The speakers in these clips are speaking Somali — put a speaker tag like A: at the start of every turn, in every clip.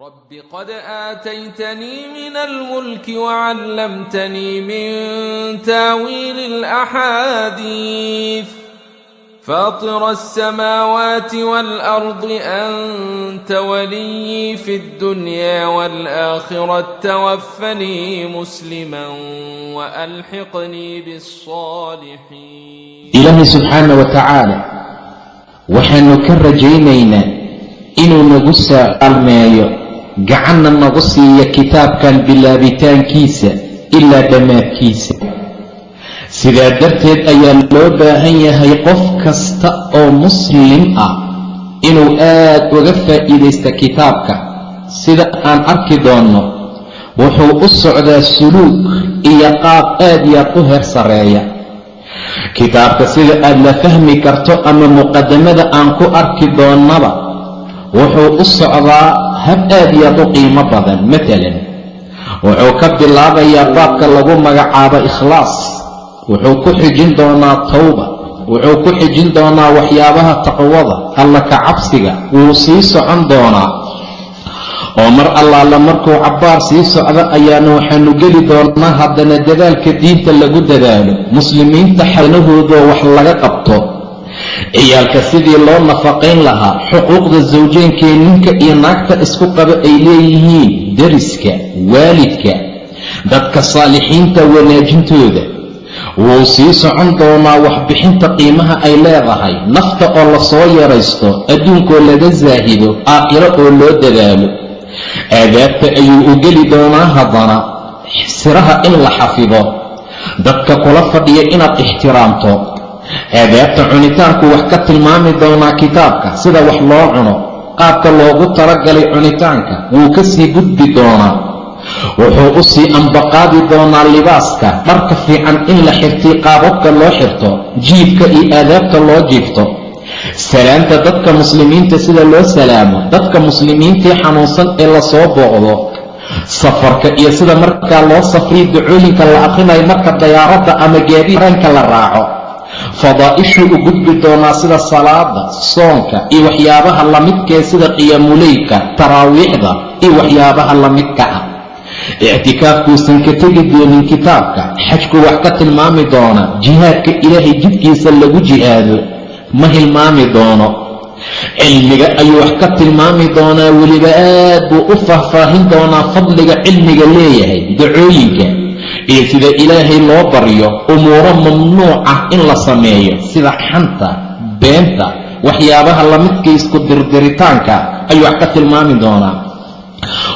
A: رب قد آتيتني من الملك وعلمتني من تاويل الأحاديث فاطر السماوات والأرض أنت ولي في الدنيا والآخرة توفني مسلما وألحقني بالصالحين
B: إلهي سبحانه وتعالى وحن كرجينينا إنه نقص المايو gacanna nagu siiyo kitaabkan bilaabitaankiisa ilaa dhammaadkiisa sidaa darteed ayaa loo baahan yahay qof kasta oo muslim ah inuu aad uga faa'iidaysta kitaabka. Sida aan arki doonno wuxuu u socdaa suluug iyo qaab aad yaad u heer sarreeya. Kitaabka sida aad la fahmi karto ama muqadamada aan ku arki doonnaba wuxuu u socdaa hab aad yaad u qiimo badan matalan wuxuu ka bilaabayaa baabka lagu magacaabo ikhlaas wuxuu ku xijin doonaa tawba wuxuu ku xijin doonaa waxyaabaha taqwada alla ka cabsiga wuu sii socon doonaa. Oo mar allaala markuu cabbaar sii socdo ayaana waxaanu geli doonaa haddana dadaalka diinta lagu dadaalo muslimiinta xanahoodoo wax laga qabto ciyaalka sidii loo nafaqayn lahaa xuquuqda sawjeenkee ninka iyo naagta isku qaba ay leeyihiin deriska waalidka dadka saalixiinta wanaajintooda. Wuu sii socon doonaa waxbixinta qiimaha ay leedahay nafta oo la soo yaraysto adduunkoo laga saahido aakhiro oo loo dadaalo. Aadaabta ayuu u geli doonaa haddana siraha in la xafido. Dadka kula fadhiya inaad ixtiraamto aadaabta cunitaanku wax ka tilmaami doonaa kitaabka sida wax loo cuno qaabka loogu talagalay cunitaanka wuu ka sii gudbi doonaa. Wuxuu u sii ambaqaadi doonaa libaaska dharka fiican in la xirtii qaababka loo xirto jiifka iyo aadaabta loo jiifto salaamta dadka muslimiinta sida loo salaamo dadka muslimiintii xanuunsan ee la soo booqdo. Safarka iyo sida markaa loo safriyo dacooyinka la aqrinayo marka dayaaradda ama gaadiranka la raaco fadaa'ishuu u gudbi doonaa sida salaada soonka iyo waxyaabaha lamidkae sida qiyaamuleylka taraawiixda iyo waxyaabaha lamidka ah. ictikaafkuusan ka tegi doonin kitaabka xajku wax ka tilmaami doona jihaadka ilaahay jidkiisa lagu jihaado ma hilmaami doono. cilmiga ayuu wax ka tilmaami doonaa weliba aad buu u faahfaahin doonaa fadliga cilmiga leeyahay dacooyinka iyo sida ilaahay loo baryo umuuro mamnuuc ah in la sameeyo sida xanta beenta waxyaabaha lamidka isku dirdiritaanka ayuu wax ka tilmaami doonaa.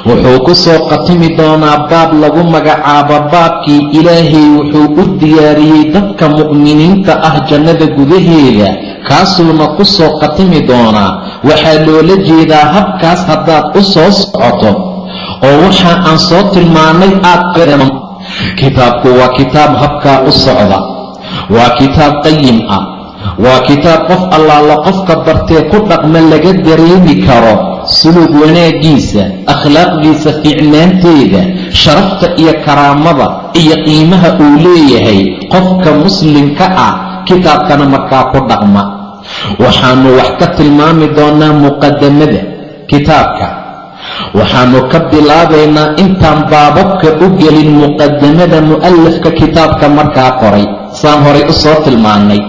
B: Wuxuu ku soo qatimi doonaa baab lagu magacaabo baabkii ilaahay wuxuu u diyaariyey dadka mu'miniinta ah jannada gudaheeda kaasuuna ku soo qatimi doonaa. Waxaa loola jeedaa habkaas haddaad u soo socoto oo waxa aan soo tilmaanay aad kitaabku waa kitaab habkaa u socda. Waa kitaab qayim ah. Waa kitaab qof allaala qofka bartee ku dhaqma laga dareemi karo suluug wanaaggiisa akhlaaqdiisa fiicnaanteeda sharafta iyo karaamada iyo qiimaha uu leeyahay qofka muslimka ah kitaabkana markaa ku dhaqma. Waxaanu wax ka tilmaami doonaa muqadamada kitaabka waxaanu ka bilaabaynaa intaan baababka u gelin muqadamada mu'alafka kitaabka markaa qoray. Saan horay u soo tilmaannay.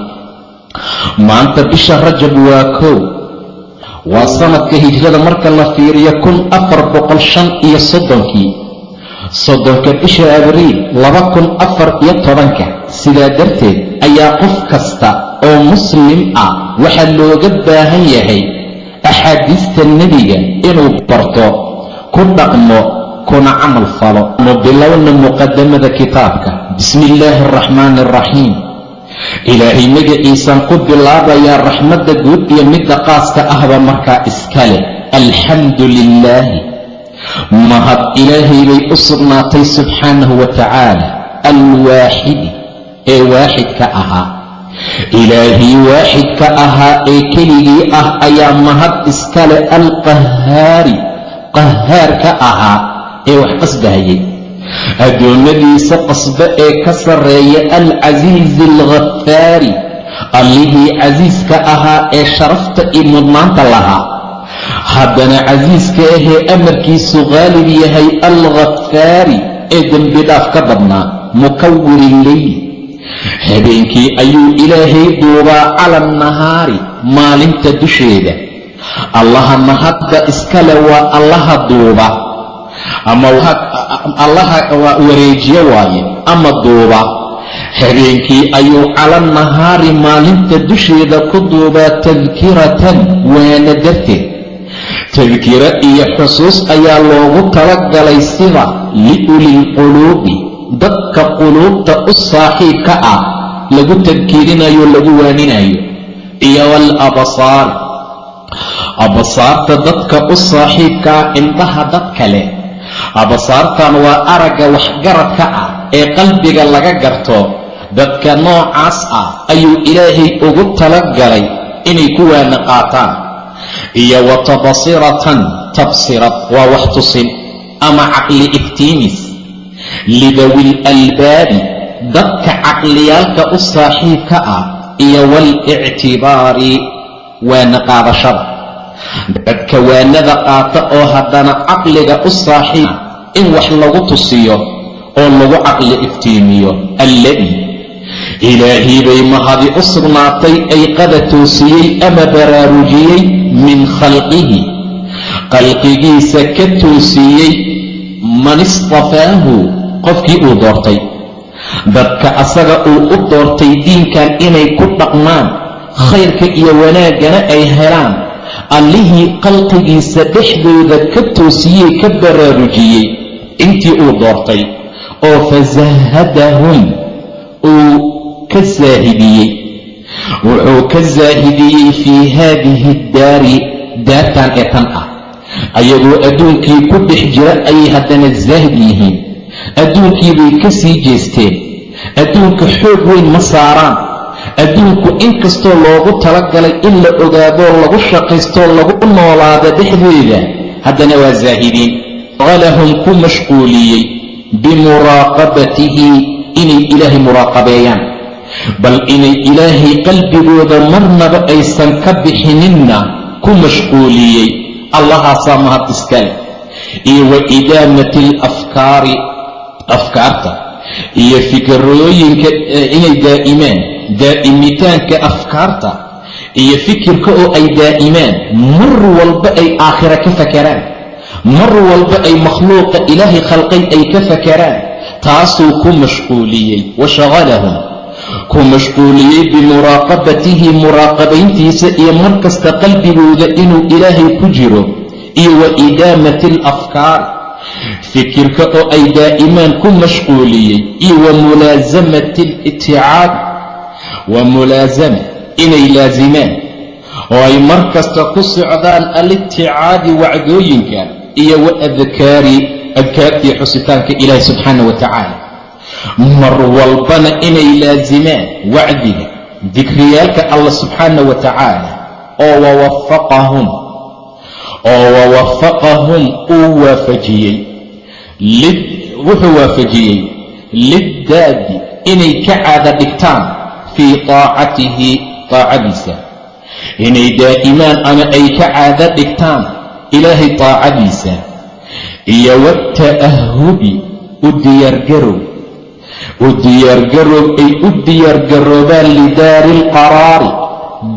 B: Maanta bisha rajab waa kow. Waa sanadka hijrada marka la fiiriyo kun afar boqol shan iyo soddonkii. Soddonka bisha abriil laba kun afar iyo tobanka. Sidaa darteed ayaa qof kasta oo muslim ah waxaa looga baahan yahay axaadiista nebiga inuu barto ku dhaqmo kuna camal falo. Nu bilowna muqadamada kitaabka. Bismi illaahi araxmaani araxiim ilaahay magaciisaan ku bilaabayaa raxmadda guud iyo midda qaaska ahba markaa iska leh alxamdu lilaahi mahad ilaahay bay u sugnaatay subxaanahu wa tacaala. Alwaaxidi ee waaxidka ahaa. Ilaahii waaxidka ahaa ee keligii ah ayaa mahad iska leh alqahaari qahaarka ahaa ee wax qasbahayay addoommadiisa qasbe ee ka sarreeya alcasiizi alghafaari allihii casiiska ahaa ee sharafta iyo mudnaanta lahaa. Haddana casiiska ahee amarkiisu qaalib yahay alkhafaari ee dembi dhaaf ka badnaa mukawiri leyli habeenkii ayuu ilaahay duubaa cala annahaari maalinta dusheeda allaha mahadda iskale waa allaha duuba. Ama allaha wareejiyo waaye ama duuba. Habeenkii ayuu cala nahaari maalinta dusheeda ku duubaa tadkiratan waana darteed. Tadkiro iyo xusuus ayaa loogu talagalay sida liulilquluubi dadka quluubta u saaxiibka ah lagu tadkiirinayo lagu waaninayo iyo waalabsaari absaarta dadka u saaxiibka ah indhaha dad kale. Absaartan waa aragga waxgaradka ah ee qalbiga laga garto. Dadka noocaas ah ayuu ilaahay ugu talagalay inay ku waana qaataan iyo wa tabsiratan tabsirad waa wax tusin ama caqli iftiimis. Lidawil albaabi dadka caqliyaalka u saaxiibka ah iyo waalictibaari waana qaadashada dadka waanada qaata oo haddana caqliga u saaxiiba in wax lagu tusiyo oo lagu caqli iftiimiyo. Alladii ilaahii bay mahadi u sugnaatay ay qada toosiyey ama baraarujiyey min khalqihi. Khalqigiisa ka toosiyey man istafaahu qofkii uu doortay. Dadka asaga uu u doortay diinkan inay ku dhaqmaan khayrka iyo wanaaggana ay helaan allihii khalqigiisa dhexdooda ka toosiyey ka baraarujiyey intii uu doortay oo fasahadahum uu ka saahidiyey wuxuu ka saahidiyey fii haadihi daari daartan ee tan ah. Ayagoo adduunkii ku dhex jira ayay haddana zaahid yihiin. Adduunkiibay ka sii jeesteen. Adduunka xoog weyn ma saaraan adduunku inkastoo loogu talagalay in la ogaadoo lagu shaqaystoo lagu noolaado dhexdeeda haddana waa zaahidiin. Qalahum ku mashquuliyey bimuraaqabatihi inay ilaahay muraaqabeeyaan. Bal inay ilaahay qalbigooda marnaba aysan ka bixininna ku mashquuliyey. Allahaasaa mahad iskale iyo wa idaamati alafkaari afkaarta iyo fikirooyinka inay daa'imaan daa'imitaanka afkaarta iyo fikirka oo ay daa'imaan mar walba ay aakhira ka fakaraan. Mar walba ay makhluuqa ilaahay khalqay ay ka fakaraan. Taasuu ku mashquuliyey. Wa shaqalahum ku mashquuliyey bimuraaqabatihi muraaqabayntiisa iyo mar kasta qalbigooda inuu ilaahay ku jiro. Iyo wa idaamati alafkaar fikirka oo ay daa'imaan ku mashquuliyey. Iyo wa mulaasamati aliticaad wa mulaasama inay laasimaan oo ay mar kasta ku socdaan aliticaadi wacdooyinka iyo wa adkaari adkaartii xusitaanka ilaahi subxaana wa tacaala mar walbana inay laasimaan wacdiga dikriyaalka allah subxaana wa tacaala oo wawafaqahum oo wawafaqahum uu waafajiyey. Wuxuu waafajiyey. Liddaadi inay ka caada dhigtaan fii taacatihi taacadiisa. Inay daa'imaan ama ay ka caado dhigtaan ilaahay taacadiisa. Iyo wata'ahubi u diyaargarow. U diyaargaroob ay u diyaargaroobaan lidaari alqaraari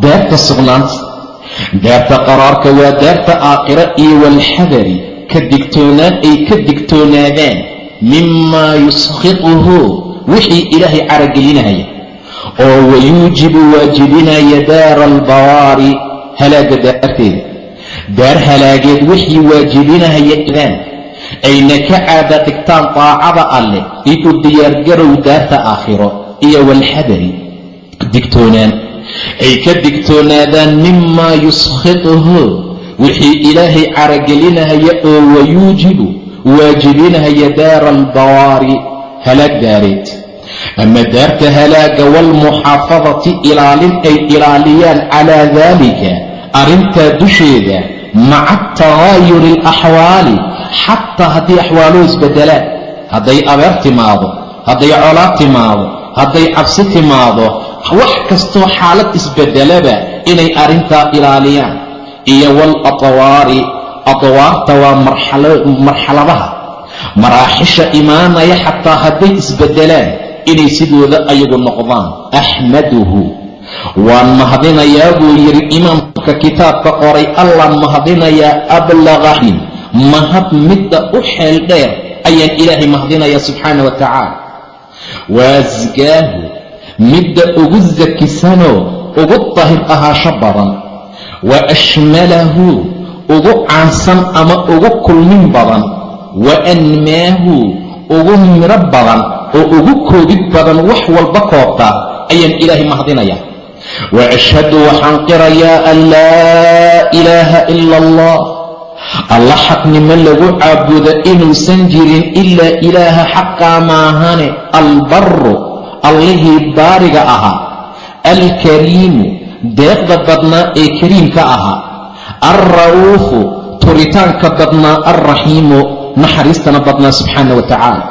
B: daarta sugnaanta. Daarta qaraarka waa daarta aakhira iyo walxadari ka digtoonaan ay ka digtoonaadaan. Mimaa yuskhituhu wixii ilaahay caragelinaya oo wayuujibu waajibinaya daara albawaari halaaga daarteeda. Daar halaageed wixii waajibinahaya idaan ayna ka caada dhigtaan taacada alleh i diyaargarow daarta aakhiro iyo walxadari digtoonaan. Ay ka digtoonaadaan mimaa yuskhituhu. Wixii ilaahay caragelinahaya oo wayuujibu waajibinahaya daara albawaari halaag daareed ama daarta halaaga waalmuxaafadati ilaalin ay ilaaliyaan calaa daalika arrintaa dusheeda maca tagaayuri alaxwaali xataa haddii axwaaluhu isbeddelaan hadday abeer timaado hadday colaad timaado hadday cabsi timaado wax kastoo xaalad isbeddelaba inay arrintaa ilaaliyaan. Iyo waalatwaari atwaarta waa marxaladaha. Maraaxisha imaanaya xataa hadday isbeddelaan inay sidooda ayagu noqdaan. Axmaduhu waan mahadinayaa buu yidhi imaamka kitaabka qoray allaan mahadinayaa ablaqahin mahad midda u xeel dheer ayaan ilaahay mahadinayaa subxaana wa tacaala. Waasgaahu midda ugu sakisanoo ugu dahir ahaasho badan. Wa ashmalahu ugu caansan ama ugu kulmin badan. Wa anmaahu ugu midho badan oo ugu koobid badan wax walba koobta ayaan ilaahay mahadinayaa wa ashhadu waxaan qirayaa an laa ilaaha ila allah alla xaqnimo lagu caabudo inuusan jirin ilaa ilaaha xaqaa maahane albaru allihii baariga ahaa alkariimu deeqda badnaa ee kariimka ahaa alra'uufu turitaanka badnaa alraxiimu naxariistana badnaa subxaana wa tacaala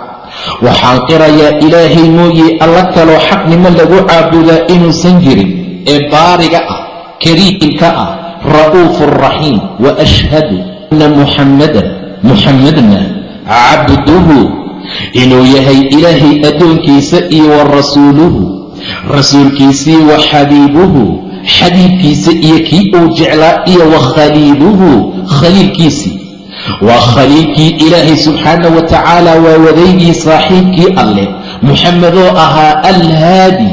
B: waxaan qirayaa ilaahay mooye alla kaloo xaqnimo lagu caabudaa inuusan jirin ee baariga ah kariimka ah ra'uufu raxiim wa ashhadu anna muxammadan muxammadna cabduhu inuu yahay ilaahay addoonkiisa iyo wa rasuuluhu rasuulkiisii wa xabiibuhu xabiibkiisa iyo kii uu jeclaa iyo wa khaliiluhu khaliilkiisii waa khaliilkii ilaahay subxaana wa tacaala waa wadaygii saaxiibkii alleh muxamedoo ahaa alhaadi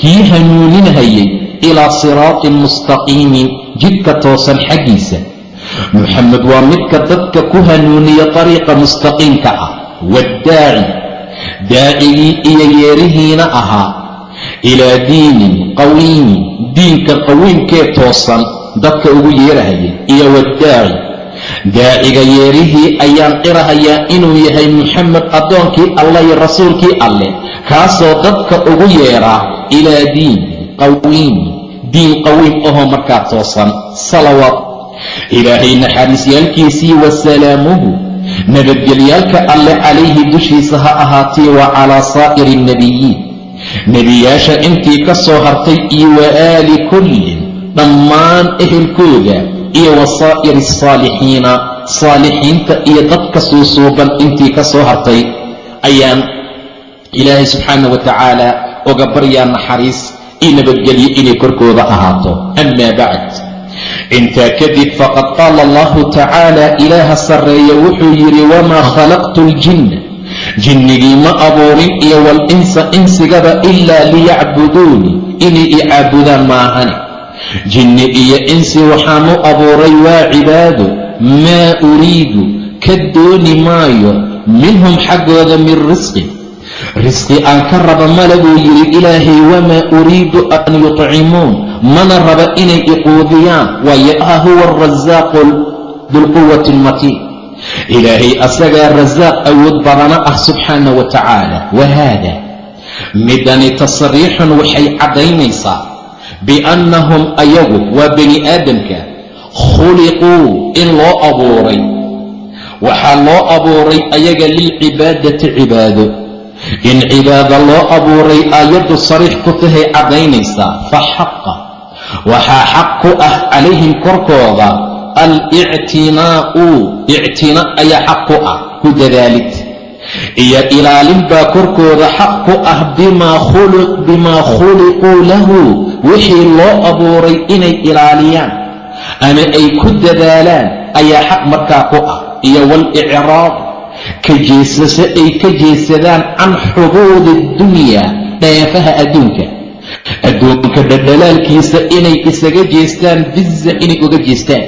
B: kii hanuuninhayay ilaa siraatin mustaqiimin jidka toosan xaggiisa. Muxamed waa midka dadka ku hanuuniya dariiqa mustaqiimka ah waddaaci daacigii iyo yeerihiina ahaa ilaa diinin qawiimin diinka qawiimkee toosan dadka ugu yeerahaya iyo waddaaci daaciga yeerihii ayaan qirahayaa inuu yahay muxamed addoonkii allah iyo rasuulkii alleh kaasoo dadka ugu yeeraa ilaa diin qawiimi diin qawiim ahoo markaa toosan. Salawaat ilaahay naxariisyaalkiisii wa salaamuhu. Nabadgelyaalka alleh calayhi dushiisa ha ahaatee wa calaa saa'iri alnebiyiin nebiyaasha intii ka soo hartay iyo wa aali kullin. Dhammaan ehelkooda iyo wa saa'iri asaalixiina saalixiinta iyo dadka suusuuban intii ka soo hartay ayaan ilaahay subxaana wa tacaala uga baryaa naxariis iyo nabadgelyo inay korkooda ahaato. Amaa bacd. Intaa kadib faqad qaala allahu tacaala ilaaha sarreeya wuxuu yidhi wamaa khalaqtu ljinna. Jinnigii ma abuurin iyo walinsa insigaba ilaa liyacbuduuni inay i caabudaan maahane jinni iyo insi waxaan u abuuray waa cibaado maa uriidu ka dooni maayo minhum xaggooda min risqin risqi aan ka raba male buu yidhi ilaahay wamaa uriidu an yutcimuun? Mana raba inay iquudiyaan waayo ah huwa arasaaqu dulquwati almatiin ilaahay asagaa rasaaq awood badana ah subxaana wa tacaala. Wa haada. Midani tasriixun waxay caddaynaysaa biannahum ayagu waa bani aadamka khuliquu in loo abuuray waxaa loo abuuray ayaga lilcibaadati cibaado in cibaado loo abuuray aayaddu sariix ku tahay caddaynaysaa fa xaqa waxaa xaq ku ah calayhim korkooda alictinaa'u ictina ayaa xaq ku ah ku dadaalid iyo ilaalin baa korkooda xaq ku ah bimaa khuliquu lahu wixii loo abuuray inay ilaaliyaan ama ay ku dadaalaan ayaa xaq markaa ku ah. Iyo waalicraab ka jeesase ay ka jeesadaan can xubuudi dunyaa dheefaha adduunka. Adduunka dhadhalaalkiisa inay isaga jeestaan biza inay uga jeestaan.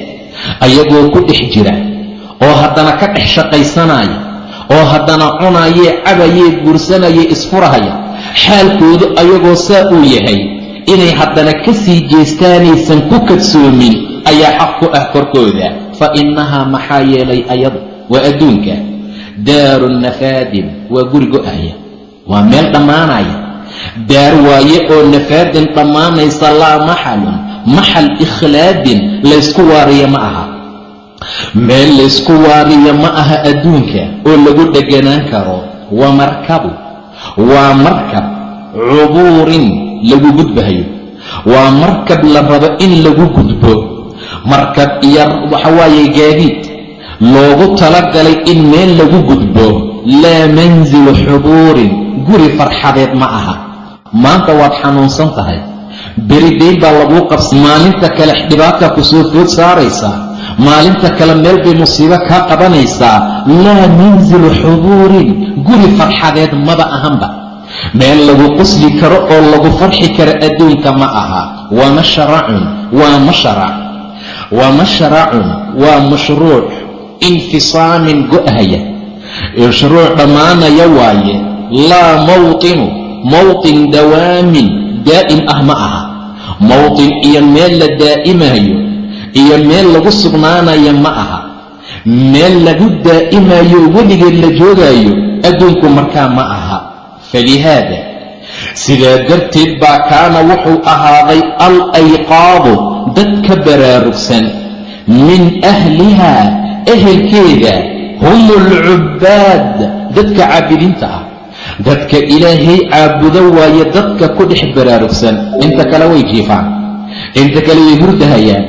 B: Ayagoo ku dhex jira oo haddana ka dhex shaqaysanaya oo haddana cunayee cabayee guursanayee isfurahaya xaalkoodu ayagoo saa uu yahay inay haddana ka sii jeestaanaysan ku kadsoomin ayaa xaq ku ah korkooda. Fa innahaa maxaa yeelay ayadu waa adduunka. Daaru nafaadin waa guri go'aya. Waa meel dhammaanaya. Daar waaye oo nafaadin dhammaanaysa laa maxalun. Maxal ikhlaadin laysku waariya ma aha. Meel laysku waariya ma aha adduunka oo lagu dheganaan karo. Wa markabu waa markab. Cubuurin lagu gudbahayo waa markab la rabo in lagu gudbo. Markab iyo waxawaaye gaadiid. Loogu talagalay in meel lagu gudbo. Laa manzilu xubuurin. Guri farxadeed ma aha. Maanta waad xanuunsan tahay. Beridayn baa laguu qabsa maalinta kale dhibaata ku soo food saaraysaa maalinta kale meel bay musiibo kaa qabanaysaa laa manzilu xubuurin. Guri farxadeed maba ahanba meel lagu qusli karo oo lagu farxi karo adduunka ma aha. Waa mashracun waa mashrac waa mashracun waa mashruuc infisaamin go'haya. Mashruuc dhammaanaya waaye. Laa mawtinu mawtin dawaamin daa'im ah ma aha. Mawtin iyo meel la daa'imayo iyo meel lagu sugnaanayo ma aha. Meel lagu daa'imayo weligeed la joogaayo adduunku markaa ma aha falihaada sidaa darteed baa kaana wuxuu ahaaday al ayqaadu dad ka baraarugsan. Min ahliha ehelkeeda hum ulcubbaad dadka caabidiinta ah. Dadka ilaahay caabudo waaye dadka ku dhex baraarugsan. Inta kale way jiifaan. Inta kale way hurdahayaan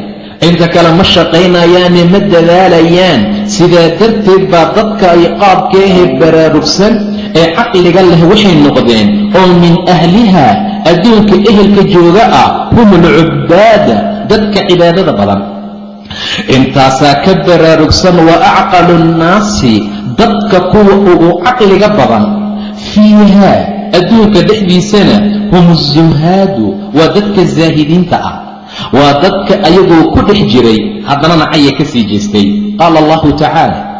B: inta kale ma shaqaynayaane ma dadaalayaan. Sidaa darteed baa dadka ay qaabkeehe baraarugsan ee caqliga leh waxay noqdeen oo min ahliha adduunka ehelka jooga ah hum ulcubbaada dadka cibaadada badan. Intaasaa ka baraarugsan wa acqalu nnaasi dadka kuwa ugu caqliga badan. Fiiha adduunka dhexdiisana hum zuhaadu waa dadka zaahidiinta ah. Waa dadka ayagoo ku dhex jiray haddana nacaya ka sii jeestay. Qaala allahu tacaala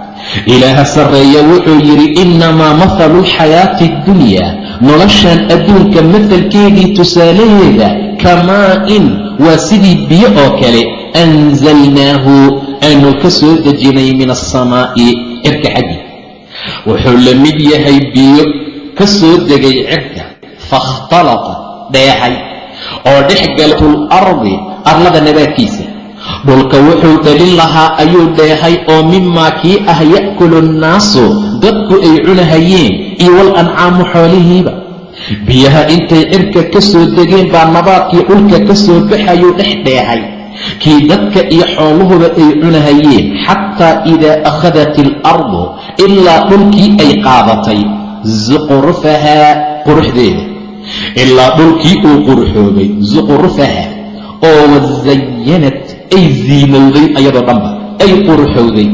B: ilaaha sarreeya wuxuu yidhi innamaa mahalu lxayaati addunya noloshan adduunka mahalkeedii tusaalaheeda kamaa-in waa sidii biyo oo kale anzalnaahu aanu ka soo dejinay min alsamaa'i cirka xaggi wuxuu la mid yahay biyo ka soo degay cirka fakhtalata dheehay oo dhex gala tul ardi arlada nabaadkiisa dhulka wuxuu dhalin lahaa ayuu dheehay oo mimaa kii ah ya'kulu nnaasu dadku ay cunahayeen iyo wal ancaamu xoolihiiba. Biyaha intay cirka ka soo degeen baa nabaadkii dhulka ka soo baxayuu dhex dheehay. Kii dadka iyo xooluhuba ay cunahayeen xataa idaa akhadat ilardu ilaa dhulkii ay qaadatay. Zuqrufahaa quruxdeeda. Ilaa dhulkii uu quruxoobay zuqrufaha oo wazayanad ay ziinowday ayadoo dhanba. Ay quruxowday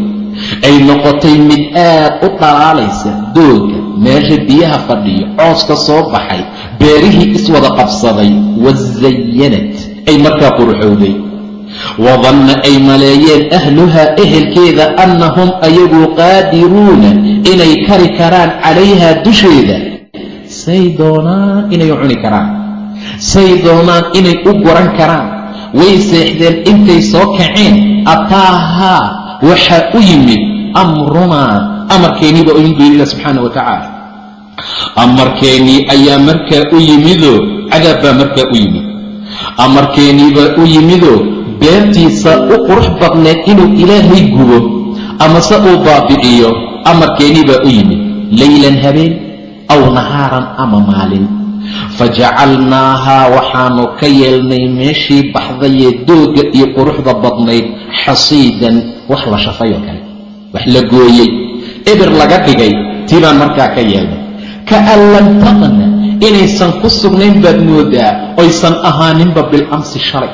B: ay noqotay mid aad u dhalaalaysa dooga meesha biyaha fadhiyo cooska soo baxay beerihii iswada qabsaday wazayanad ay markaa quruxowday wadanna ay maleeyeen ahluhaa ehelkeeda annahum ayagu qaadiruuna inay kari karaan calayhaa dusheeda. Say doonaan inay cuni karaan. Say doonaan inay u guran karaan way seexdeen intay soo kaceen ataahaa waxaa u yimid amrunaa amarkeennii baa u yimid bu subxaana wa tacaala. Amarkeennii ayaa markaa u yimidoo cadaab baa markaa u yimid. Amarkeennii baa u yimidoo beertiisa u qurux badneed inuu ilaahay gubo amase uu baabi'iyo amarkeennii baa u yimid. Laylan habeen aw nahaaran ama maalin fajacalnaahaa waxaanu ka yeelnay meeshii baxdayee doogga iyo quruxda badnayd xasiidan wax la shafay oo kale wax la gooyey ebir laga dhigay tii baan markaa ka yeelnay kaan lam taqna inaysan ku sugnayn baad moodaa oysan ahaaninba bilamsi shalay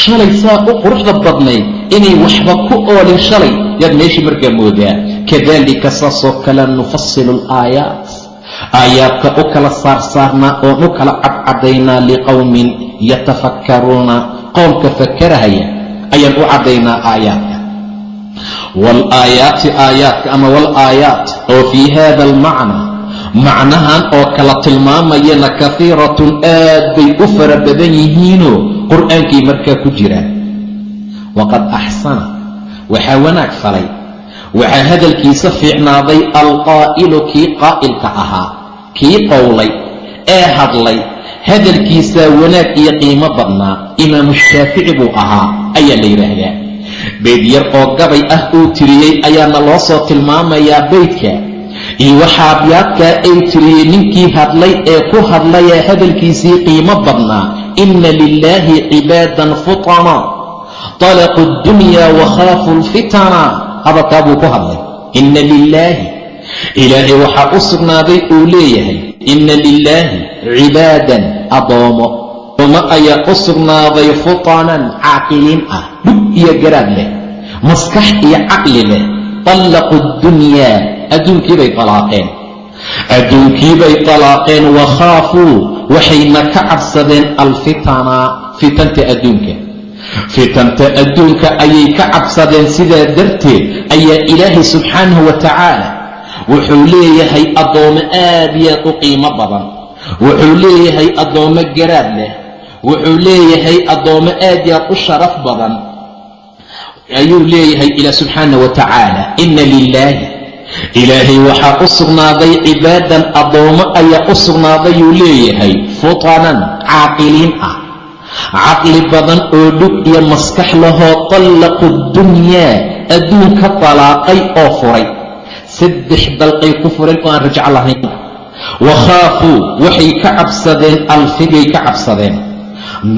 B: shalay saa u quruxda badnayd inay waxba ku oolin shalay yaad meeshii markaa moodaa kadalika saasoo kale nufasilu alaayaat aayaadka u kala saarsaarnaa oon u kala cadcadaynaa liqowmin yatafakkaruuna. Qowmka fakarahaya ayaan u caddaynaa aayaadka. Waalaayaati aayaadka ama walaayaat oo fii hada almacna macnahan oo kala tilmaamayana kahiiratun aad bay u fara badan yihiinoo qur'aankay markaa ku jiraan waqad axsana waxaa wanaag falay waxaa hadalkiisa fiicnaaday alqaa'ilu kii qaa'ilka ahaa. Kii qowlay ee hadlay hadalkiisaa wanaag iyo qiimo badnaa imaamu shaafici buu ahaa ayaa la yidhaahdaa. Beyd yar oo gabay ah uu tiriyey ayaana loo soo tilmaamayaa beydka. Iyo waxaabiyaadkaa ay tiriyey ninkii hadlay ee ku hadlayee hadalkiisii qiimo badnaa inna lilaahi cibaadan futana talaqu ddunyaa wa khaafuu lfitana hadalkaa buu ku hadlay inna lilaahi ilaahay waxaa u sugnaaday uu leeyahay inna lilaahi cibaadan adoomo. Uma ayaa u sugnaaday futanan caaqiliin ah dhug iyo garaad leh maskax iyo caqli leh. Tallaqu dunyaa adduunkiibay talaaqeen. Adduunkiibay talaaqeen wakhaafuu waxayna ka cabsadeen alfitana fitanta adduunka fitanta adduunka ayay ka cabsadeen sidaa darteed ayaa ilaahay subxaanahu wa tacaala wuxuu leeyahay addoommo aad yaad u qiimo badan. Wuxuu leeyahay addoommo garaad leh. Wuxuu leeyahay addoommo aad yaad u sharaf badan. Ayuu leeyahay ilaa subxaana wa tacaala ina lilaahi ilaahay waxaa u sugnaaday cibaadan addoommo ayaa u sugnaadayuu leeyahay futanan caaqiliin ah caqli badan oo dhug iyo maskax lahoo tallaqu ddunyaa adduunka talaaqay oo furay. Saddex dalqay ku fureen oo aan rajco lahayn. Wakhaafuu waxay ka cabsadeen alfigay ka cabsadeen.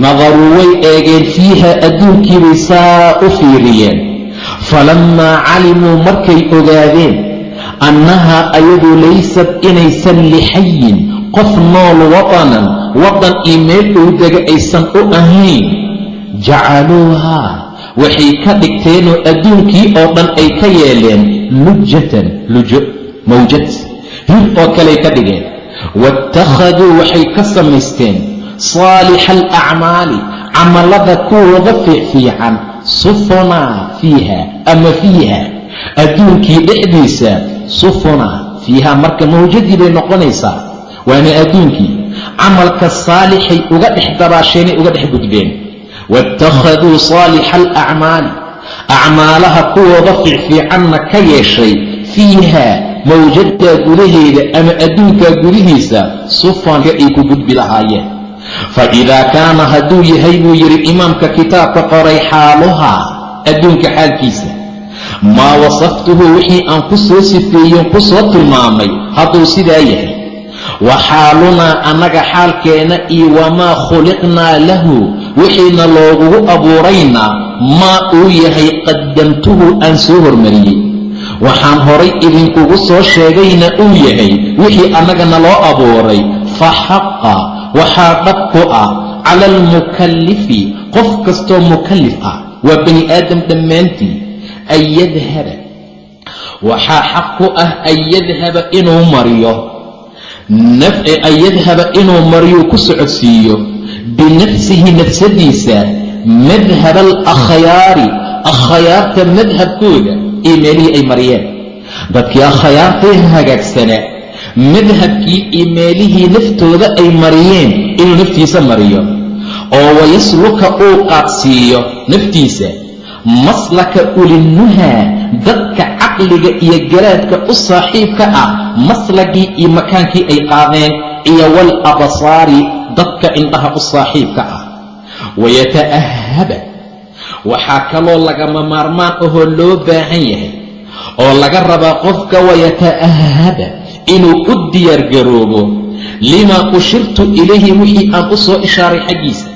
B: Nadaruu way eegeen fiiha adduunkiibay saa u fiiriyeen. Falammaa calimuu markay ogaadeen annahaa ayadu laysad inaysan lixayin qof nool wadanan waddan iyo meel uu dega aysan u ahayn. Jacaluuhaa waxay ka dhigteenoo adduunkii oo dhan ay ka yeeleen lujatan lujo mawjad hir oo kaley ka dhigeen. Waatakhaduu waxay ka samaysteen saalixa alacmaali camallada kuwooda fiicfiican sufunaa fiiha ama fiiha. Adduunkii dhexdiisa sufunaa fiiha marka mawjadii bay noqonaysaa waana adduunkii camalka saalixay uga dhex dabaasheenay uga dhex gudbeen. Waatakhaduu saalixa alacmaali acmaalaha kuwooda fiicfiicanna ka yeeshay fiiha mawjaddaa gudaheeda ama adduunkaa gudihiisa sufanka ay ku gudbi lahaayeen. Fa idaa kaana hadduu yahay buu yidhi imaamka kitaabka qoray xaaluhaa adduunka xaalkiisa. Maa wasaftuhu wixii aan ku soo sifeeyen ku soo tilmaamay hadduu sidaa yahay wa xaalunaa annaga xaalkeenna iyo wamaa khuliqnaa lahu wixiina loogugu abuuraynaa maa uu yahay qaddamtuhu aan soo hormariyey. Waxaan horay idinkugu soo sheegayna uu yahay wixii annagana loo abuuray. Fa xaqa waxaa dhab ku ah cala almukallifi qof kastoo mukallif ah waa bani aadam dhammaantii an yadhaba waxaa xaq ku ah an yadhaba inuu mariyo an yadhaba inuu mariyo ku socodsiiyo binafsihi nafsadiisa madhaba alakhyaari akhyaarta madhabkooda iyo meelihii ay mariyeen. Dadkii akhyaartay hagaagsanaa madhabkii iyo meelihii naftooda ay mariyeen inuu naftiisa mariyo. Oo wayasluka uu qaadsiiyo naftiisa maslaka ulinnuhaa dadka caqliga iyo garaadka u saaxiibka ah maslagii iyo makaankii ay qaadeen iyo wal absaari dadka indhaha u saaxiibka ah. Wayata'ahaba waxaa kaloo lagama maarmaan ahoo loo baahan yahay oo laga rabaa qofka wayata'ahaba inuu u diyaargaroobo limaa ushirtu ilayhi wixii aan u soo ishaaray xaggiisa.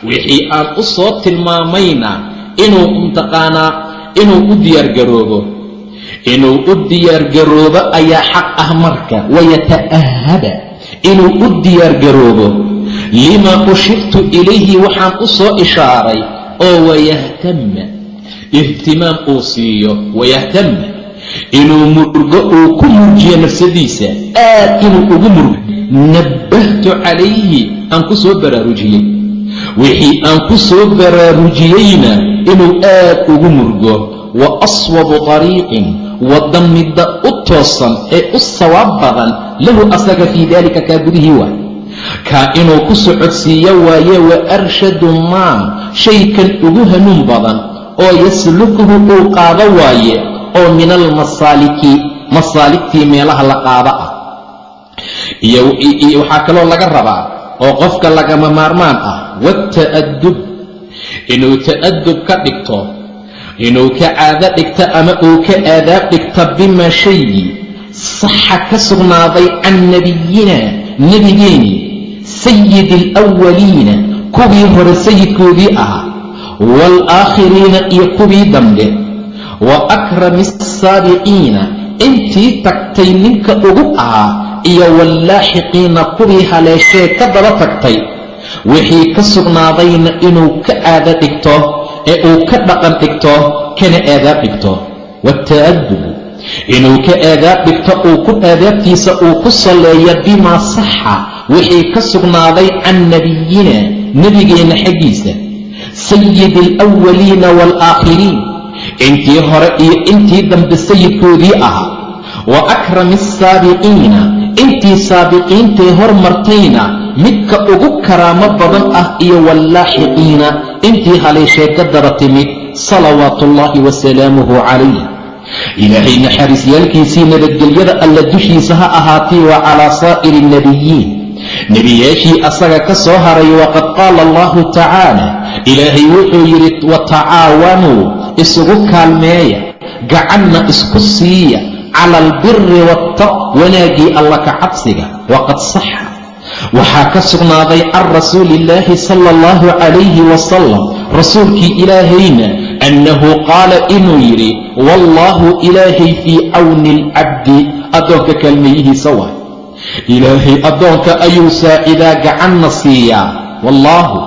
B: Wixii aan u soo tilmaamayna inuu mtaqaanaa inuu u diyaargaroobo inuu u diyaargaroobo ayaa xaq ah marka wayata'ahaba inuu u diyaargaroobo limaa ushirtu ilayhi waxaan u soo ishaaray oo wayahtama ihtimaam uu siiyo wayahtama inuu murgo uu ku murjiyo nafsadiisa aad inuu ugu murgo nabbahtu calayhi aan ku soo baraarujiyey wixii aan ku soo baraarujiyeyna inuu aad ugu murgo wa aswabu طariiqin wadda midda u toosan ee u sawaab badan lahu asaga fii dalika kaa gudihii waay kaa inuu ku socodsiiyo waaye wa arshadu maa shaykan ugu hanuun badan oo yaslukuhu uu qaado waaye oo min almasaaliki masaaligtii meelaha la qaado ah. Iyo waxaa kaloo laga rabaa oo qofka lagama maarmaan ah wata'adub inuu ta'adub ka dhigto inuu ka caado dhigto ama uu ka aadaab dhigto bima shayi saxa ka sugnaaday can nabiyina nebigeeni sayidi alawaliina kuwii hore sayidkoodii ahaa waalaakhiriina iyo kuwii dambe wa akrami asaabiqiina intii tagtay ninka ugu ahaa iyo wallaaxiqiina kuwii haleeshee ka daba tagtay wixii ka sugnaadayna inuu ka aada dhigto ee uu ka dhaqan dhigto kana aadaab dhigto. Waata'adubu inuu ka aadaab dhigto uu ku aadaabtiisa uu ku salleeyo bimaa saxa wixii ka sugnaaday can nebiyina nebigeenna xaggiisa sayidi alawaliina waalaakhiriin intii hore iyo intii dambe sayidkoodii ahaa wa akrami asaabiqiina intii saabiqiintay hormartayna midka ugu karaamo badan ah iyo wallaaxiqiina intii haleeshee ka daba timid salawaatu ullaahi wasalaamuhu calayh. Ilaahay naxariisyaalkiisii nabadgelyada alla dushiisa ha ahaatay wa calaa saa'iri alnebiyiin nebiyaashii asaga ka soo haray waqad qaala allahu tacaala. Ilaahay wuxuu yidhi watacaawanuu isugu kaalmeeya gacanna isku siiya cala albiri waataq wanaaggii alla ka cabsiga waqad saxa waxaa ka sugnaaday can rasuuli illaahi sala allahu calayhi wasalam rasuulkii ilaahayna annahu qaala inuu yidhi wallaahu ilaahay fii cawni alcabdi addoonka kaalmeeyihiisa waay ilaahay addoonka ayuu saacidaa gacanna siiyaa wallaahu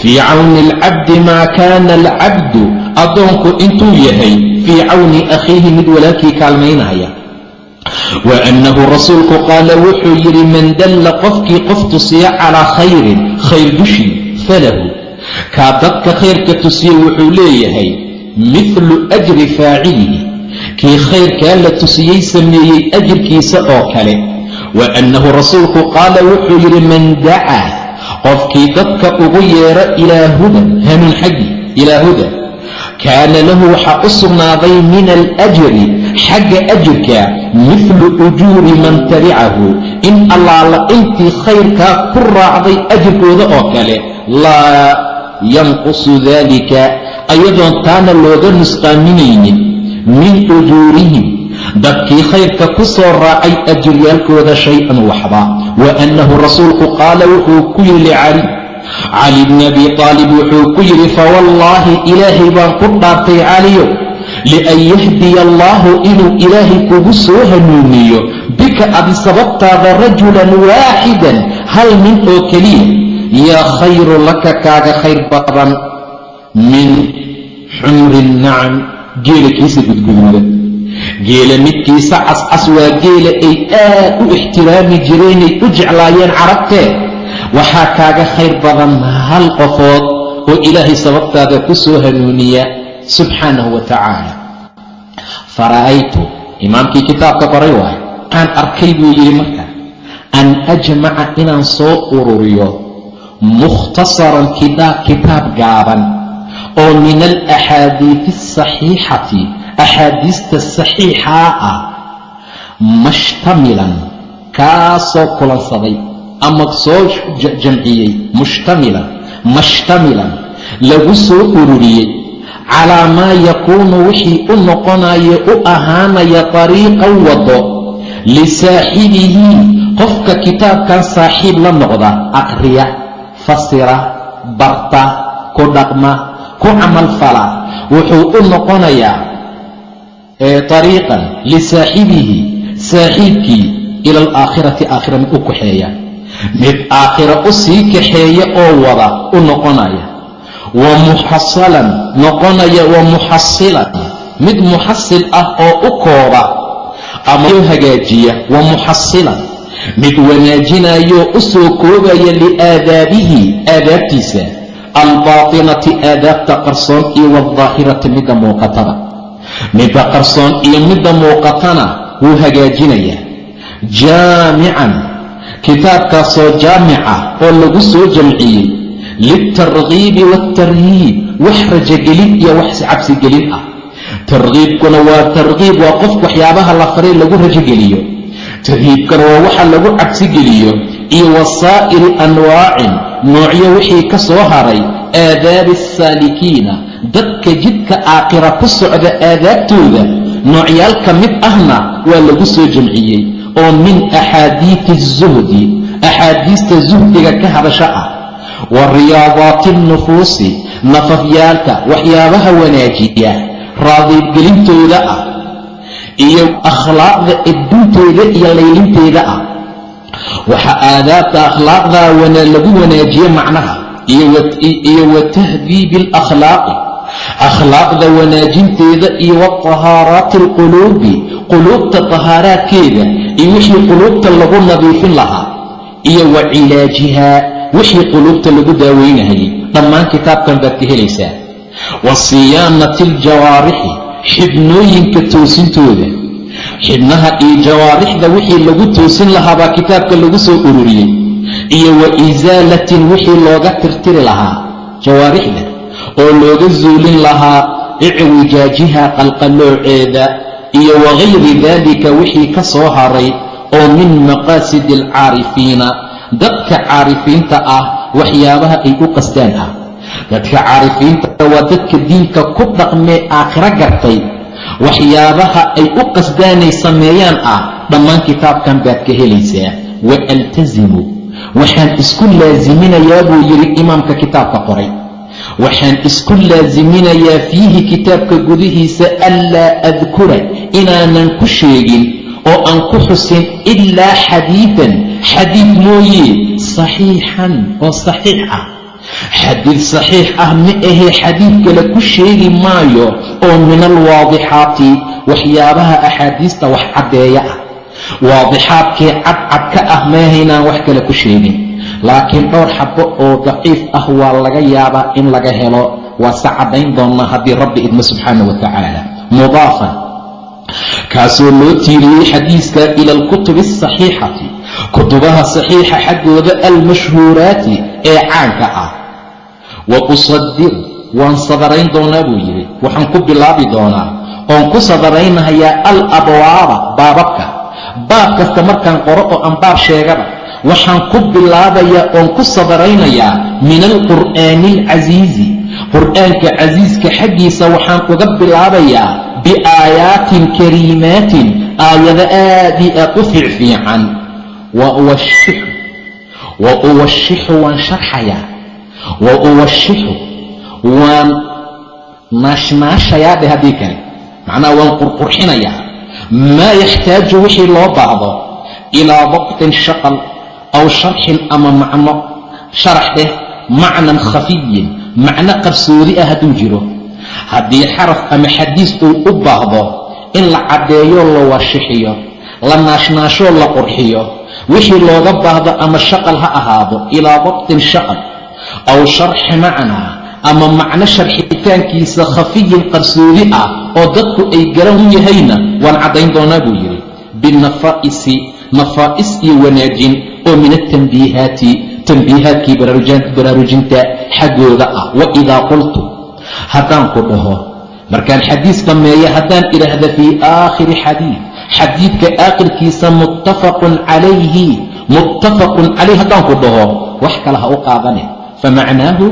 B: fii cawni alcabdi maa kaana alcabdu addoonku intuu yahay fii cawni akhiihi mid walaalkii kaalmaynaya. Wa annahu rasuulku qaala wuxuu yidhi man dalla qofkii qof tusiya calaa khayrin khayr dushii falahu. Kaa dadka khayrka tusiye wuxuu leeyahay midlu ajri faacilihi. Kii khayrkaa la tusiyey sameeyey ajirkiisa oo kale. Wa annahu rasuulku qaala wuxuu yidhi man dacaa qofkii dadka ugu yeero ilaa hudan hanuun xaggi ilaa hudan kaana lahu waxaa u sugnaaday min alajri xagga ajirka midlu ujuuri man tabicahu in allaala intii khayrkaa ku raacday ajirkooda oo kale laa yanqusu daalika ayadoon taana looga nusqaaminaynin min ujuurihim dadkii khayrka ku soo raacay ajiryaalkooda shay-an waxba wa annahu rasuulku qaala wuxuu ku yidhi licali cali bni abi aalib wuxuu ku yidhi fawallaahi ilaahay baan ku dhaartay caliyo lian yahdiya allaahu inuu ilaahay kugu soo hanuuniyo. Bika adi sababtaada rajulan waaxidan hal nin oo keliya. Yaa khayru laka kaaga khayr badan min xumri nacam. Geela kiisa gudguduuda geela midkiisa cascas waa geela ay aad u ixtiraami jireenay u jeclaayeen carabtee waxaa kaaga khayr badan hal qofood oo ilaahay sababtaada ku soo hanuuniya subxaanahu wa tacaala. Fara'aytu imaamkii kitaabka qoray waayo aan arkay buu yidhi marka an ajmaca inaan soo ururiyo mukhtasaran kitaab gaaban oo min alaxaadiidi asaxiixati axaadiista saxiixaa ah mashtamilan kaasoo kulansaday ama soo jamciyey mushtamilan mashtamilan lagu soo ururiyey. Calaa maa yakuunu wixii u noqonayo u ahaanaya dariiqan wado lisaaxibihi qofka kitaabkan saaxiib la noqda aqriya fasira barta ku dhaqma ku camalfala wuxuu u noqonayaa ariiqan lisaaxibihi saaxiibkii ila alaakhirati aakhira mid u kaxeeya mid aakhira u sii kaxeeya oo wada u noqonaya. Wa muxasalan noqonaya wa muxasilan mid muxasil ah oo u kooba ama u hagaajiya wa muxasilan mid wanaajinayoo u soo koobaya liaadaabihi aadaabtiisa. Albaatinati aadaabta qarsoon iyo waaldaahirati midda muuqatada. Midda qarsoon iyo midda muuqatana wuu hagaajinayaa. Jaamican kitaabkaasoo jaamica oo lagu soo jamciyey liltarkiibi waaltarhiib wax rajogelin iyo wax cabsigelin ah. Tarkiibkuna waa tarkiib waa qof waxyaabaha la faray lagu rajogeliyo tarhiibkana waa waxa lagu cabsigeliyo iyo wasaa'iri anwaacin noocyo wixii ka soo haray aadaabi asaalikiina dadka jidka aakhira ku socda aadaabtooda noocyaal ka mid ahna waa lagu soo jamciyey oo min axaadiidi azuhdi axaadiista zuhdiga ka hadasho ah wa riyaadaati alnufuusi nafafyaalka waxyaabaha wanaajiya raadigelintooda ah iyo akhlaaqda edbinteeda iyo laylinteeda ah. Waxa aadaabta akhlaaqda lagu wanaajiye macnaha iyo wa tahdiibi alakhlaaqi akhlaaqda wanaajinteeda iyo wa tahaaraati alquluubi quluubta tahaaraadkeeda iyo wixii quluubta lagu nadiifin lahaa iyo wa cilaajihaa wixii quluubta lagu daaweynahayay dhammaan kitaabkan baad ka helaysaa. Wa siyaanati aljawaarixi xibnooyinka toosintooda. Xibnaha iyo jawaarixda wixii lagu toosin lahaabaa kitaabka lagu soo ururiyey. Iyo wa isaalatin wixii looga tirtiri lahaa. Jawaarixda oo looga zuulin lahaa icwijaajiha qalqallooceeda iyo wagayri daalika wixii ka soo haray oo min maqaasidi alcaarifiina dadka caarifiinta ah waxyaabaha ay u qastaan ah. Dadka caarifiinta waa dadka diinka ku dhaqmee aakhiro gartay. Waxyaabaha ay u qasdaanay sameeyaan ah dhammaan kitaabkan baad ka helaysaa. Wa altazimu. Waxaan isku laasiminayaa buu yidhi imaamka kitaabka qoray. Waxaan isku laasiminayaa fiihi kitaabka gudihiisa anlaa adkura inaanan ku sheegin oo aan ku xusin ilaa xadiidan xadiid mooye saxiixan oo saxiix ah. Xadiid saxiix ah ma ahee xadiid kale ku sheegi maayo oo min alwaadixaati waxyaabaha axaadiista wax caddeeya ah. Waadixaadkee cadcad ka ah maahaynaan wax kale ku sheegin. Laakiin dhowr xabo oo daciif ah waa laga yaabaa in laga helo. Waase caddayn doonnaa haddii rabbi idmo subxaana wa tacaala. Mudaafan kaasoo loo tiiriyey xadiiska ila alkutubi asaxiixati kutubaha saxiixa xaggooda almashhuuraati ee caanka ah. Wa usadiru waan sadarayn doonaa buu yidhi. Waxaan ku bilaabi doonaa. Oon ku sadaraynahayaa al abwaaba baababka. Baab kasta markaan qoro oo aan baab sheegaba waxaan ku bilaabayaa oon ku sadaraynayaa min alqur'aani alcasiizi qur'aanka casiiska xaggiisa waxaan uga bilaabayaa biaayaatin kariimaatin aayado aad io aad u fiicfiican wa uwashixu wa uwashixu waan sharxayaa wa uwashixu waan naashnaashayaa dheh haddii kale macnaha waan qurqurxinayaa maa yaxtaaju wixii loo baahdo ilaa dabtin shaqal aw sharxin ama macno sharax dheh macnan khafiyin macno qarsoodi ah hadduu jiro haddii xaraf ama xadiis uu u baahdo in la caddeeyo la washixiyo la naashnaashoo la qurxiyo wixii looga baahdo ama shaqal ha ahaado ilaa dabtin shaqal aw sharxi macnaa ama macno sharxitaankiisa khafiyin qarsoodi ah oo dadku ay garan u yahayna waan caddayn doonaa buu yidhi. Binafaa'isi nafaa'is iyo wanaajin oo min atambiihaati tambiihaadkii baraarujinta xaggooda ah. Wa idaa qultu haddaan ku dhaho markaan xadiis dhammeeyo haddaan idhaahda fii aakhiri xadiid xadiidka aakhirkiisa muttafaqun calayhi muttafaqun calayh haddaan ku dhaho wax kale ha u qaadane. Famacnaahu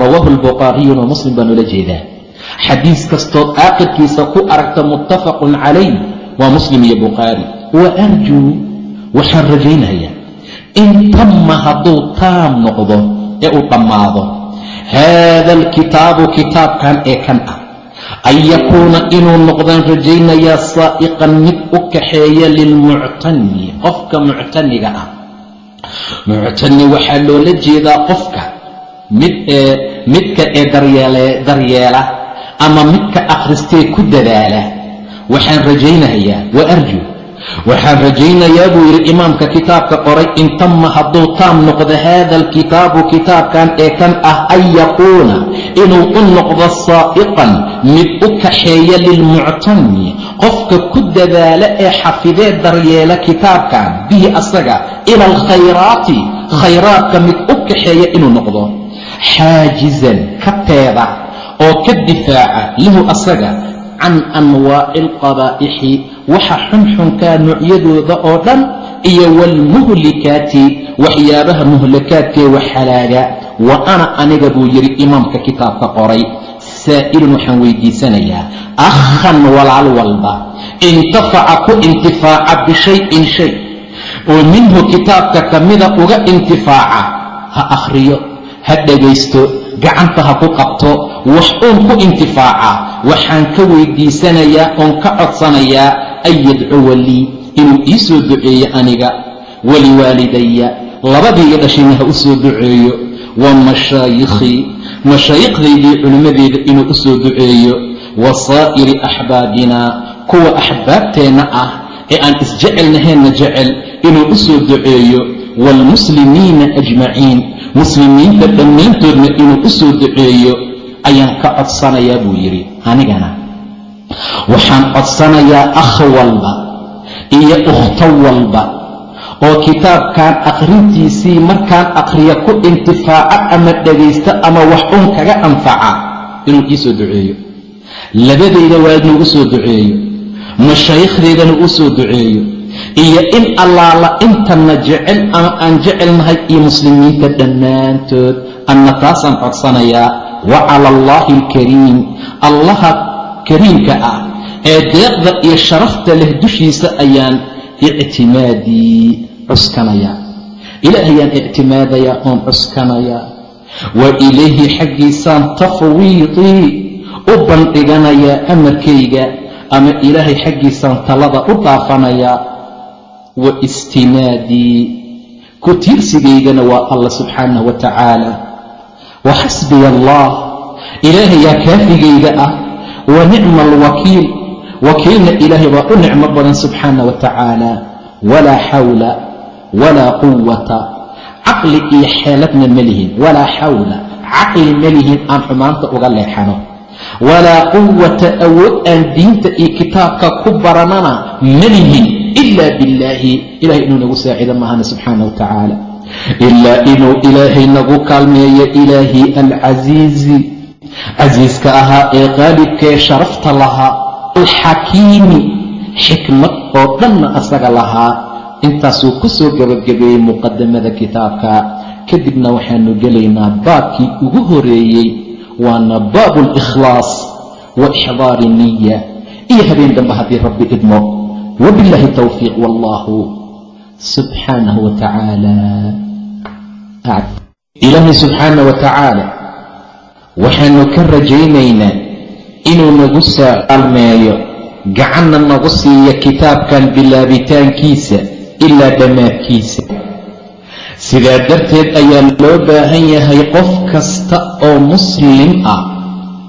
B: rawaahu albukhaariyun wa muslim baan ula jeedaa. Xadiis kastood aakhirkiisa ku aragta muttafaqun calayh waa muslim iyo bukhaari wa arjuu waxaan rajaynayaa in tamma hadduu taam noqdo ee uu dhammaado haada alkitaabu kitaabkan ee kan ah an yakuuna inuu noqdaan rajaynayaa saa'iqan mid u kaxeeya lilmuctani qofka muctaniga ah muctani waxaa loola jeedaa qofka mid ee midka ee daryeela ama midka akhristee ku dadaala waxaan rajaynayaa wa arju waxaan rajaynayaa buu yidhi imaamka kitaabka qoray in tamma hadduu taam noqdo haada alkitaabu kitaabkan ee kan ah an yakuuna inuu u noqdo saa'iqan mid u kaxeeya lilmuctani qofka ku dadaala ee xafidee daryeela kitaabkan bihi asaga ila alkhayraati khayraadka mid u kaxeeya inuu noqdo. Xaajizan ka teeda oo ka difaaca lahu asaga can anwaaci alqabaa'ixi waxa xunxunkaa noocyadooda oo dhan iyo waalmuhlikaati waxyaabaha muhlakaadkee wax halaaga wa ana aniga buu yidhi imaamka kitaabka qoray saa'ilun waxaan weydiisanayaa akhan walaal walba intafaca ku intifaaca bishayin shay. Oo minhu kitaabka ka mida uga intifaaca ha akhriyo ha dhegaysto gacanta ha ku qabto wax uun ku intifaaca waxaan ka weydiisanayaa oon ka codsanayaa an yadcuwa lii inuu ii soo duceeyo aniga waliwaalidaya labadayga dhashayna ha u soo duceeyo wa mashaayikhii mashaayikhdaydii culimmadeeda inuu u soo duceeyo wa saa'iri axbaabina kuwa axbaabteenna ah ee aan isjecelnaheenna jecel inuu u soo duceeyo waalmuslimiina ajmaciin muslimiinta dhammaantoodna inuu u soo duceeyo ayaan ka codsanayaa buu yidhi anigana waxaan codsanayaa akh walba iyo ukhto walba oo kitaabkan akhrintiisii markaan akhriya ku intifaaco ama dhegaysto ama wax uun kaga anfaca inuu ii soo duceeyo. Labadayda waalidna u soo duceeyo mashaayikhdeedana u soo duceeyo iyo in allaala intana jecel ama aan jecelnahay iyo muslimiinta dhammaantood. Anna taasaan codsanayaa wa cala allaahi alkariim allaha kariimka ah ee deeqda iyo sharafta leh dushiisa ayaan ictimaadii cuskanayaa. Ilaahayaan ictimaadayaa oon cuskanayaa. Wa ilayhi xaggiisaan tafwiidii u bandhiganayaa amarkayga ama ilaahay xaggiisaan talada u dhaafanayaa wa istinaadii ku tiirsigaygana waa allah subxaanah wa tacaala wa xasbiya allah ilaahayaa kaafigayga ah wa nicma alwakiil wakiilna ilaahay baa u nicmo badan subxaanah wa tacaala walaa xawla walaa quwata caqli iyo xeeladna ma lihin walaa xawla caqli ma lihin aan xumaanta uga leexano walaa quwata awood aan diinta iyo kitaabka ku baranana ma lihin ila billaahi ilahay inuu nagu saacido maahana subxaana wa tacaala ilaa inuu ilaahay nagu kaalmeeyo ilaahii alcasiizi casiiska ahaa ee qaalibkaee sharafta lahaa alxakiimi xikmad oo dhanna asaga lahaa intaasuu ku soo gebagabeeyey muqadamada kitaabka kadibna waxaanu gelaynaa baabkii ugu horeeyey waana baabu alikhlaas wa ixdaari niya iyo habeen dambe haddii rabbi idmo wabiاllahi towfiiq wallahu subxaanahu wa tacaala ilaahay subxaana wa tacaala waxaanu ka rajaynaynaa inuu nagu saalmeeyo gacanna nagu siiyo kitaabkan bilaabitaankiisa ilaa dhammaadkiisa sidaa darteed ayaa loo baahan yahay qof kasta oo muslim ah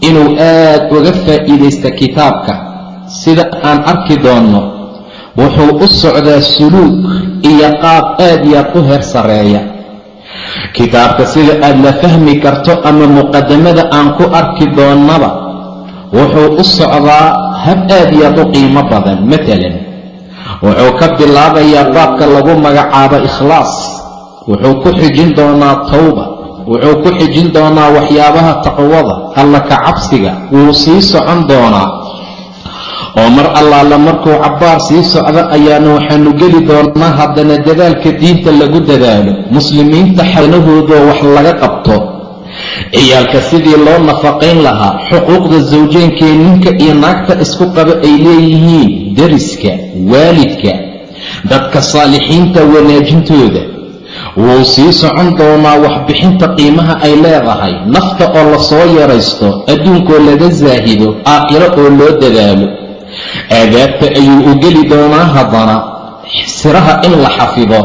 B: inuu aad uga faa'iidaysta kitaabka sida aan arki doonno wuxuu u socdaa suluug iyo qaab aad yaad u heer sarreeya. Kitaabka sida aad la fahmi karto ama muqadamada aan ku arki doonnaba wuxuu u socdaa hab aad yaad u qiimo badan. Matalan wuxuu ka bilaabayaa baabka lagu magacaabo ikhlaas wuxuu ku xijin doonaa tawba wuxuu ku xijin doonaa waxyaabaha taqwada alla ka cabsiga wuu sii socon doonaa oo mar allaala markuu cabbaar sii socdo ayaanu waxaanu geli doonaa haddana dadaalka diinta lagu dadaalo muslimiinta xanahoodoo wax laga qabto. Ciyaalka sidii loo nafaqayn lahaa xuquuqda sawjeenkee ninka iyo naagta isku qaba ay leeyihiin dariska waalidka dadka saalixiinta wanaajintooda. Wuu sii socon doonaa waxbixinta qiimaha ay leedahay nafta oo la soo yaraysto adduunkoo laga saahido aakhiro oo loo dadaalo aadaabta ayuu u geli doonaa haddana siraha in la xafido.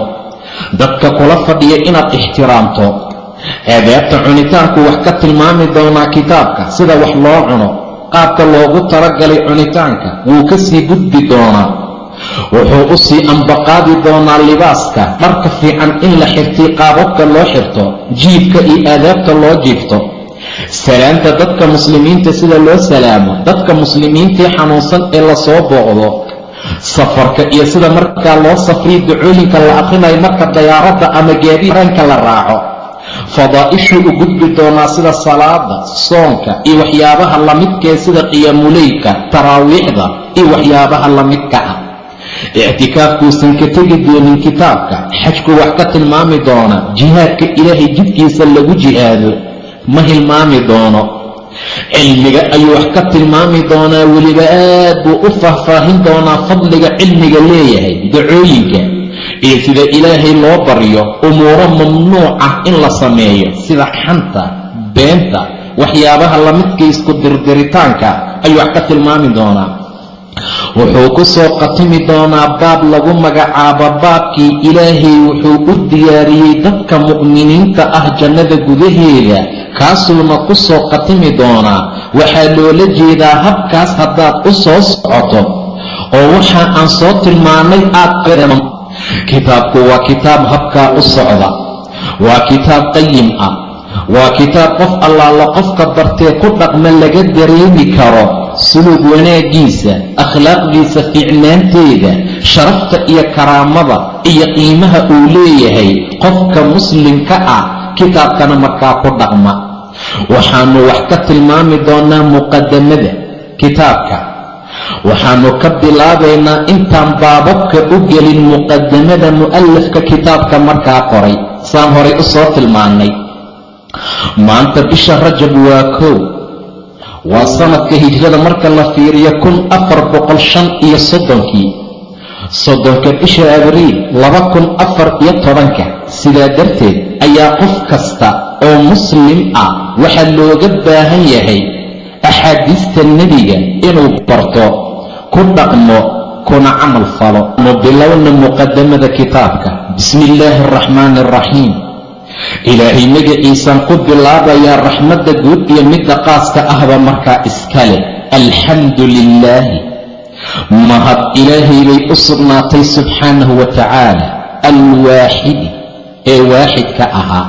B: Dadka kula fadhiya inaad ixtiraamto. Aadaabta cunitaanku wax ka tilmaami doonaa kitaabka sida wax loo cuno. Qaabka loogu talagalay cunitaanka wuu ka sii gudbi doonaa. Wuxuu u sii ambaqaadi doonaa libaaska. Dharka fiican in la xirtii qaababka loo xirto jiibka iyo aadaabta loo jiifto salaanta dadka muslimiinta sida loo salaamo dadka muslimiintii xanuunsan ee la soo booqdo safarka iyo sida markaa loo safriyo dacooyinka la akhrinayo marka dayaaradda ama gaadiranka la raaco. Fadaa'ishuu u gudbi doonaa sida salaada soonka iyo waxyaabaha lamidkae sida qiyaamuleylka taraawiixda iyo waxyaabaha lamidka ah. Ictikaafkuusan ka tegi doonin kitaabka xajku wax ka tilmaami doona jihaadka ilaahay jidkiisa lagu jihaado ma hilmaami doono. Cilmiga ayuu wax ka tilmaami doonaa weliba aad buu u faahfaahin doonaa fadliga cilmiga leeyahay dacooyinka iyo sida ilaahay loo baryo umuuro mamnuuc ah in la sameeyo sida xanta beenta waxyaabaha lamidka isku dirdiritaanka ayuu wax ka tilmaami doonaa. Wuxuu ku soo qatimi doonaa baab lagu magacaabo baabkii ilaahay wuxuu u diyaariyey dadka mu'miniinta ah jannada gudaheeda kaasuuna ku soo qatimi doonaa. Waxaa loola jeedaa habkaas haddaad u soo socoto oo waxa aan soo tilmaanay aad kitaabku waa kitaab habkaa u socda. Waa kitaab qayim ah. Waa kitaab qof allaala qofka bartee ku dhaqma laga dareemi karo. Suluug wanaaggiisa akhlaaqdiisa fiicnaanteeda sharafta iyo karaamada iyo qiimaha uu leeyahay qofka muslimka ah kitaabkana markaa ku dhaqma. Waxaanu wax ka tilmaami doonaa muqadamada kitaabka. Waxaanu ka bilaabaynaa intaan baababka u gelin muqadamada mu'alafka kitaabka markaa qoray. Saan horay u soo tilmaannay. Maanta bisha rajab waa kow waa sanadka hijrada marka la fiiriyo kun afar boqol shan iyo soddonkii. Soddonka bisha abriil laba kun afar iyo tobanka sidaa darteed ayaa qof kasta oo muslim ah waxaa looga baahan yahay axaadiista nebiga inuu barto ku dhaqmo kuna camal falo. Nu bilowna muqadamada kitaabka bismi illaahi araxmaani araxiim ilaahay magaciisaan ku bilaabayaa raxmadda guud iyo midda qaaska ahba markaa iska leh. Alxamdu lilaahi mahad ilaahay bay u sugnaatay subxaanahu wa tacaala. Alwaaxidi ee waaxidka ahaa.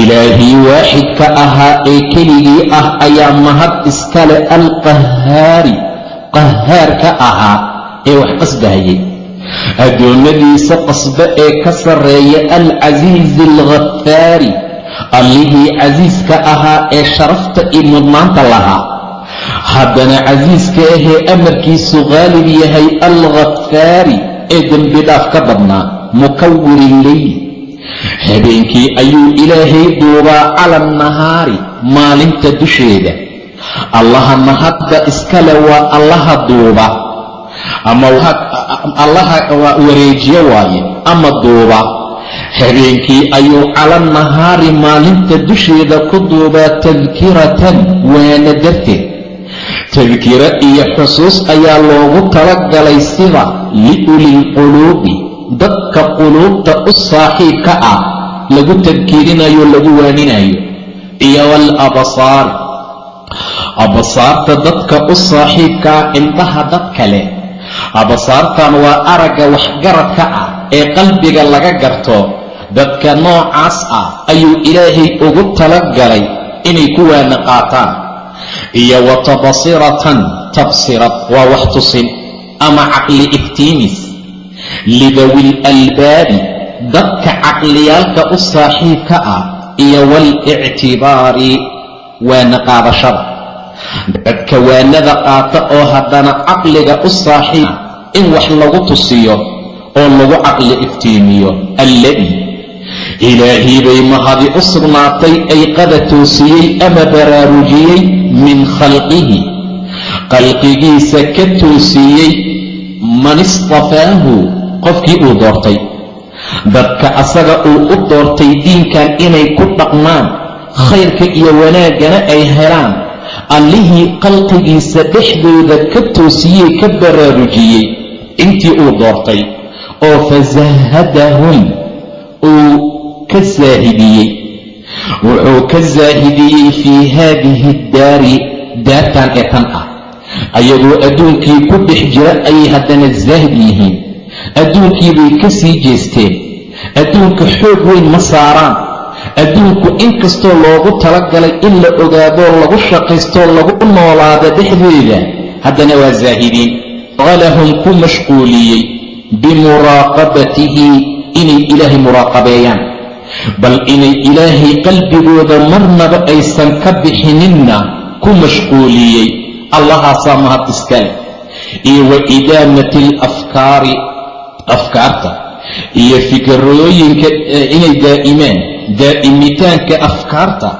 B: Ilaahii waaxidka ahaa ee keligii ah ayaa mahad iska leh alqahaari qahaarka ahaa ee wax qasbahayay addoommadiisa qasbe ee ka sarreeya alcasiizi alghafaari allihii casiiska ahaa ee sharafta iyo mudnaanta lahaa. Haddana casiiska ahee amarkiisu qaalib yahay alghafaari ee dembi dhaaf ka badnaa mukawiri leyl habeenkii ayuu ilaahay duubaa cala annahaari maalinta dusheeda. Allaha mahadda iskale waa allaha duuba. Ama allaha wareejiyo waaye ama duuba. Habeenkii ayuu cala nahaari maalinta dusheeda ku duubaa tadkiratan waana darteed. Tadkiro iyo xusuus ayaa loogu talagalay sida liulilquluubi dadka quluubta u saaxiibka ah lagu tadkiirinayo lagu waaninayo. Iyo waalabsaari absaarta dadka u saaxiibka ah indhaha dad kale. Abasaartan waa aragga waxgaradka ah ee qalbiga laga garto. Dadka noocaas ah ayuu ilaahay ugu talagalay inay ku waana qaataan iyo wa tabsiratan tabsirad waa wax tusin ama caqli iftiimis lidawil albaabi dadka caqliyaalka u saaxiibka ah iyo waalictibaari waana qaadashada dadka waanada qaata oo haddana caqliga u saaxiiba in wax lagu tusiyo oo lagu caqli iftiimiyo alladii ilaahii bay mahadi u sugnaatay ay qada toosiyey ama baraarujiyey min khalqihi khalqigiisa ka toosiyey man istafaahu qofkii uu doortay. Dadka asaga uu u doortay diinkan inay ku dhaqmaan khayrka iyo wanaaggana ay helaan allihii khalqigiisa dhexdooda ka toosiyey ka baraarujiyey intii uu doortay. Oo fasahadahum uu ka saahidiyey wuxuu ka saahidiyey fii haadihi daari daartan ee tan ah ayagoo adduunkii ku dhex jira ayay haddana zaahid yihiin. Adduunkii bay ka sii jeesteen. Adduunka xoog weyn ma saaraan. Adduunku inkastoo loogu talagalay in la ogaadoo lagu shaqaystoo lagu noolaado dhexdeeda haddana waa zaahidiin. Qalahum ku mashquuliyey bimuraaqabatihi inay ilaahay muraaqabeeyaan. Bal inay ilaahay qalbigooda marnaba aysan ka bixininna ku mashquuliyey allahaasaa mahad iskale iyo wa idaamati alafkaari afkaarta. Iyo fikirooyinka inay daa'imaan daa'imitaanka afkaarta.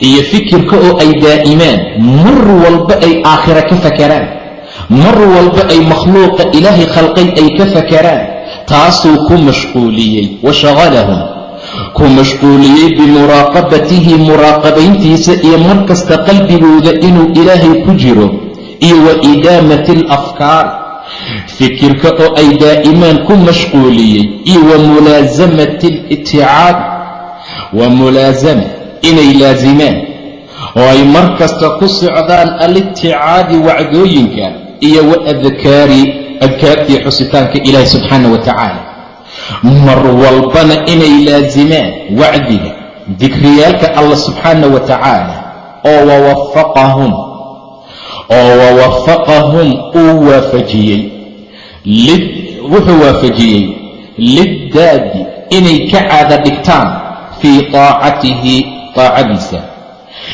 B: Iyo fikirka oo ay daa'imaan mar walba ay aakhira ka fakaraan. Mar walba ay makhluuqa ilaahay khalqay ay ka fakaraan. Taasuu ku mashquuliyey. Wa shaqalahum ku mashquuliyey bimuraaqabatihi muraaqabayntiisa iyo mar kasta qalbigooda inuu ilaahay ku jiro iyo wa idaamati alafkaar fikirka oo ay daa'imaan ku mashquuliyey iyo wa mulaasamati aliticaad wa mulaasama inay laasimaan oo ay mar kasta ku socdaan aliticaadi wacdooyinka iyo wa adkaari adkaartii xusitaanka ilaahi subxaana wa tacaala mar walbana inay laasimaan wacdiga dikriyaalka allah subxaana wa tacaala oo wawafaqahum oo wawafaqahum uu waafajiyey. Wuxuu waafajiyey liddaadi inay ka caada dhigtaan fii taacatihi taacadiisa.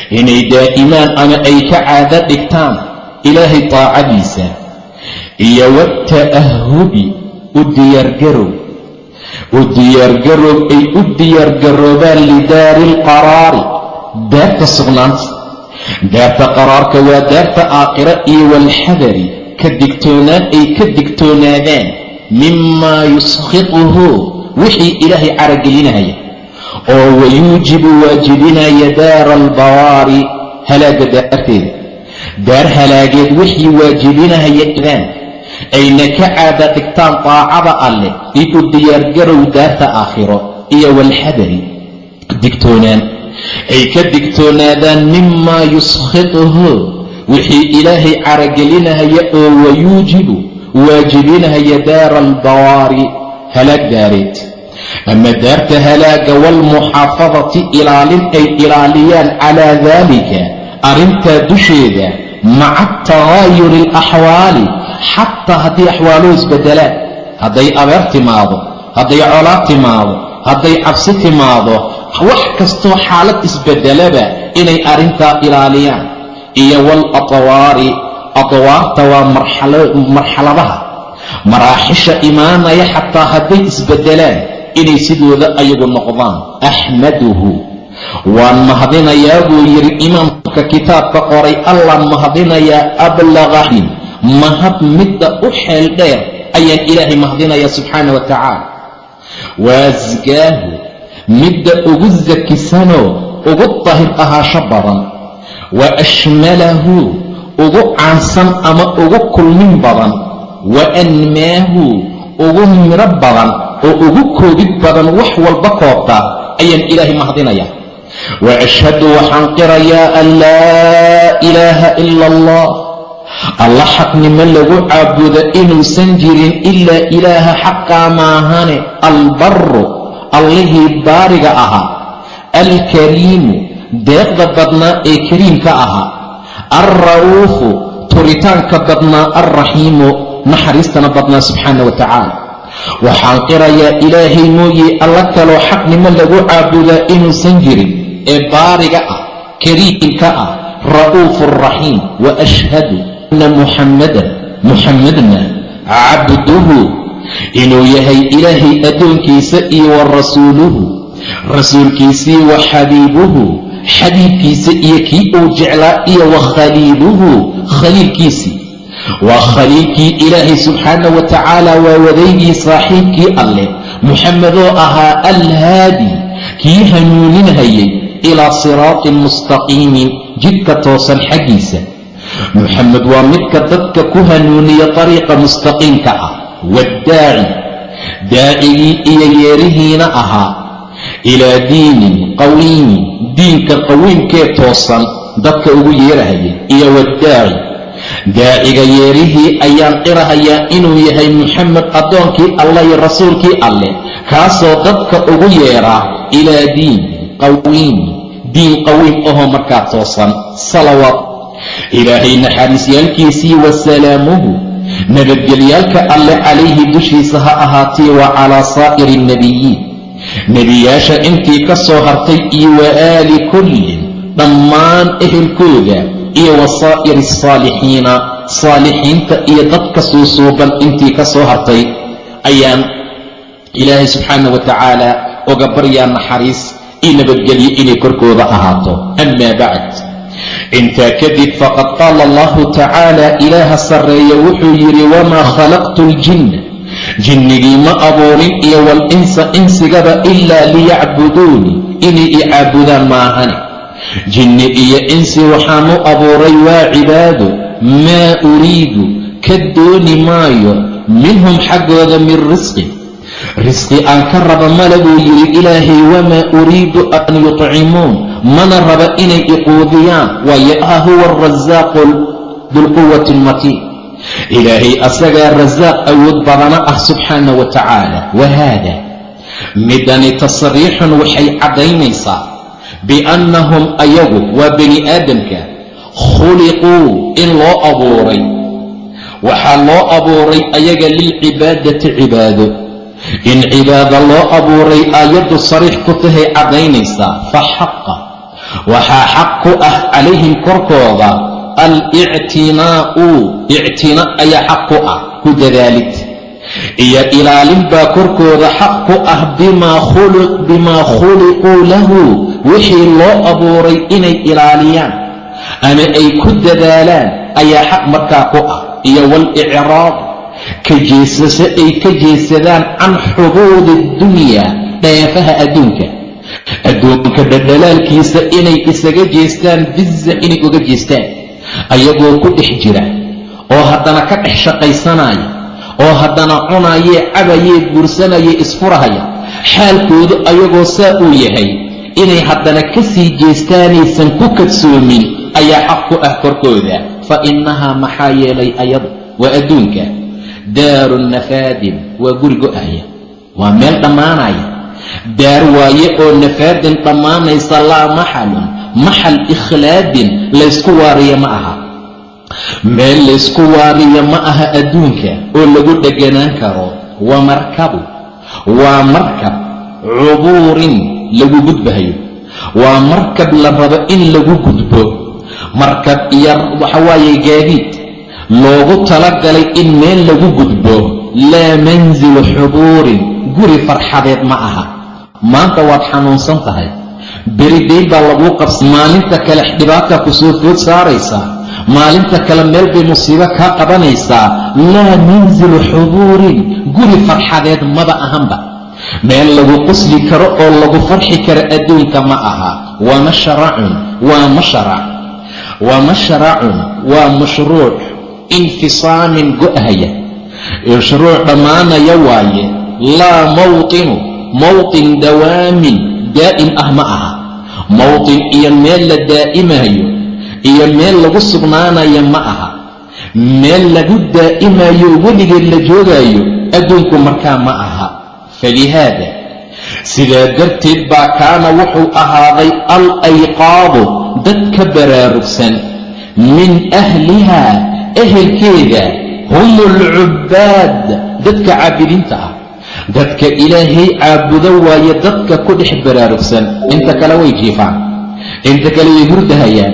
B: Inay daa'imaan ama ay ka caado dhigtaan ilaahay taacadiisa. Iyo wata'ahubi u diyaargarow diyaargaroob ay u diyaargaroobaan lidaari alqaraari daarta sugnaanta. Daarta qaraarka waa daarta aakhira iyo waalxadari ka digtoonaan ay ka digtoonaadaan. Mimaa yuskhituhu wixii ilaahay caragelinaya oo wayuujibu waajibinaya daara albawaari halaagga daarteeda. Daar halaageed wixii waajibinahaya idaan ayna ka caada dhigtaan daacada alleh id u diyaargarow daarta aakhiro iyo walxadari digtoonaan ay ka digtoonaadaan mimaa yuskhituhu wixii ilaahay caragelinahaya oo wayuujibu waajibinahaya daara albawaari halaag daareed ama daarta halaaga waalmuxaafadati ilaalin ay ilaaliyaan calaa daalika arrintaa dusheeda maca tagaayuri alaxwaali xataa haddii axwaaluhu isbeddelaan hadday abeer timaado hadday colaad timaado hadday cabsi timaado wax kastoo xaalad isbeddelaba inay arrintaa ilaaliyaan. Iyo waalatwaari adwaarta waa marxaladaha. Maraaxisha imaanaya xataa hadday isbeddelaan inay sidooda ayagu noqdaan. Axmaduhu waan mahadinayaa buu yidhi imaamka kitaabka qoray allaan mahadinayaa ablaqahin mahad midda u xeel dheer ayaan ilaahay mahadinayaa subxaana wa tacaala. Waasgaahu midda ugu sakisanoo ugu dahir ahaasho badan. Wa ashmalahu ugu caansan ama ugu kulmin badan. Wa anmaahu ugu midho badan oo ugu koobid badan wax walba koobta ayaan ilaahay mahadinayaa. Wa ashhadu waxaan qirayaa an laa ilaaha ila allah alla xaqnimo lagu caabudo inuusan jirin ilaa ilaaha xaqaa maahane albaru allihii baariga ahaa alkariimu deeqda badnaa ee kariimka ahaa alra'uufu turitaanka badnaa alraxiimu naxariistana badnaa subxaana wa tacaala. Waxaan qirayaa ilaahay mooye alla kaloo xaqnimo lagu caabudaa inuusan jirin ee baariga ah kariimka ah ra'uufu raxiim wa ashhadu anna muxammadan muxammadna cabduhu inuu yahay ilaahay addoonkiisa iyo wa rasuuluhu rasuulkiisii wa xabiibuhu xabiibkiisa iyo kii uu jeclaa iyo wa khaliiluhu khaliilkiisii waa khaliilkii ilaahay subxaana wa tacaala waa wadaygii saaxiibkii alleh muxamedoo ahaa alhaadi kii hanuuninhayay ilaa siraatin mustaqiimin jidka toosan xaggiisa muxamed waa midka dadka ku hanuuniya dariiqa mustaqiimka ah waddaaci daacigii iyo yeerihiina ahaa. Ilaa diinin qawiimin diinka qawiimkee toosan dadka ugu yeerahaya iyo waddaaci daaciga yeerihii ayaan qirahayaa inuu yahay muxamed addoonkii allah iyo rasuulkii alleh kaasoo dadka ugu yeeraa ilaa diin qawiim diin qawiim ahoo markaa toosan salawaat ilaahay naxariisyaalkiisii wa salaamuhu nabadgelyaalka alleh calayhi dushiisa ha ahaatee wa calaa saa'iri alnebiyiin nebiyaasha intii ka soo hartay iyo wa aali kullin dhammaan ehelkooda iyo wa saa'iri asaalixiina saalixiinta iyo dadka suusuuban intii ka soo hartay ayaan ilaahay subxaana wa tacaala uga baryaa naxariis iyo nabadgelyo inay korkooda ahaato. Amaa bacd intaa kadib faqad qaala allahu tacaala ilaaha sarreeya wuxuu yidhi wamaa khalaqtu ljinna jinnigii ma abuurin iyo wal insa insigaba ilaa liyacbuduuni inay i caabudaan maahane jinni iyo insi waxaanu abuuray waa cibaado maa uriidu ka dooni maayo minhum xaggooda min risqin risqi aan ka raba male buu yidhi ilaahay wamaa uriidu an yutcimuun mana raba inay iquudiyaan waayo ah huwa arasaaqu dulquwati almatiin ilaahay asagaa rasaaq awood badana ah subxaana wa tacaala wa haada? Midani tasriixun waxay caddaynaysaa biannahum ayagu waa bani aadamka khuliquu in loo abuuray. Waxaa loo abuuray ayaga lilcibaadati cibaado. In cibaado loo abuuray aayaddu sariix ku tahay caddaynaysaa. Fa xaqa waxaa xaq ku ah calayhim korkooda alictinaa'u ictina ayaa xaq ku ah ku dadaalid. Iyo ilaalin baa korkooda xaq ku ah bimaa khuliquu lahu wixii loo abuuray inay ilaaliyaan. Ama ay ku dadaalaan ayaa xaq markaa ku ah. Iyo walicraad ka jeesasho ay ka jeesadaan can xubuudi dunyaa dheefaha adduunka adduunka dhadhalaalkiisa inay isaga jeestaan biza inay uga jeestaan ayagoo ku dhex jira oo haddana ka dhex shaqaysanaya oo haddana cunayee cabayee guursanayee isfurahaya xaalkoodu ayagoo saa uu yahay inay haddana ka sii jeestaanaysan ku kadsoomin ayaa xaq ku ah korkooda. Fa innahaa maxaa yeelay ayadu? Waa adduunka. Daaru nafaadin waa guri go'aya waa meel dhammaanaya daar waaye oo nafaadin dhammaanaysa laa maxalun maxal ikhlaadin laysku waariya ma aha. Meel laysku waariya ma aha adduunka oo lagu dheganaan karo wa markabu waa markab cubuurin lagu gudbahayo. Waa markab la rabo in lagu gudbo. Markab iyo waxawaaye gaadiid loogu talagalay in meel lagu gudbo. Laa manzilu xubuurin guri farxadeed ma aha maanta waad xanuunsan tahay. Beridayn baa laguu qabsa maalinta kale dhibaata ku soo food saaraysaa maalinta kale meel bay musiibo kaa qabanaysaa laa manzilu xubuurin guri farxadeed maba ahanba. Meel lagu qusli karo oo lagu farxi karo adduunka ma aha. Waa mashracun waa mashrac waa mashracun waa mashruuc. Infisaamin go-haya mashruuc dhammaanaya waaye laa mawtinu mawtin dawaamin daa'im ah ma aha. Mawtin iyo meel la daa'imayo iyo meel lagu sugnaanayo ma aha. Meel lagu daa'imayo weligeed la joogaayo adduunku markaa ma aha. Falihaada sidaa darteed baa kaana wuxuu ahaaday al ayqaabu dad ka baraarugsan. Min ahliha ehelkeeda hum ulcubbaad dadka caabidiinta ah dadka ilaahay caabudo waaye dadka ku dhex baraarugsan inta kale way jiifaan inta kale way hurdahayaan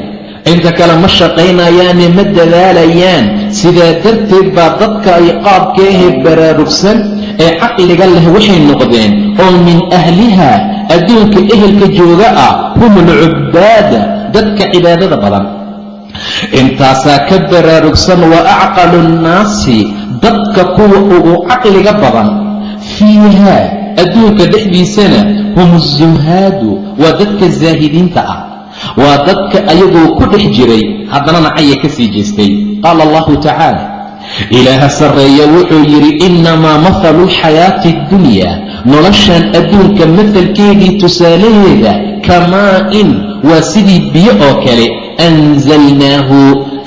B: inta kale ma shaqaynayaane ma dadaalayaan. Sidaa darteed baa dadka ay qaabka ahe baraarugsan ee caqliga leh waxay noqdeen oo min ahliha adduunka ehelka jooga ah hum ulcubbaada dadka cibaadada badan. Intaasaa ka baraarugsan wa acqalu nnaasi dadka kuwa ugu caqliga badan fiiha adduunka dhexdiisana hum zuhaadu waa dadka zaahidiinta ah. Waa dadka ayagoo ku dhex jiray haddana nacaya ka sii jeestay. Qaala allahu tacaala ilaaha sarreeya wuxuu yidhi innamaa mahalu lxayaati addunya noloshan adduunka mahalkeedii tusaalaheeda kamaa-in waa sidii biyo oo kale anzalnaahu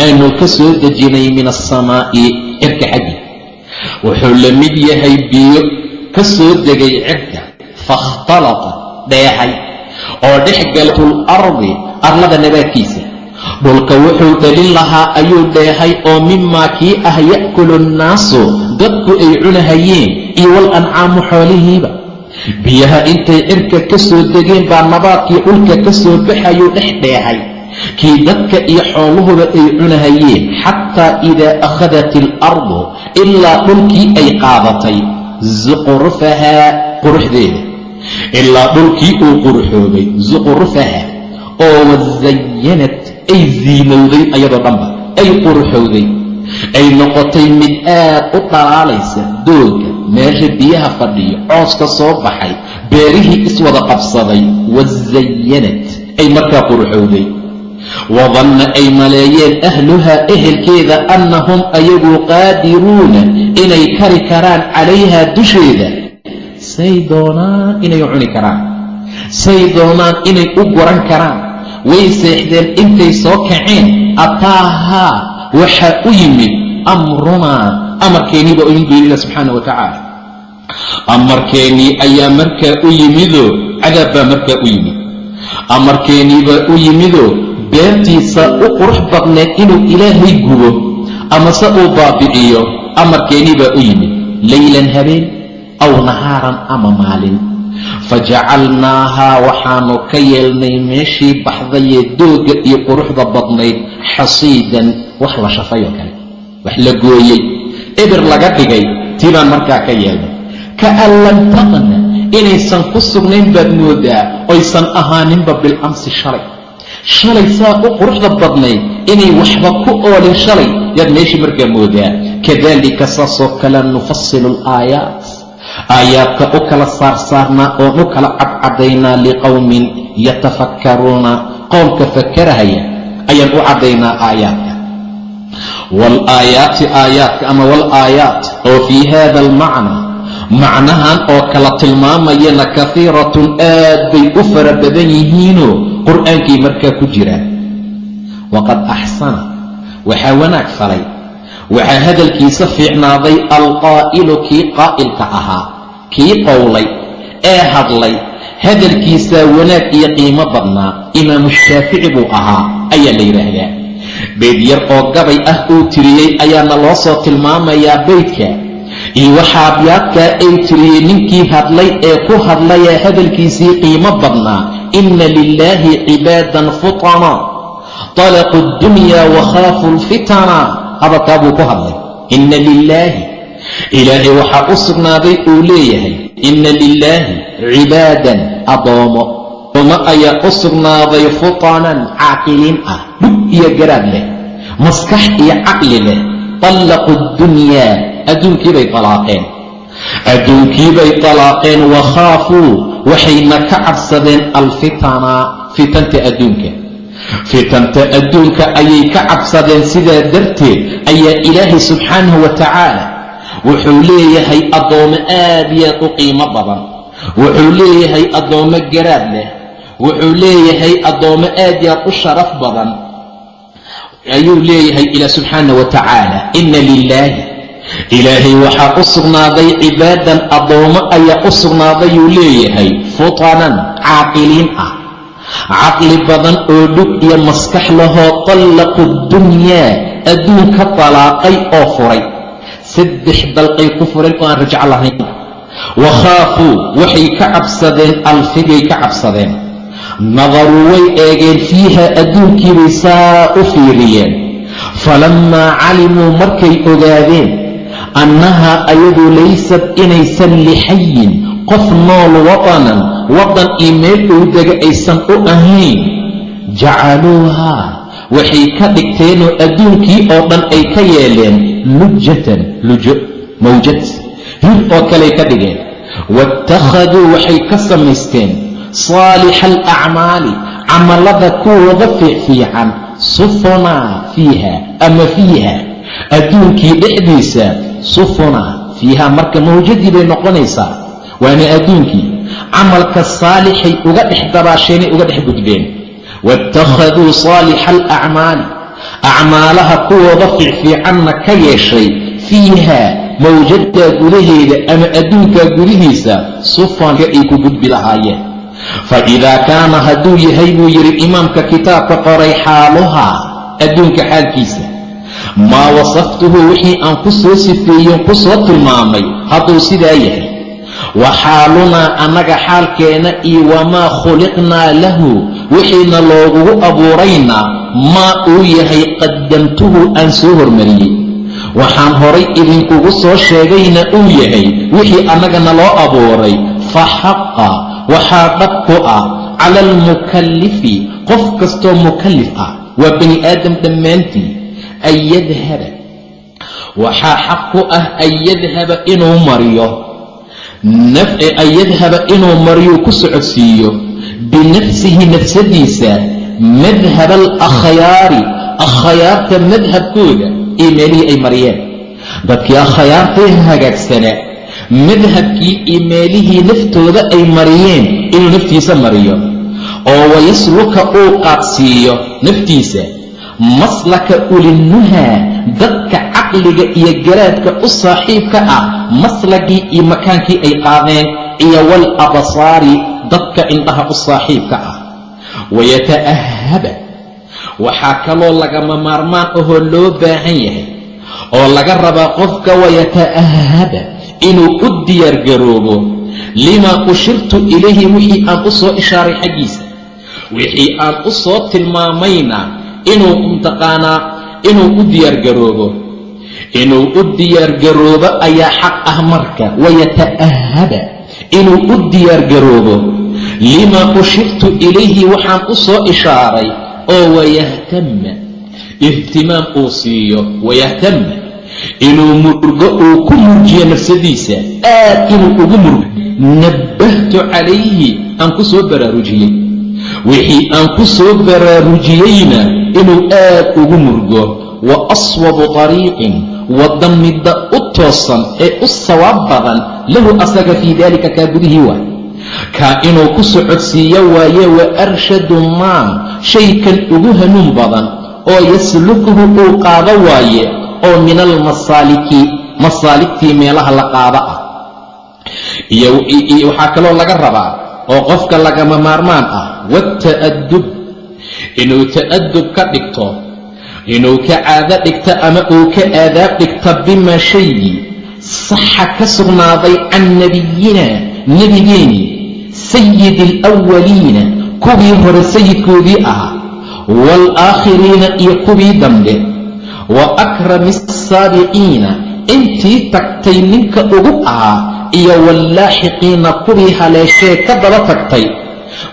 B: aanu ka soo dejinay min alsamaa'i cirka xaggi wuxuu la mid yahay biyo ka soo degay cirka fakhtalata dheexay oo dhex ardi arlada nabaadkiisa. Dhulka wuxuu dhalin lahaa ayuu dheehay oo mimaa kii ah ya'kulu nnaasu dadku ay cunahayeen iyo wal ancaamu xoolihiiba. Biyaha intay cirka ka soo degeen baa nabaadkii dhulka ka soo baxayuu dhex dheehay kii dadka iyo xooluhuba ay cunahayeen xataa idaa akhadat ilardu ilaa dhulkii ay qaadatay zuqrufahaa quruxdeeda. Ilaa dhulkii uu quruxoobay zuqrufaha oo wazayanad ay ziinowday ayadoo dhanba ay quruxowday ay noqotay mid aad u dhalaalaysa dooga meesha biyaha fadhiyo cooska soo baxay beerihii iswada qabsaday wazayanat ay markaa quruxowday wadanna ay maleeyeen ahluhaa ehelkeeda annahum ayagu qaadiruuna inay kari karaan calayhaa dusheeda say doonaan inay cuni karaan say doonaan inay u guran karaan way seexdeen intay soo kaceen ataahaa waxaa u yimid amrunaa amarkeeniiba u yimid ilah subxaana wa tacaala amarkeenii ayaa markaa u yimidoo cadaab baa markaa u yimid amarkeeniibaa u yimidoo beertiisa u qurux badneed inuu ilaahay gubo amase uu baabi'iyo amarkeenii baa u yimid laylan habeen aw nahaaran ama maalin. Fajacalnaahaa waxaanu ka yeelnay meeshii baxdayee doogga iyo quruxda badnayd xasiidan wax la shafay oo kale wax la gooyey ebir laga dhigay tii baan markaa ka yeelnay. Kaan lam taqna inaysan ku sugnayn baad moodaa oysan ahaaninba bilamsi shalay shalay saa u quruxda badnayd inay waxba ku oolin shalay yaad meeshii markaa moodaa. Kadalika saasoo kale nufasilu alaayaat. Aayaadka u kala saarsaarnaa oon u kala cadcadaynaa liqowmin yatafakkaruuna. Qowmka fakarahaya ayaan u caddaynaa aayaadka. Waalaayaati aayaadka ama walaayaat oo fii hada almacna. Macnahan oo kala tilmaamayana kahiiratun aad bay u fara badan yihiinoo qur'aankay markaa ku jiraan waqad axsana waxaa wanaag falay. Waxaa hadalkiisa fiicnaaday alqaa'ilu kii qaa'ilka ahaa. Kii qowlay ee hadlay. Hadalkiisaa wanaag iyo qiimo badnaa. Imaamu shaafici buu ahaa ayaa la yidhaahdaa. Bayd yar oo gabay ah uu tiriyey ayaana loo soo tilmaamayaa baydka iyo waxaabyaadkaa ay tiriyey ninkii hadlay ee ku hadlayee hadalkiisii qiimo badnaa inna lilaahi cibaadan futana talaquu اddunya wakhaafuu lfitana hadalkaa buu ku hadlay inna lilaahi ilaahay waxaa u sugnaaday uu leeyahay inna lilaahi cibaadan addoomo uma ayaa u sugnaaday futanan caaqiliin ah dhug iyo garaad leh maskax iyo caqli leh طallaquu اddunyaa adduunkiibay talaaqeen adduunkiibay talaaqeen wakhaafuu waxayna ka cabsadeen alfitana fitanta adduunka. Fitanta adduunka ayay ka cabsadeen sidaa darteed ayaa ilaahay subxaanahu wa tacaala wuxuu leeyahay addoommo aad yaad u qiimo badan. Wuxuu leeyahay addoommo garaad leh. Wuxuu leeyahay addoommo aad yaad u sharaf badan. Ayuu leeyahay ilah subxaana wa tacaala. Inna lilaahi ilaahay waxaa u sugnaaday cibaadan addoommo ayaa u sugnaadayuu leeyahay futanan caaqiliin ah. Caqli badan oo dhug iyo maskax lahoo tallaqu dunyaa adduunka talaaqay oo furay. Saddex dalqay ku furan oo aan rajco lahayn. Wakhaafuu waxay ka cabsadeen alfigay ka cabsadeen. Nadaruu way eegeen fiiha adduunkiibay saa u fiiriyeen. Falammaa calimuu markay ogaadeen annahaa ayadu laysad inaysan lixayin qof nool wadanan wadan iyo meel uu dega aysan u ahayn. Jacaluuhaa waxay ka dhigteenoo adduunkii oo dhan ay ka yeeleen lujatan lujo mawjad. Hir oo kaley ka dhigeen. Waatakhaduu waxay ka samaysteen saalixa alacmaali camallada kuwooda fiicfiican sufunaa fiiha ama fiiha. Adduunkii dhexdiisa sufunaa fiiha marka mawjadii bay noqonaysaa waana adduunkii camalka saalixay uga dhex dabaasheenay uga dhex gudbeen. Waatakhaduu saalixa alacmaali acmaalaha kuwooda fiicfiicanna ka yeeshay fiiha mawjaddaa gudaheeda ama adduunkaa gudihiisa sufanka ay ku gudbi lahaayeen. Fa idaa kaana hadduu yahay buu yidhi imaamka kitaabka qoray xaaluhaa adduunka xaalkiisa maa wasaftuhu wixii aan ku soo sifeeyen ku soo tilmaamay hadduu sidaa yahay. Wa xaalunaa annaga xaalkeena iyo wamaa khuliqnaa lahu wixiina loogugu abuuraynaa maa uu yahay qadamtuhu aan soo hormariyey. Waxaan horay idinkugu soo sheegayna uu yahay wixii annagana loo abuuray. Fa xaqa waxaa dhab ku ah cala almukallifi qof kastoo mukallif ah waa bani aadam dhammaantii an yadhaba waxaa xaq ku ah an yadhaba inuu mariyo an yadhaba inuu mariyo ku socodsiiyo binafsihi nafsadiisa madhaba alakhyaari akhyaarta madhabkooda iyo meelihii ay mariyeen dadkii akhyaartay hagaagsanaa madhabkii iyo meelihii naftooda ay mariyeen inuu naftiisa mariyo oo wayasluka uu qaadsiiyo naftiisa maslaka ulinnuhaa dadka caqliga iyo garaadka u saaxiibka ah maslagii iyo makaankii ay qaadeen iyo wal absaari dadka indhaha u saaxiibka ah. Wayata'ahaba waxaa kaloo lagama maarmaan ahoo loo baahan yahay oo laga rabaa qofka wayata'ahaba inuu u diyaargaroobo limaa ushirtu ilayhi wixii aan u soo ishaaray xaggiisa wixii aan u soo tilmaamayna inuu mtaqaanaa inuu u diyaargaroobo inuu u diyaargaroobo ayaa xaq ah marka wayata'ahaba inuu u diyaargaroobo limaa ushirtu ilayhi waxaan u soo ishaaray oo wayahtama ihtimaam uu siiyo wayahtama inuu murgo uu ku murjiyo nafsadiisa aad inuu ugu murgo nabbahtu calayhi aan ku soo baraarujiyey wixii aan ku soo baraarujiyeyna inuu aad ugu murgo wa aswabu طariiqin wadda midda u toosan ee u sawaab badan lahu asaga fii dalika kaa gudihii waay kaa inuu ku socodsiiyo waaye wa arshadu maa shaykan ugu hanuun badan oo yaslukuhu uu qaado waaye oo min almasaaliki masaaligtii meelaha la qaado ah. Iyo waxaa kaloo laga rabaa oo qofka lagama maarmaan ah wata'adub inuu ta'adub ka dhigto inuu ka caado dhigto ama uu ka aadaab dhigto bima shayi saxa ka sugnaaday can nebiyina nebigeeni sayidi alawaliina kuwii hore sayidkoodii ahaa waalaakhiriina iyo kuwii dambe wa akrami asaabiqiina intii tagtay ninka ugu ahaa iyo wallaaxiqiina kuwii haleeshee ka daba tagtay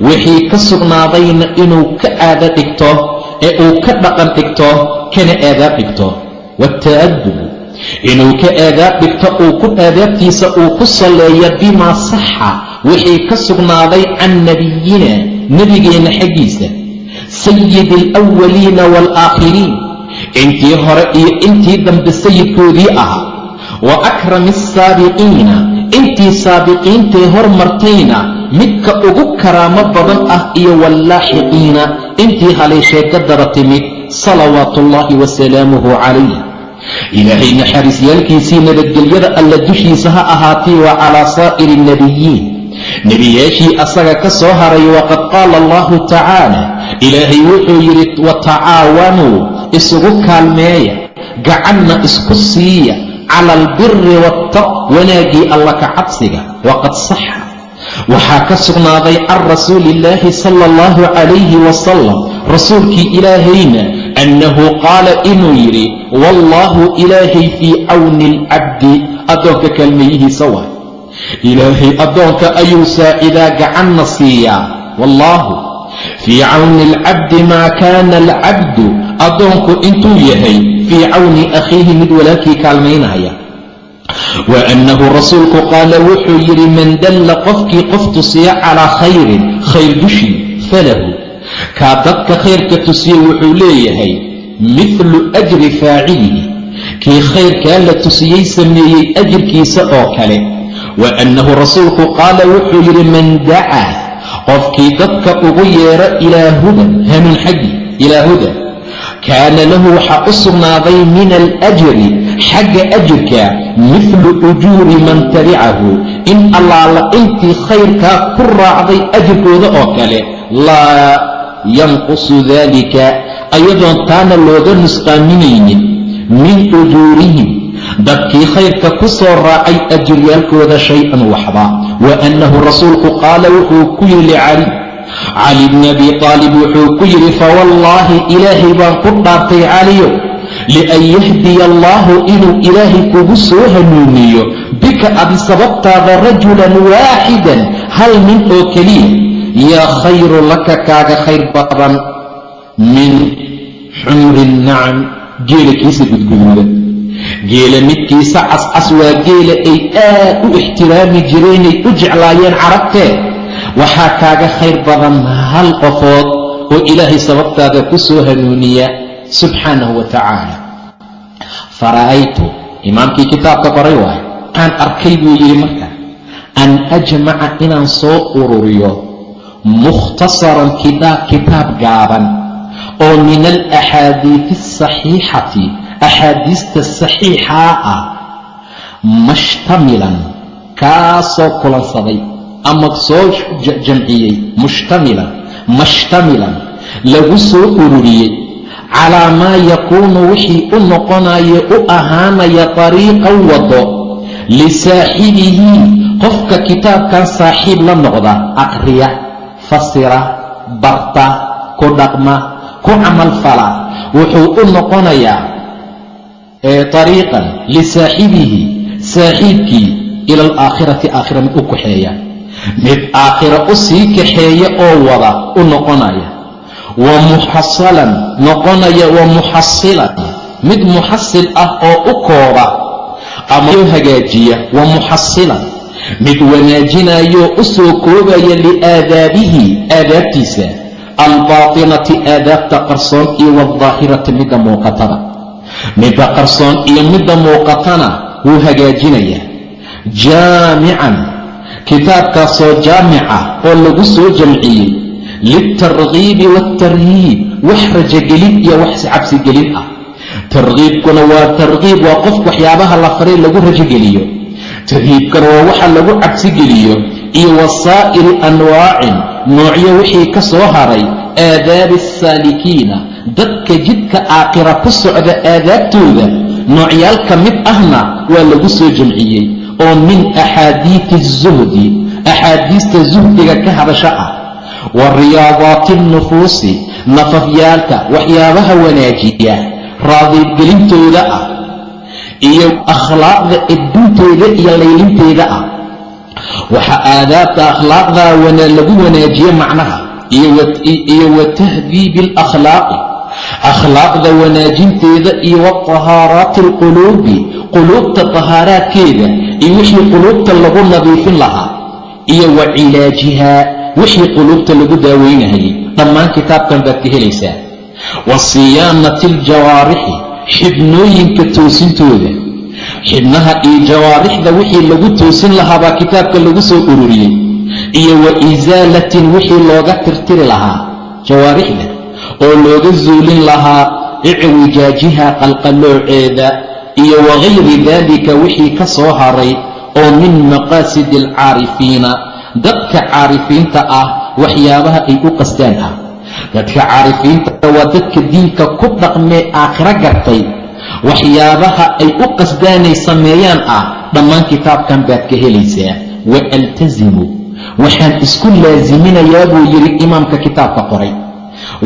B: wixii ka sugnaadayna inuu ka aada dhigto ee uu ka dhaqan dhigto kana aadaab dhigto. Waata'adubu inuu ka aadaab dhigto uu ku aadaabtiisa uu ku saleeyo bimaa saxa wixii ka sugnaaday can nebiyina nebigeenna xaggiisa sayidi alawaliina waalaakhiriin intii hore iyo intii dambe sayidkoodii ahaa wa akrami asaabiqiina intii saabiqiintee hormartayna midka ugu karaamo badan ah iyo wallaaxiqiina intii haleeshee ka daba timid salawaatu ullaahi wasalaamuhu calayh ilaahay naxariisyaalkiisii nabadgelyada alla dushiisa ha ahaatay wa calaa saa'iri alnebiyiin nebiyaashii asaga ka soo haray waqad qaala allahu tacaala ilaahay wuxuu yidhi watacaawanuu isugu kaalmeeya. Gacanna isku siiya cala albiri waataq wanaaggii alla ka cabsiga waqad saxa. Waxaa ka sugnaaday can rasuuli illaahi sala allahu calayhi wasalam rasuulkii ilaahayna annahu qaala inuu yidhi wallaahu ilaahay fii cawni alcabdi addoonka kaalmeeyihiisa waay ilaahay addoonka ayuu saacidaa gacanna siiyaa. Wallaahu fii cawni alcabdi maa kaana alcabdu addoonku intuu yahay fii cawni akhiihi mid walaalkii kaalmaynaya. Wa annahu rasuulku qaala wuxuu yidhi man dalla qofkii qof tusiya calaa khayrin khayr dushii falahu. Kaa dadka khayrka tusiye wuxuu leeyahay midlu ajri faacilihi. Kii khayrkaa la tusiyey sameeyey ajirkiisa oo kale. Wa annahu rasuulku qaala wuxuu yidhi man dacaa qofkii dadka ugu yeero ilaa hudan hanuun xaggi ilaa hudan kaana lahu waxaa u sugnaaday min alajri xagga ajirka midlu ujuuri man tabicahu in allaala intii khayrkaa ku raacday ajirkooda oo kale laa yanqusu daalika ayadoon taana looga nusqaaminaynin min ujuurihim dadkii khayrka ku soo raacay ajiryaalkooda shay-an waxba wa annahu rasuulku qaala wuxuu ku yidhi licali cali bni abi aalib wuxuu ku yidhi fawallaahi ilaahay baan ku dhaartay caliyo lian yahdiya allaahu inuu ilaahay kugu soo hanuuniyo bika adi sababtaada rajulan waaxidan hal nin oo keliya yaa khayru laka kaaga khayr badan min xumri nacam. Geela kiisa gudguduuda geela midkiisa cascas waa geela ay aad u ixtiraami jireenay u jeclaayeen carabtee waxaa kaaga khayr badan hal qofood oo ilaahay sababtaada ku soo hanuuniya subxaanahu wa tacaala. Fara'aytu imaamkii kitaabka qoray waayo waxaan arkay buu yidhi marka an ajmaca inaan soo ururiyo mukhtasaran kitaab gaaban oo min alaxaadiidi asaxiixati axaadiista saxiixaa ah mashtamilan kaasoo kulansaday ama soo jamciyey mushtamilan mashtamilan lagu soo ururiyey calaa maa yakuunu wixii u noqonaya u ahaanaya dariiqan wado lisaaxibihi qofka kitaabkan saaxiib la noqda aqriya fasira barta ku dhaqma ku camalfala wuxuu u noqonayaa ariiqan lisaaxibihi saaxiibkii ila alaakhirati aakhira mid u kaxeeya mid aakhira u sii kaxeeya oo wada u noqonaya. Wa muxasalan noqonaya wa muxasilan mid muxasil ah oo u kooba ama u hagaajiya wa muxasilan mid wanaajinayo u soo koobaya liaadaabihi aadaabtiisa. Albaatinati aadaabta qarsoon iyo waaldaahirati midda muuqatada. Midda qarsoon iyo midda muuqatana wuu hagaajinayaa. Jaamican kitaabkaasoo jaamica oo lagu soo jamciyey liltargiibi waaltarhiib wax rajogelin iyo wax cabsigelin ah. Targiibkuna waa targiib waa qof waxyaabaha la faray lagu rajogeliyo tarhiibkana waa waxa lagu cabsigeliyo iyo wasaa'iri anwaacin noocyo wixii ka soo haray aadaabi asaalikiina dadka jidka aakhira ku socda aadaabtooda noocyaal ka mid ahna waa lagu soo jamciyey oo min axaadiidi azuhdi axaadiista zuhdiga ka hadasha ah wa riyaadaati alnufuusi nafafyaalka waxyaabaha wanaajiya raadigelintooda ah iyo akhlaaqda edbinteeda iyo laylinteeda ah. Waxa aadaabta akhlaaqda lagu wanaajiye macnaha iyo wa tahdiibi alakhlaaqi akhlaaqda wanaajinteeda iyo watahaaraati alquluubi quluubta tahaaraadkeeda iyo wixii quluubta lagu nadiifin lahaa iyo wa cilaajihaa wixii quluubta lagu daaweynahayay dhammaan kitaabkan baad ka helaysaa. Wa siyaanati aljawaarixi xibnooyinka toosintooda. Xibnaha iyo jawaarixda wixii lagu toosin lahaabaa kitaabka lagu soo ururiyey. Iyo wa isaalatin wixii looga tirtiri lahaa jawaarixda oo looga zuulin lahaa icwijaajiha qalqallooceeda iyo wagayri daalika wixii ka soo haray oo min maqaasidi alcaarifiina dadka caarifiinta ah waxyaabaha ay u qastaan ah. Dadka caarifiinta waa dadka diinka ku dhaqmee aakhiro gartay waxyaabaha ay u qasdaanay sameeyaan ah dhammaan kitaabkan baad ka helaysaa. Wa altazimu. Waxaan isku laasiminayaa buu yidhi imaamka kitaabka qoray.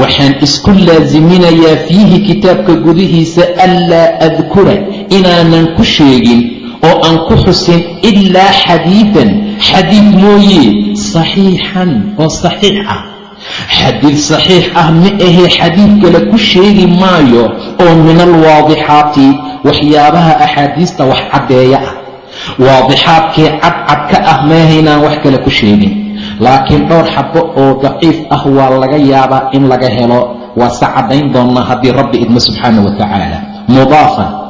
B: Waxaan isku laasiminayaa fiihi kitaabka gudihiisa anlaa adkura inaanan ku sheegin oo aan ku xusin ilaa xadiidan xadiid mooye saxiixan oo saxiix ah. Xadiid saxiix ah ma ahee xadiid kale ku sheegi maayo oo min alwaadixaati waxyaabaha axaadiista wax caddeeya ah. Waadixaadkee cadcad ka ah maahaynaan wax kale ku sheegin. Laakiin dhowr xabo oo daciif ah waa laga yaabaa in laga helo. Waase caddayn doonnaa haddii rabbi idmo subxaana wa tacaala. Mudaafan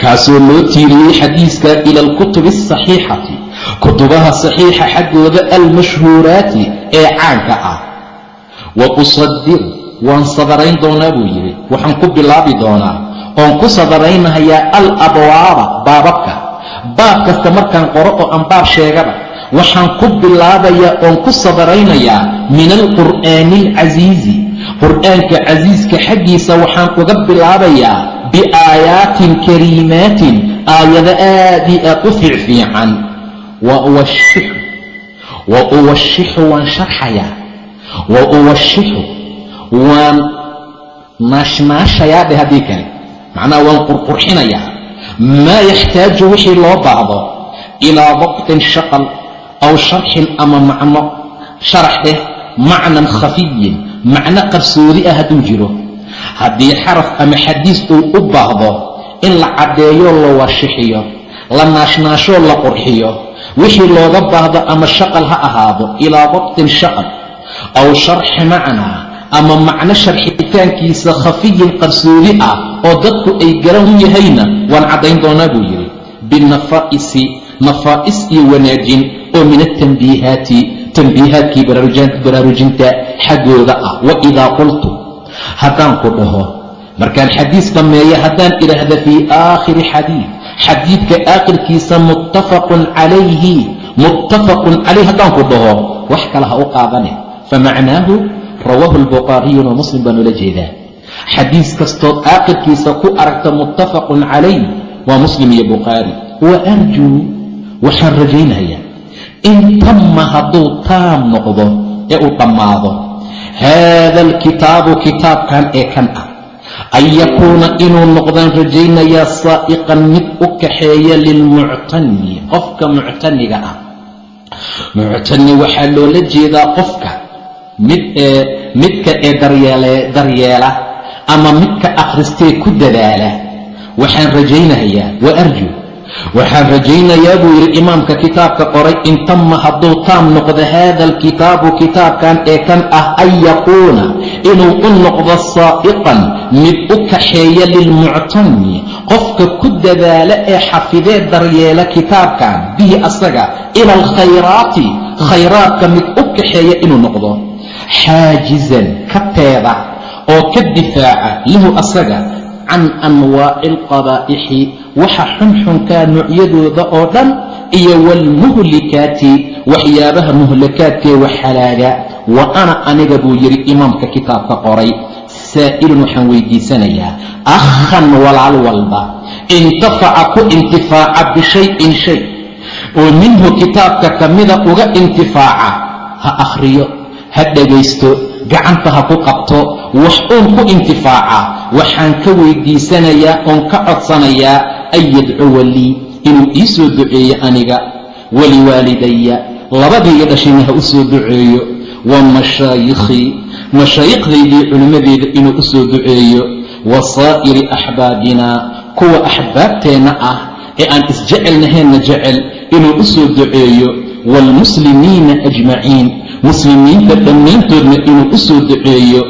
B: kaasoo loo tiiriyey xadiiska ila alkutubi asaxiixati kutubaha saxiixa xaggooda almashhuuraati ee caanka ah. Wa usadiru waan sadarayn doonaa buu yidhi. Waxaan ku bilaabi doonaa. Oon ku sadaraynahayaa al abwaaba baababka. Baab kasta markaan qoro oo aan baab sheegaba waxaan ku bilaabayaa oon ku sadaraynayaa min alqur'aani alcasiizi qur'aanka casiiska xaggiisa waxaan uga bilaabayaa biaayaatin kariimaatin. Aayado aad io aad u fiicfiican wa uwashixu wa uwashixu waan sharxayaa. Wa uwashixu waan naashnaashayaa dheh haddii kale. Macnaha waan qurqurxinayaa. Maa yaxtaaju wixii loo baahdo ilaa dabtin shaqal aw sharxin ama macno sharax dheh macnan khafiyin macno qarsoodi ah hadduu jiro. Haddii xaraf ama xadiis uu u baahdo in la caddeeyo la warshixiyo la naashnaashoo la qurxiyo wixii looga baahdo ama shaqal ha ahaado ilaa dabtin shaqal aw sharxi macnaa ama macno sharxitaankiisa khafiyin qarsoodi ah oo dadku ay garan u yahayna waan caddayn doonaa buu yidhi binafaa'isi nafaa'is iyo wanaajin oo min atambiihaati tambiihaadkii baraarujinta xaggooda ah. Wa idaa qultu. Haddaan ku dhaho. Markaan xadiis dhammeeyo haddaan idhaahda fii aakhiri xadiid xadiidka aakhirkiisa muttafaqun calayhi muttafaqun calayh haddaan ku dhaho. Wax kale ha u qaadane. Famacnaahu rawaahu albukhaariyun wa muslim baan ula jeedaa. Xadiis kastood aakhirkiisa ku aragta muttafaqun calayh waa muslim iyo bukhaari wa arjuu waxaan rajaynayaa in tamma hadduu taam noqdo ee uu dhammaado haada alkitaabu kitaabkan ee kan ah an yakuuna inuu noqdaan rajaynayaa saa'iqan mid u kaxeeya lilmuctani qofka muctaniga ah muctani waxaa loola jeedaa qofka mid ee midka ee daryeela ama midka akhristee ku dadaala waxaan rajaynayaa wa arju waxaan rajaynayaa buu yidhi imaamka kitaabka qoray in tamma hadduu taam noqdo haada alkitaabu kitaabkan ee kan ah an yakuuna inuu u noqdo saa'iqan mid u kaxeeya lilmuctani qofka ku dadaala ee xafidee daryeela kitaabkan bihi asaga ila alkhayraati khayraadka mid u kaxeeya inuu noqdo. Xaajizan ka teeda oo ka difaaca lahu asaga can anwaaci alqabaa'ixi waxa xunxunkaa noocyadooda oo dhan iyo waalmuhlikaati waxyaabaha muhlakaadkee wax halaaga wa ana aniga buu yidhi imaamka kitaabka qoray saa'ilun waxaan weydiisanayaa akhan walaal walba intafaca ku intifaaca bishayin shay oo minhu kitaabka ka mida uga intifaaca ha akhriyo ha dhegaysto gacanta ha ku qabto wax uun ku intifaaca waxaan ka weydiisanayaa oon ka codsanayaa an yadcuwa lii inuu ii soo duceeyo aniga waliwaalidaya labadiiga dhashayna ha u soo duceeyo wa mashaayikhii mashaayikhdaydii culimmadeeda inuu u soo duceeyo wa saa'iri axbaabinaa kuwa axbaabteenna ah ee aan isjecelnahaynna jecel inuu u soo duceeyo waalmuslimiina ajmaciin muslimiinta dhammaantoodna inuu u soo duceeyo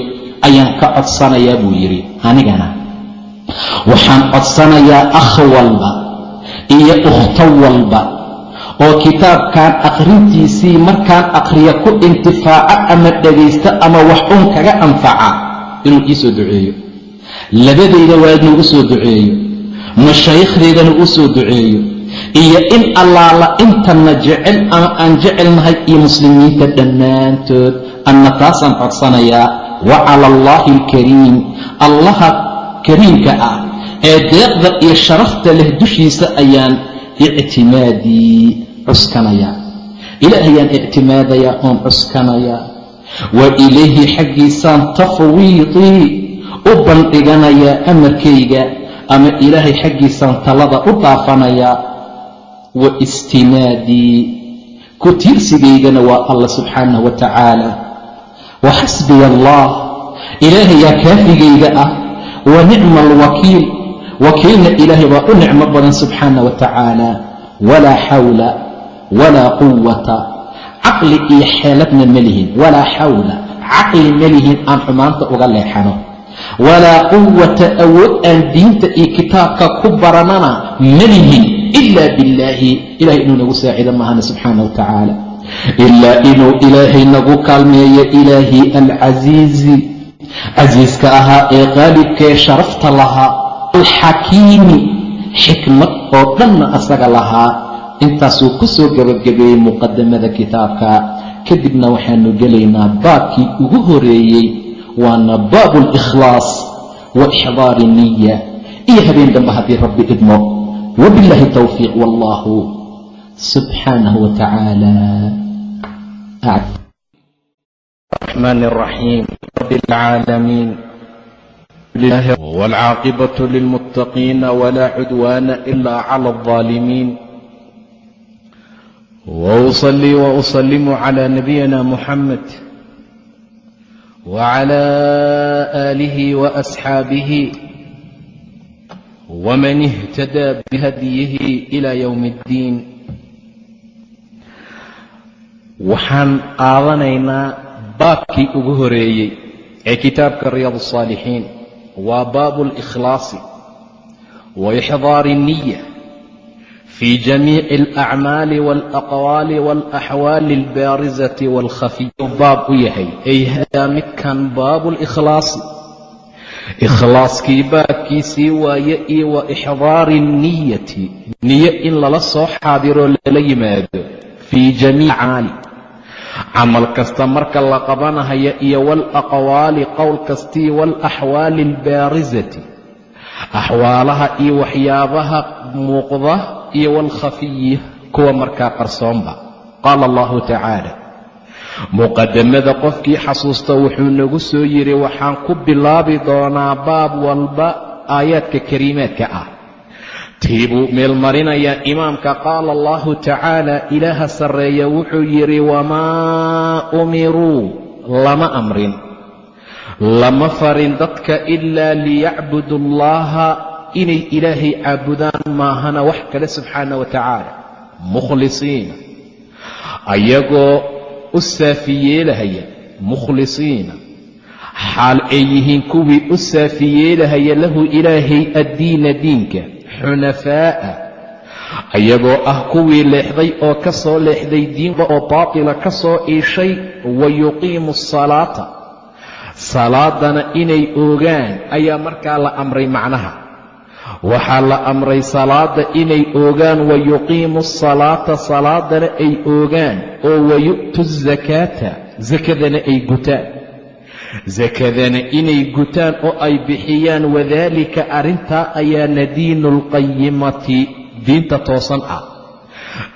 B: ayaan ka codsanayaa buu yidhi anigana. Waxaan codsanayaa akh walba iyo ukhto walba oo kitaabkan akhrintiisii markaan akhriya ku intifaaco ama dhagaysto ama wax uun kaga anfaca inuu ii soo duceeyo. Labadayda waalidna u soo duceeyo mashaayikhdeedana u soo duceeyo iyo in allaala intanna jecel ama aan jecelnahay iyo muslimiinta dhammaantood. Anna taasaan codsanayaa wa cala allaahi alkariim. Allaha kariimka ah ee deeqda iyo sharafta leh dushiisa ayaan ictimaadii cuskanayaa. Ilaahayaan ictimaadayaa oon cuskanayaa. Wa ilayhi xaggiisaan tafwiidii u bandhiganayaa amarkayga ama ilaahay xaggiisaan talada u dhaafanayaa wa istinaadii ku tiirsigaygana waa allah subxaanah wa tacaala wa xasbiya allah ilaahayaa kaafigayga ah. Wa nicma alwakiil wakiilna ilaahay baa u nicmo badan subxaana wa tacaala walaa xawla walaa quwata caqli iyo xeeladna ma lihin. Walaa xawla caqli ma lihin aan xumaanta uga leexano. Walaa quwata awood aan diinta iyo kitaabka ku baranana ma lihin ila billaahi ilahay inuu nagu saacido mahana subxaana wa tacaala ilaa inuu ilaahay nagu kaalmeeyo ilaahii alcasiizi casiiska ahaa ee qaalibkaee sharafta lahaa alxakiimi xikmad oo dhanna asaga lahaa intaasuu ku soo gabagabeeyey muqadamada kitaabka kadibna waxaanu gelaynaa baabkii ugu horeeyey waana baabu alikhlaas wa ixdaari niya iyo habeen dambe haddii rabbi idmo wabiاllahi towfiiq wallahu subxaanaه wa tacaala الرحمن الرحيم رب العالمين والعاقبة للمتقين ولا عدوان إلا على الظالمين وأصلي وأسلم على نبينا محمد وعلى آله وأصحابه wman اhtadaa bihadyihi ilى ywm اddiin waxaan qaadanaynaa baabkii ugu horeeyey ee kitaabka riyaad الصaalixiin waa baabu اlإkhlaasi waإxdaar الniya fi jamiici اlأcmaali wاlأqwaali wاlaxwaali اlbaarizaةi wاlkhafiya baab u yahay ay hadaa midkan baabu اlإkhlaasi ikhlaaskii baabkiisii waaye iyo wa ixdaari niyati niyo in lala soo xaadiroo lala yimaado fii jamiici acmaali camal kasta marka la qabanahayo iyo waalaqwaali qowl kastii waalaxwaali albaarisati axwaalaha iyo waxyaabaha muuqda iyo waalkhafiyi kuwa markaa qarsoonba qaala allahu tacaala muqadamada qofkii xasuusta wuxuu nagu soo yidhi waxaan ku bilaabi doonaa baab walba aayaadka kariimaadka ah. Tii buu meelmarinayaa imaamka qaala allahu tacaala ilaaha sarreeya wuxuu yidhi wamaa umiruu lama amrin lama farin dadka ilaa liyacbudu allaha inay ilaahay caabudaan maahana wax kale subxaana wa tacaala. Mukhlisiina ayagoo u saafiyeelahaya mukhlisiina. Xaal ay yihiin kuwii u saafiyeelahaya lahu ilaahay addiina diinka xunafaa'a. Ayagoo ah kuwii leexday oo ka soo leexday diinba oo baatila ka soo iishay wa yuqiimu asalaata salaadana inay oogaan ayaa markaa la amray macnaha waxaa la amray salaada inay oogaan wa yuqiimu asalaata salaadana ay oogaan oo wayu'tu asakaata sakadana ay gutaan. Sakadana inay gutaan oo ay bixiyaan wadaalika arrintaa ayaana diinu alqayimati diinta toosan ah.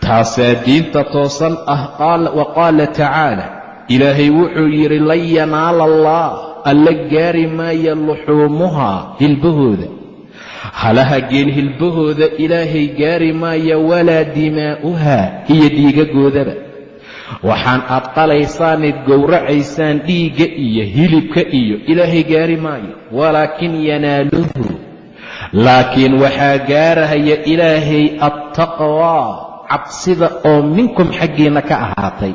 B: Taasaa diinta toosan ah wa qaala tacaala ilaahay wuxuu yidhi lan yanaala allah alla gaari maaya luxuumuhaa hilbahooda halaha geel hilbahooda ilaahay gaari maaya walaa dimaa'uhaa iyo dhiigagoodaba waxaan aad qalaysaanid gowracaysaan dhiigga iyo hilibka iyo ilaahay gaari maayo walaakin yanaaluhu. Laakiin waxaa gaarahaya ilaahay attaqwaa cabsida oo minkum xaggiinna ka ahaatay.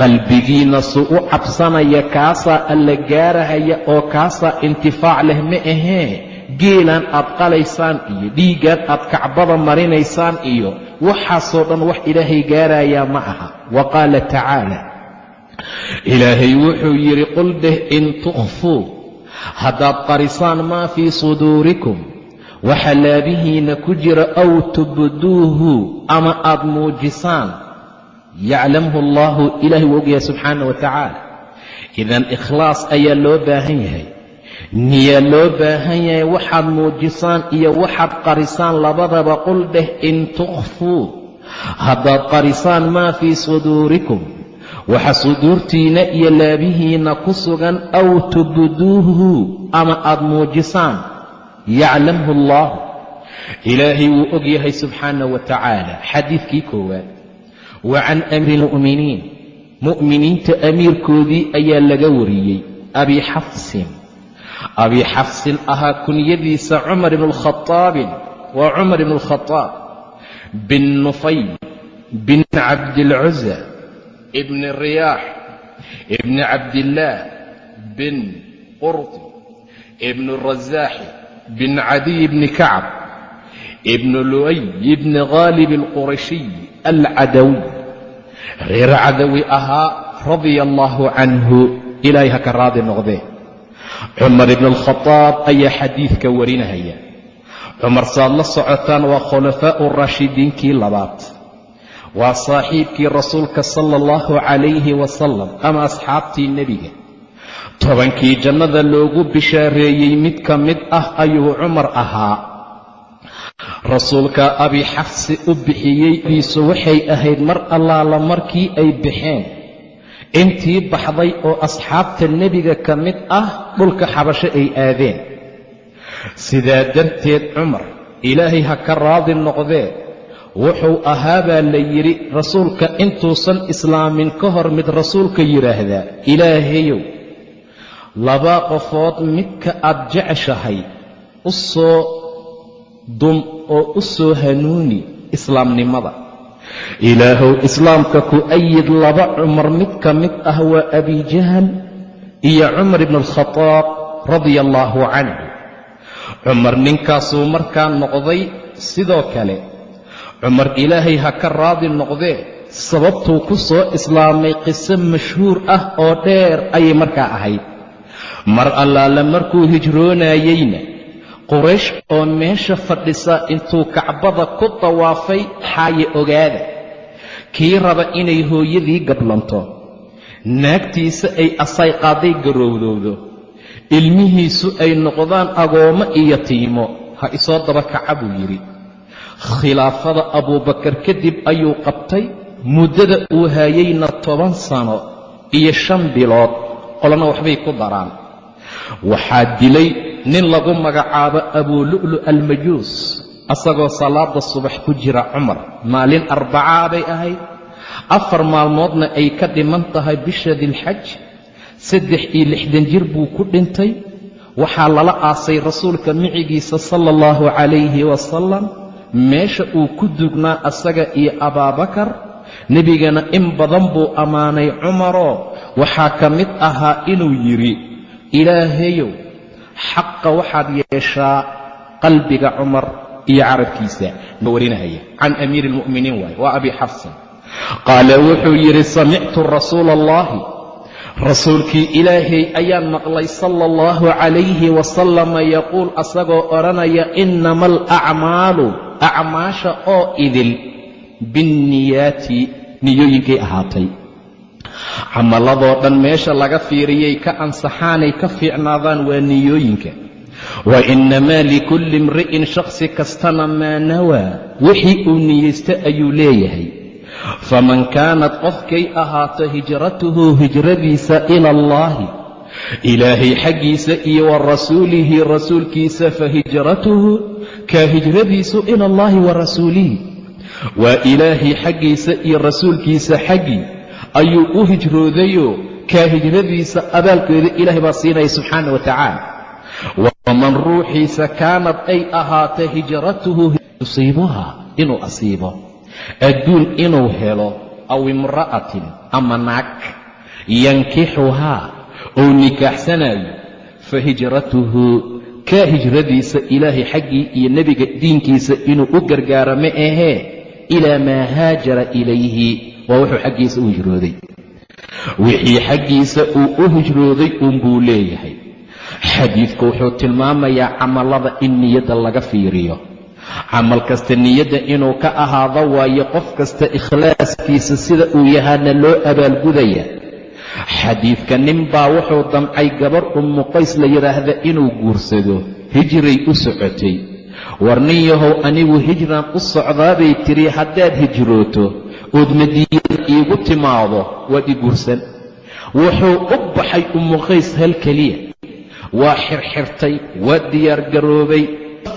B: Qalbigiinna suu u cabsanaya kaasaa alla gaarahaya oo kaasaa intifaac leh ma ahee geelaan aad qalaysaan iyo dhiiggaan aad kacbada marinaysaan iyo waxaasoo dhan wax ilaahay gaarayaa ma aha. Wa qaala tacaala ilaahay wuxuu yidhi qul dheh in tukhfuu haddaad qarisaan maa fii suduurikum waxa laabihiinna ku jira aw tubduuhu ama aad muujisaan yaclamhu allaahu ilaahay wuu ogyahay subxaana wa tacaala idan ikhlaas ayaa loo baahan yahay niyaa loo baahan yahay waxaad muujisaan iyo waxaad qarisaan labadaba qul dheh in tukhfuu haddaad qarisaan maa fii suduurikum? Waxa suduurtiinna iyo laabihiinna ku sugan aw tubduuhu ama aad muujisaan yaclamhu allaahu. Ilaahay wuu og yahay subxaana wa tacaala. Xadiidkii koowaad wa can amri lmu'miniin mu'miniinta amiirkoodii ayaa laga wariyey abi xafsin abi xafsin ahaa kunyadiisa cumar ibnu lkhaaabin waa cumar ibnu lkhaaab bin nufayl bin cabdilcuza ibni riyaax ibni cabdillaah bin qurdi ibni rasaaxi bin cadiy bni kacab ibni lu'ay ibni khaalib alqurashiy alcadawiy reer cadawi ahaa radia allaahu canhu ilaahay ha ka raadi noqdee cumar ibn alkhadaab ayaa xadiidka warinahaya cumar saad la socotaan waa khulafaa'u raashidiinkii labaad. Waa saaxiibkii rasuulka sala allahu calayhi wasalam ama asxaabtii nebiga. Tobankii jannada loogu bishaareeyey mid ka mid ah ayuu cumar ahaa. Rasuulka abi xafsi u bixiyey diisu waxay ahayd mar allaala markii ay baxeen intii baxday oo asxaabta nebiga ka mid ah dhulka xabasho ay aadeen. Sidaa darteed cumar ilaahay ha ka raadi noqdee wuxuu ahaa baa la yidhi rasuulka intuusan islaamin ka hor mid rasuulka yidhaahdaa ilaahayow laba qofood midka aad jeceshahay u soo dum oo u soo hanuuni islaamnimada ilaahow islaamka ku ayid laba cumar mid ka mid ah waa abijahal iyo cumar ibnu alkhadaab radia allaahu canhu. Cumar ninkaasuu markaa noqday sidoo kale. Cumar ilaahay ha ka raadi noqdee sababtuu ku soo islaamay qiso mashhuur ah oo dheer ayay markaa ahayd. Mar allaale markuu hijroonayeyna quraysh oo meesha fadhisa intuu kacbada ku dawaafay xaaye ogaada. Kii raba inay hooyadii gablanto. Naagtiisa ay asayqaaday garowdowdo ilmihiisu ay noqdaan agoommo iyo tiimo ha isoo daba kaca buu yidhi. Khilaafada abuubakar kadib ayuu qabtay muddada uu haayeyna toban sano iyo shan bilood qolana waxbay ku daraan waxaa dilay nin lagu magacaabo abuulu'lu almajuus asagoo salaada subax ku jira cumar. Maalin arbacaa bay ahayd. Afar maalmoodna ay ka dhiman tahay bisha dilxaj. Saddex iyo lixdan jir buu ku dhintay. Waxaa lala aasay rasuulka micigiisa sala allahu calayhi wasalam meesha uu ku dugnaa asaga iyo abaabakar. Nebigana in badan buu ammaanay cumaroo. Waxaa ka mid ahaa inuu yidhi ilaahayow xaqa waxaad yeeshaa qalbiga cumar iyo carabkiisa. Warinahaya. Can amiiri almu'miniin waaye waa abi xafsin. Qaala wuxuu yidhi samictu rasuula allahi rasuulkii ilaahay ayaan maqlay sala allahu calayhi wasalama yaquul asagoo odhanaya innama alacmaalu acmaasha oo idil binniyaati niyooyinkay ahaatay camaladoo dhan meesha laga fiiriyay ka ansaxaanay ka fiicnaadaan waa niyooyinka. Wa innamaa likulli imri'in shakhsi kastana maa nawaa wixii uu niyeysta ayuu leeyahay. Faman kaanat qofkay ahaato hijratuhu hijradiisa ila allaahi ilaahay xaggiisa iyo wa rasuulihi rasuulkiisa fa hijratuhu kaa hijradiisu ila allaahi wa rasuulihi. Waa ilaahay xaggiisa iyo rasuulkiisa xaggii ayuu u hijroodayoo kaa hijradiisa abaalkeeda ilaahay baa siinaya subxaana wa tacaala. Waman ruuxiisa kaanad ay ahaata hijratuhu yusiibuha inuu asiibo. Adduun inuu helo aw imra'atin ama naag yankixuhaa ou nikaaxsanayo fa hijratuhu kaa hijradiisa ilaahay xaggii iyo nebiga diinkiisa inuu u gargaaro ma ahee ilaa maa haajara ilayhi waa wuxuu xaggiisa u hijrooday. Wixii xaggiisa uu u hijrooday uunbuu leeyahay. Xadiidku wuxuu tilmaamayaa camallada in niyadda laga fiiriyo. Camal kasta niyadda inuu ka ahaado waayo qof kasta ikhlaaskiisa sida uu yahaana loo abaalgudaya xadiidka ninbaa wuxuu damcay gabar ummu qays la yidhaahda inuu guursado hijray u socotay. War nin yahow anigu hijraan u socdaabay tidhi haddaad hijrooto ood madiinada iigu timaado waad i wuxuu u baxay ummu qays hal keliya. Waa xirxirtay waa diyaargaroobay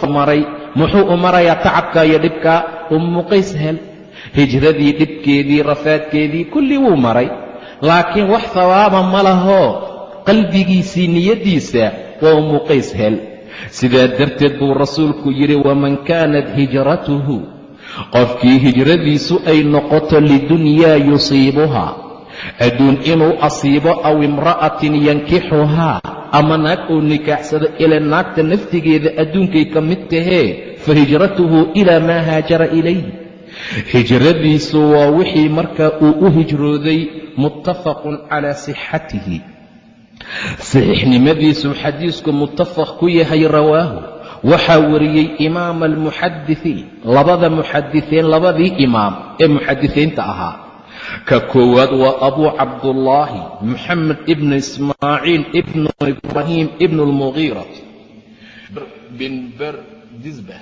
B: maray. Muxuu u marayaa tacabka iyo dhibkaa ummu qays hel hijradii dhibkeedii rafaadkeedii kullii wuu maray. Laakiin wax hawaaba ma lahoo qalbigiisii niyaddiisa waa ummu qays hel sidaa darteed buu rasuulku yidhi waman kaanat hijratuhu qofkii hijradiisu ay noqoto lidunyaa yusiibuhaa adduun inuu asiibo aw imra'atin yankixuhaa ama naag uu nikaaxsado ila naagta naftigeeda adduunkay ka mid tahee fa hijratuhu ilaa maa haajara ilayh hijradiisu waa wixii markaa uu u hijrooday muttafaqun calaa sixatihi. Saxiixnimadiisuu xadiisku muttafaq ku yahay rawaahu waxaa wariyey imaam almuxadisiin labada muxadisiin labadii imaam ee muxadisiinta ahaa. Ka koowaad waa abuu cabdullaahi moxamed ibnu ismaaciil ibnu ibraahim ibnu lmugiira bin berdisbah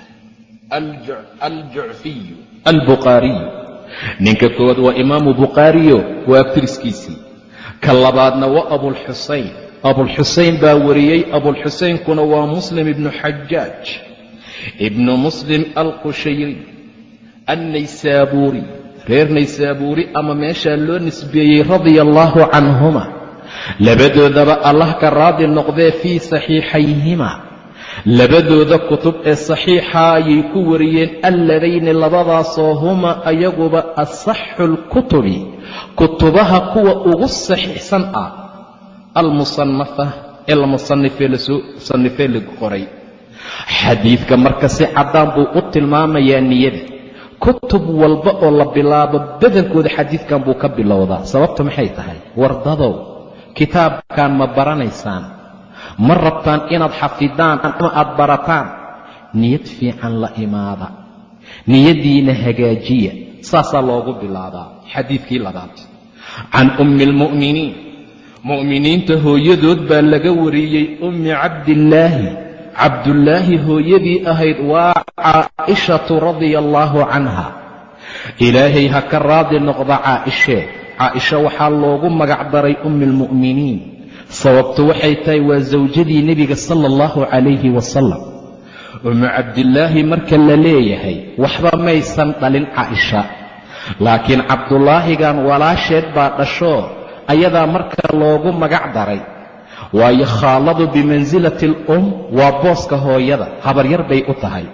B: aljucfiyu albuqaariyu. Ninka koowaad waa imaamu bukhaariyo waa abtiriskiisii ka labaadna waa abulxusayn abulxusayn baa wariyey. Abulxusaynkuna waa muslim ibnu xajaaj ibnu muslim alqushayri annaysaabuuri reer naysaabuuri ama meeshaa loo nisbeeyey radia allaahu canhuma. Labadoodaba allah ka raadi noqdee fii saxiixayhima. Labadooda kutub ee saxiixa ayay ku wariyeen alladayni labadaasoo huma ayaguba asaxu lkutubi kutubaha kuwa ugu saxiixsan ah almusanafa ee la musanifee la soo musanifee la qoray. Xadiidka marka si caddaan buu u tilmaamayaa niyada. Kutub walba oo la bilaabo badankooda xadiidkan buu ka bilowdaa. Sababta maxay tahay? Wardadow. Kitaabkan ma baranaysaan. Ma rabtaan inaad xafidaan ama aad barataan. Niyad fiican la imaada. Niyaddiina hagaajiya. Saasaa loogu bilaabaa xadiidkii labaad. Can ummi almu'miniin mu'miniinta hooyadood baa laga wariyey ummi cabdillaahi. Cabdullaahi hooyadii ahayd waa caa'ishatu radia allaahu canha. Ilaahay ha ka raadi noqda caa'ishee caa'isha waxaa loogu magac daray ummi almu'miniin sababtu waxay tahay waa sawjadii nebiga sala allahu calayhi wasalam ummu cabdillaahi marka la leeyahay waxba maysan dhalin caa'isha. Laakiin cabdulaahigan walaasheed baa dhashoo ayadaa marka loogu magac daray. Waayo khaaladu bimansilati alum waa booska hooyada habaryar bay u tahay.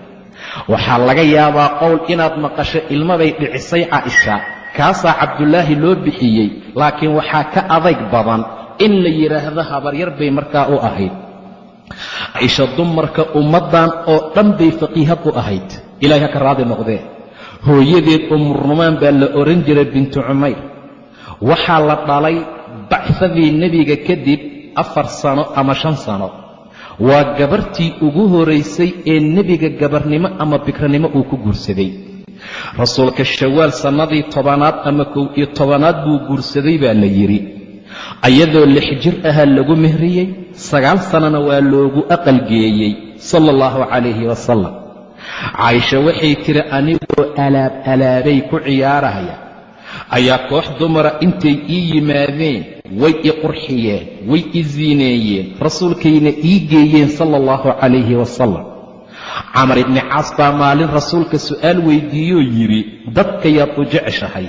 B: Waxaa laga yaabaa qowl inaad maqasho ilmabay dhicisay caa'isha. Kaasaa cabdulaahi loo bixiyey laakiin waxaa ka adayg badan in la yidhaahdo habaryar bay markaa u ahayd. Caa'isha dumarka ummaddan oo dhan bay faqiihad u ahayd. Ilahay ha ka raadi noqdee. Hooyadeed umurnumaan baa la ohan jiray bintu cumayr waxaa la dhalay bacsadii nebiga kadib afar sano ama shan sano. Waa gabartii ugu horaysay ee nebiga gabarnimo ama bikranimo uu ku guursaday. Rasuulka shawaal sannadii tobanaad ama kow iyo tobanaad buu guursaday baa la yidhi. Ayadoo lix jir ahaa lagu mehriyey sagaal sannona waa loogu aqalgeeyey sala allahu calayhi wasalam caaisha waxay tiri anigoo alaab alaabay ku ciyaarahaya ayaa koox dumara intay ii yimaadeen way i qurxiyeen way i siineeyeen rasuulkayna ii geeyeen sala allahu calayhi wasalam camar ibni caas baa maalin rasuulka su'aal weydiiyoo yidhi dadka yaad u jeceshahay.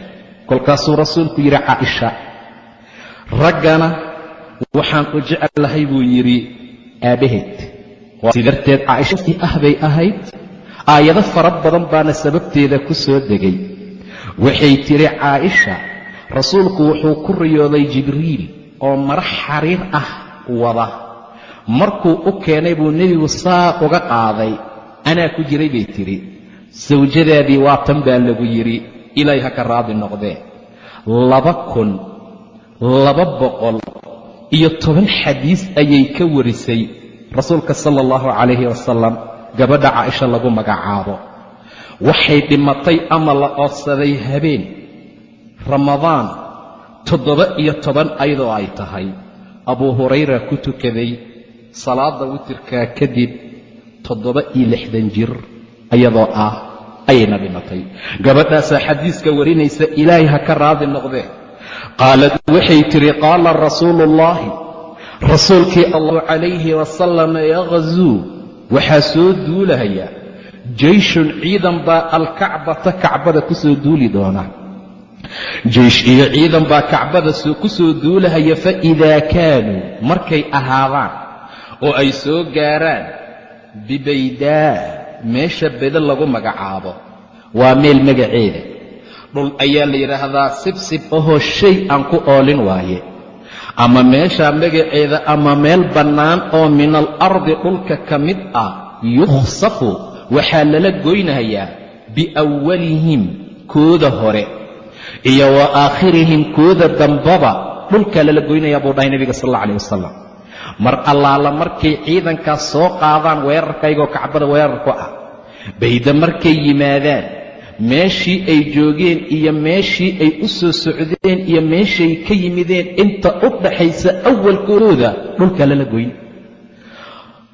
B: Kolkaasuu rasuulku yidhi caaisha raggana waxaan u jecelahay buu yidhi aabbaheed si darteed caaishai ah bay ahayd. Aayado fara badan baana sababteeda ku soo degay waxay tidhi caaisha rasuulku wuxuu ku riyooday jibriil oo mara xariir ah wada. Markuu u keenay buu nebigu saa uga qaaday. Anaa ku jiray bay tidhi sawjadaadii waa tan baa lagu yidhi. Ilaahay ha ka raadi noqdee. Laba kun laba boqol iyo toban xadiis ayay ka warisay rasuulka sala allahu calayhi wasalam gabadha caaisha lagu magacaabo waxay dhimatay ama la oodsaday habeen. Ramadaan toddoba iyo toban ayadoo ay tahay abuu hurayra ku tukaday salaadda witirkaa kadib toddoba iyo lixdan jir iyadoo ah ayayna dhimatay. Gabadhaasaa xadiiska warinaysa ilaahay ha ka raadi noqdee. Qaalad waxay tidhi qaala rasuulu ullaahi rasuulkii allahu calayhi wasalam yaqzuu waxaa soo duulahaya jeyshun ciidan baa alkacbata kacbada ku soo duuli doona. Jeysh iyo ciidan baa kacbada ku soo duulahaya fa idaa kaanuu markay ahaadaan oo ay soo gaaraan bibaydaa meesha bede lagu magacaabo. Waa meel magaceeda. Dhul ayaa la yidhaahdaa sibsib ahoo shay aan ku oolin waaye. Ama meeshaa magaceeda ama meel bannaan oo min alardi dhulka ka mid ah yukhsafu waxaa lala goynayaa biawwalihim kooda hore iyo wa aakhirihim kooda dambaba. Dhulkaa lala goynayaa buu dhahay nebiga sal alla alih wasalam mar allaala markay ciidankaas soo qaadaan weerarkaygoo kacbada weerar ku ah bayda markay yimaadaan meeshii ay joogeen iyo meeshii ay u soo socdeen iyo meeshay ka yimideen inta u dhaxaysa awalkooda dhulka lala goyn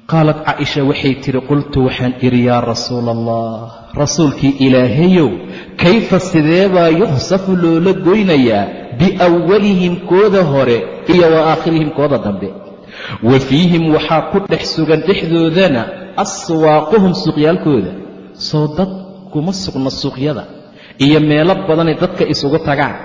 B: qaalat caaisha waxay tidhi qultu waxaan idhi yaa rasuula allah rasuulkii ilaahayow kayfa sideebaa yukhsafu loola goynayaa? Biawwalihim kooda hore iyo wa aakhirihim kooda dambe. Wa fiihim waxaa ku dhex sugan dhexdoodana aswaaquhum suuqyaalkooda. Soo dad kuma sugna suuqyada iyo meelo badanay dadka isugu tagaan.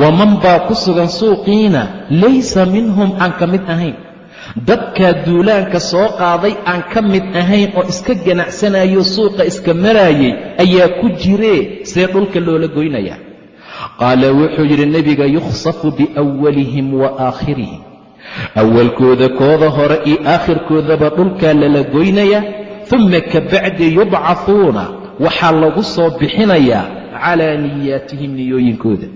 B: Waman baa ku sugan suuqiina laysa minhum aan ka mid ahayn dadkaa duulaanka soo qaaday aan ka mid ahayn oo iska ganacsanayo suuqa iska maraayay ayaa ku jiree see dhulka loola goynaya qaala wuxuu yidhi nebiga yukhsafu biawalihim wa aakhirihim. Awalkooda kooda hore iyo aakhirkoodaba dhulkaa lala goynaya uma ka bacdi yubcahuuna waxaa lagu soo bixinayaa calaa niyaatihim niyooyinkooda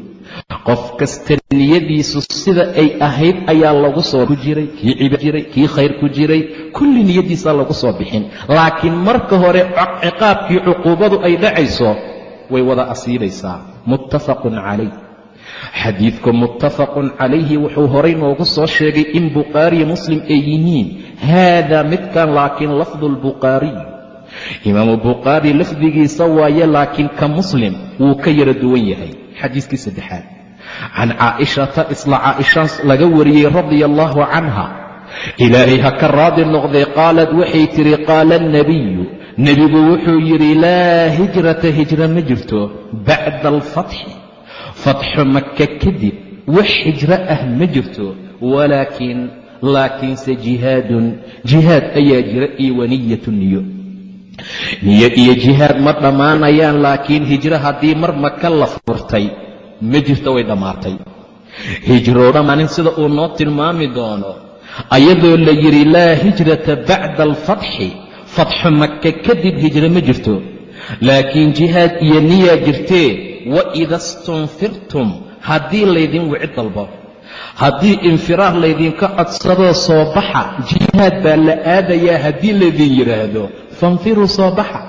B: qof kasta niyadiisu sida ay ahayd ayaa lagu soo ku jiray kii ciba jiray kii khayr ku jiray kulli niyaddiisaa lagu soo bixin. Laakiin marka hore ciqaabkii cuquubadu ay dhacayso way wada asiibaysaa. Muttafaqun calayh. Xadiidku muttafaqun calayhi wuxuu horay noogu soo sheegay in bukhaariyo muslim ay yihiin haadaa midkan laakiin lafdu lbukhaariy imaamu bukhaari lafdigiisa waaye laakiin ka muslim wuu ka yara duwan yahay xadiiskii saddexaad. Can caa'ishata isla caaishaan laga wariyey radia allaahu canha ilaahay ha ka raadi noqday qaalad waxay tidhi qaala alnebiyu nebigu wuxuu yidhi laa hijrata hijra ma jirto bacda alfatxi fatxu maka kadib wax hijro ah ma jirto walaakiin laakiinse jihaadun jihaad ayaa jira iyo waniyatu niyo niyo iyo jihaad ma dhammaanayaan laakiin hijro haddii mar maka la furtay ma jirto way dhammaatay. Hijroo dhammaanin sida uu noo tilmaami doono. Ayadoo la yidhi laa hijrata bacda alfatxi fatxu maka kadib hijro ma jirto. Laakiin jihaad iyo niyaa jirtee wa ida stunfirtum haddii laydin wici dalbo. Haddii infiraar laydinka codsadoo soo baxa jihaad baa la aadayaa haddii laydin yidhaahdo fainfiruu soo baxa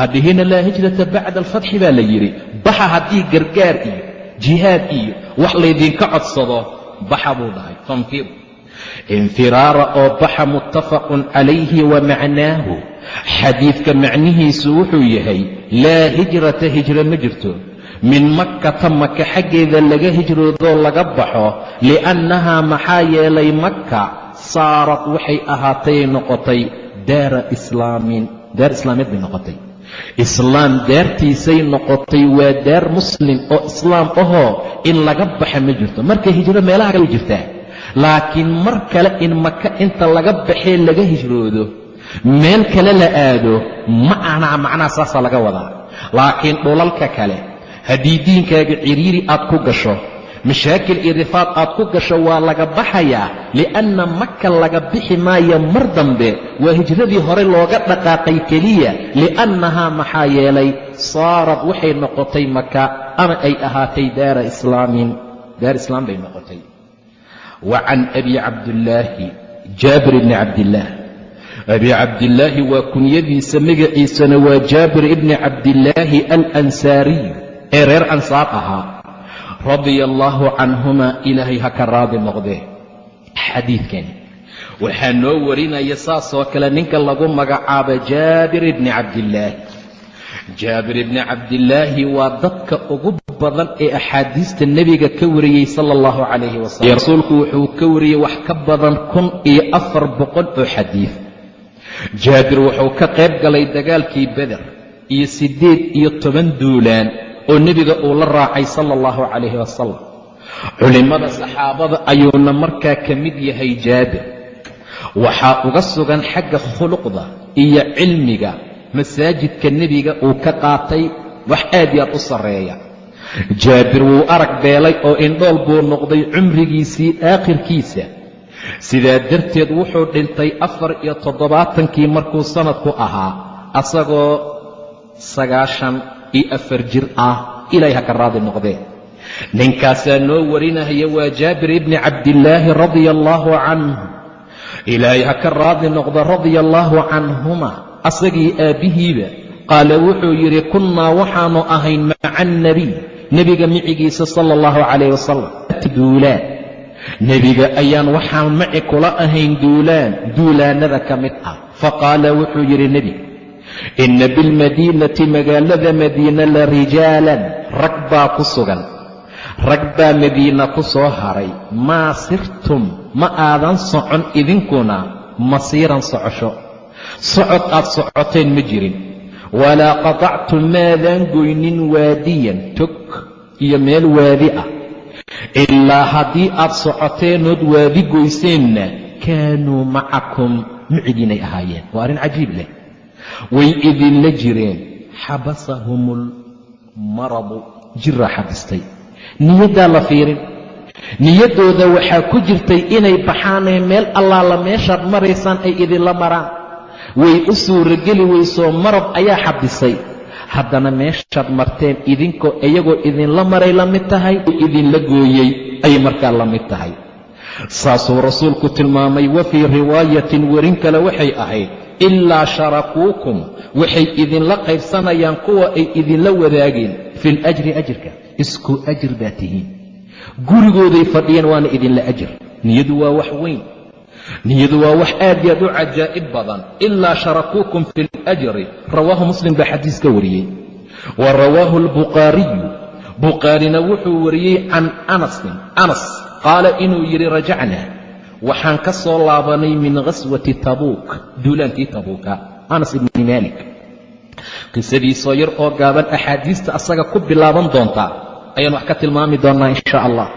B: hadhihina laa hijrata bacda alfatxi baa la yidhi baxa haddii gargaar iyo jihaad iyo wax laydinka codsado baxa buu dhahay. Fanfiru infiraara oo baxa muttafaqun calayhi wa macnaahu. Xadiidka macnihiisu wuxuu yahay laa hijrata hijro ma jirto. Min makkata maka xaggeeda laga hijroodoo laga baxo li'annahaa maxaa yeelay makka saarad waxay ahaatay noqotay daara islaamin daar islaameed bay noqotay. Islaam daartiisay noqotay waa daar muslim oo islaam ahoo in laga baxa ma jirto. Marka hijro meelaha kale jirtaa. Laakiin mar kale in maka inta laga baxee laga hijroodo meel kale la aado ma ana macnaha saasaa laga wadaa. Laakiin dhulalka kale haddii diinkaaga ciriiri aad ku gasho mashaakil iyo rifaad aad ku gasho waa laga baxayaa li'anna maka laga bixi maayo mar dambe waa hijradii hore looga dhaqaaqay keliya li'annahaa maxaa yeelay saarad waxay noqotay maka ama ay ahaatay daara islaamin daar islaam bay noqotay. Wa can abi cabdillaahi jaabir ibni cabdillaah. Abi cabdillaahi waa kunyadiisa magaciisana waa jaabir ibni cabdillaahi alansaariy ee reer ansaar ahaa radia allaahu canhumaa ilaahay ha ka raadi noqdee? Xadiidkani waxaa noo warinaya saasoo kale ninka lagu magacaabo jaabir ibni cabdillaahi. Jaabir ibni cabdillaahi waa dadka ugu badan ee axaadiista nebiga ka wariyey sala allahu calayhi wasalam rasuulku wuxuu ka wariyey wax ka badan kun iyo afar boqol oo xadiid. Jaabir wuxuu ka qayb galay dagaalkii beder iyo siddeed iyo toban duulaan oo nebiga uu la raacay sala allahu calayhi wasalam culimmada saxaabada ayuuna markaa ka mid yahay jaabir. Waxaa uga sugan xagga khuluqda iyo cilmiga masaajidka nebiga uu ka qaatay wax aad yaad u sarreeya. Jaabir wuu arag beelay oo indhool buu noqday cumrigiisii aakhirkiisa. Sidaa darteed wuxuu dhintay afar iyo toddobaatankii markuu sannadku ahaa asagoo sagaashan iyo afar jir ah ilaahay ha ka raadi noqdee. Ninkaasaa noo warinaya waa jaabir ibni cabdillaahi radia allaahu canhu. Ilaahay ha ka raadi noqdo radia allaahu canhuma asagii aabbihiiba qaala wuxuu yidhi kunnaa waxaannu ahayn maca annebiy nebiga micigiisa sala allahu calayh wasalam duulaan. Nebiga ayaan waxaan maci kula ahayn duulaan duulaannada ka mid ah. Faqaala wuxuu yidhi nebiga inna bilmadiinati magaalada madiina la rijaalan rag baa ku sugan rag baa madiina ku soo haray maa sirtum ma aadan socon idinkuna masiiran socosho socod aad socoteen ma jirin walaa qatactum maadaan goynin waadiyan tog iyo meel waadi ah ilaa haddii aad socoteenood waadi goyseenna kaanuu macakum micigiinay ahaayeen waa arrin cajiib leh way idinla jireen. Xabasahum lmaradu jiraa xabistay. Niyaddaa la fiirin. Niyaddooda waxaa ku jirtay inay baxaanee meel allaala meeshaad maraysaan ay idinla maraan. Way u suurageli weysoo marad ayaa xabisay. Haddana meeshaad marteen idinkoo iyagoo idinla maray la mid tahay idinla gooyey ayay markaa la mid tahay. Saasuu rasuulku tilmaamay wa fii riwaayatin werin kale waxay ahayd ilaa sharakuukum waxay idinla qaybsanayaan kuwa ay idinla wadaageen. Fil ajri ajirka isku ajir baa tihiin. Gurigooday fadhiyeen waana idinla ajir. Niyadu waa wax weyn. Niyadu waa wax aad iyo aad u cajaa'ib badan. Ilaa sharakuukum fi ljri rawaahu muslim baa xadiis ka wariyey. Wa rawaahu albukhaariyu bukhaarina wuxuu wariyey can anasin anas. Qaala inuu yidhi rajacna waxaan ka soo laabanay min ghaswati tabuuk duulaankii tabuuka anas ibni maalik. Qisadiisoo yar oo gaaban axaadiista asaga ku bilaaban doontaa ayaan wax ka tilmaami doonnaa in sha allah.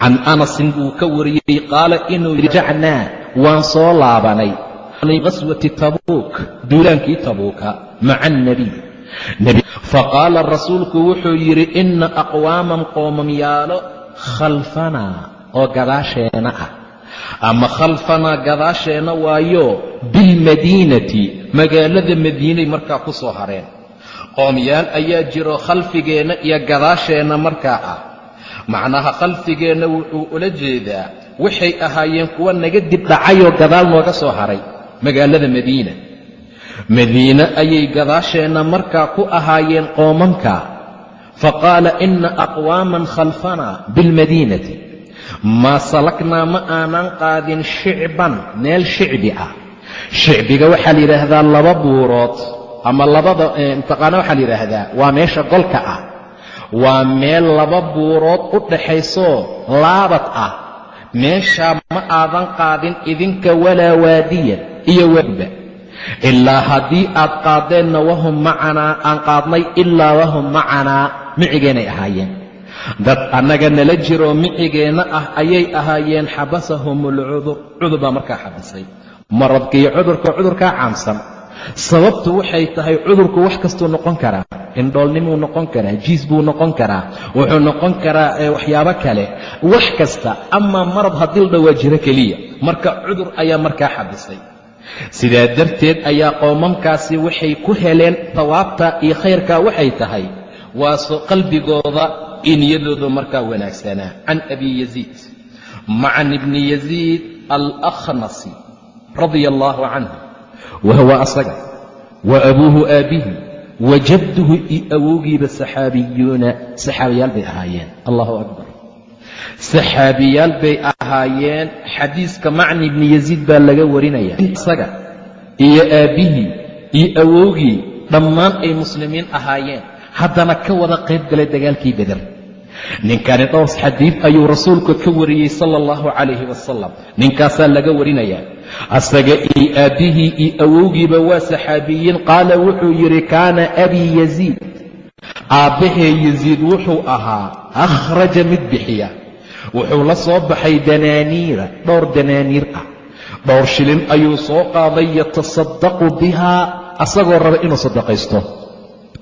B: Can anasin buu ka wariyey qaala inuu rajacnaa waan soo laabanay ghaswati tabuuk duulaankii tabuuka maca alnebiy faqaala rasuulku wuxuu yidhi inna aqwaaman qoomamyaalo khalfanaa oo gadaasheenna ah ama khalfanaa gadaasheenna waayo bilmadiinati magaalada madiinay markaa ku soo hareen. Qoomyaal ayaa jiro khalfigeenna iyo gadaasheenna markaa ah. Macnaha khalfigeenna wuxuu ula jeedaa waxay ahaayeen kuwa naga dib dhacayoo gadaal nooga soo haray magaalada madiina. Madiine ayay gadaasheenna markaa ku ahaayeen qoomamka fa qaala inna aqwaaman khalfanaa bilmadiinati maa salaknaa ma aanan qaadin shicban meel shicbi ah. Shicbiga waxaa la yidhaahdaa laba buurood ama labada mataqaana waxaa la yidhaahdaa waa meesha golka ah. Waa meel laba buurood u dhaxaysoo laabad ah. Meeshaa ma aadan qaadin idinka walaa waadiyan iyo waadiba ilaa haddii aad qaaddeenna wahum macanaa aan qaadnay ilaa wahum macanaa micigeenay ahaayeen dad annaga nala jiroo micigeenna ah ayay ahaayeen xabasahum alcudur cudur baa markaa xabisay maradka iyo cudurka cudurkaa caamsan. Sababtu waxay tahay cudurku wax kastuu noqon karaa. Indhoolnimuu noqon karaa jiis buu noqon karaa wuxuu noqon karaa waxyaabo kale. Wax kasta amaa marad haddii la dhowaa jiro keliya. Marka cudur ayaa markaa xabisay. Sidaa darteed ayaa qoomamkaasi waxay ku heleen tawaabta iyo khayrkaa waxay tahay. Waaso qalbigooda iyo niyadoodu markaa wanaagsanaa. Can abi yaziid macan ibni yaziid alakhnasi radia allaahu canhu wahuwa asaga wa abuuhu aabbihi wa jadduhu iyo awowgiiba saxaabiyuuna saxaabiyaal bay ahaayeen. Allahu akbar. Saxaabiyaal bay ahaayeen. Xadiiska macni ibni yaziid baa laga warinaya. Isaga iyo aabbihii iyo awowgii dhammaan ay muslimiin ahaayeen. Haddana ka wada qayb galay dagaalkii beder ninkani dhowrs xadiid ayuu rasuulku ka wariyey sala allahu calayhi wasalam ninkaasaa laga warinayaa. Asaga iyo aabbihii iyo awowgiiba waa saxaabiyiin. Qaala wuxuu yidhi kaana abii yaziid. Aabbahee yaziid wuxuu ahaa akhraja mid bixiya. Wuxuu la soo baxay danaaniira dhowr danaaniir ah. Dhowr shilin ayuu soo qaaday yatasaddaqu bihaa asagoo raba inuu sadaqaysto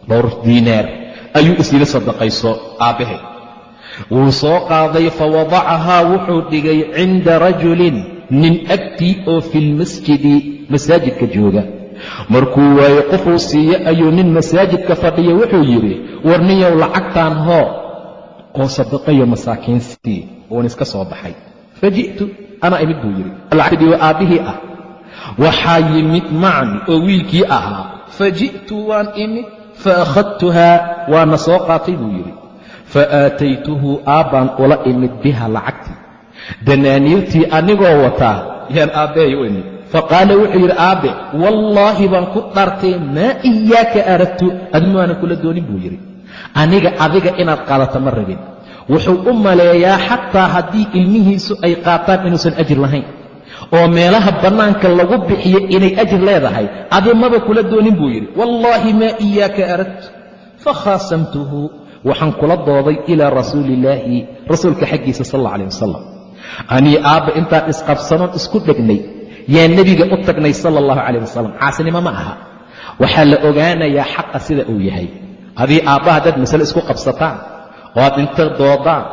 B: dhowr diinaar ayuu isyidhi sadaqayso aabbahe wuu soo qaaday fa wadacahaa wuxuu dhigay cinda rajulin nin agtii oo filmasjidi masaajidka jooga. Markuu waaye qofuu siiye ayuu nin masaajidka fadhiya wuxuu yidhi war ninyow lacagtaan hoo oo sadaqayo masaakiinsii uun iska soo baxay. Faji'tu anaa imid buu yidhi lacagdii oo aabbihii ah waxaa yimid macni oo wiilkii ahaa. Faji'tu waan imid fa akhadtuhaa waana soo qaatay buu yidhi fa aataytuhu aabbaan ula imid biha lacagtii danaaniirtii anigoo wataa yaan aabbehay u imid faqaala wuxuu yidhi aabbe wallaahi baan ku dhaartay maa iyaaka aradtu adma kula doonin buu yidhi aniga adiga inaad qaadato ma rabin wuxuu u maleeyaa xataa haddii ilmihiisu ay qaataan inuusan ajir lahayn oo meelaha bannaanka lagu bixiyo inay ajir leedahay adi maba kula doonin buu yidhi wallaahi maa iyaaka aradtu fakhaasamtuhu waxaan kula dooday ilaa rasuuliillaahi rasuulka xaggiisa sal alla alih wasalam anii aabba intaan isqabsanoon isku dhegnay yaa nebiga u tagnay sala allahu calayh wasalam caasinimo ma aha. Waxaa la ogaanayaa xaqa sida uu yahay. Adii aabba haddaad masale isku qabsataan oo aad inta doodaan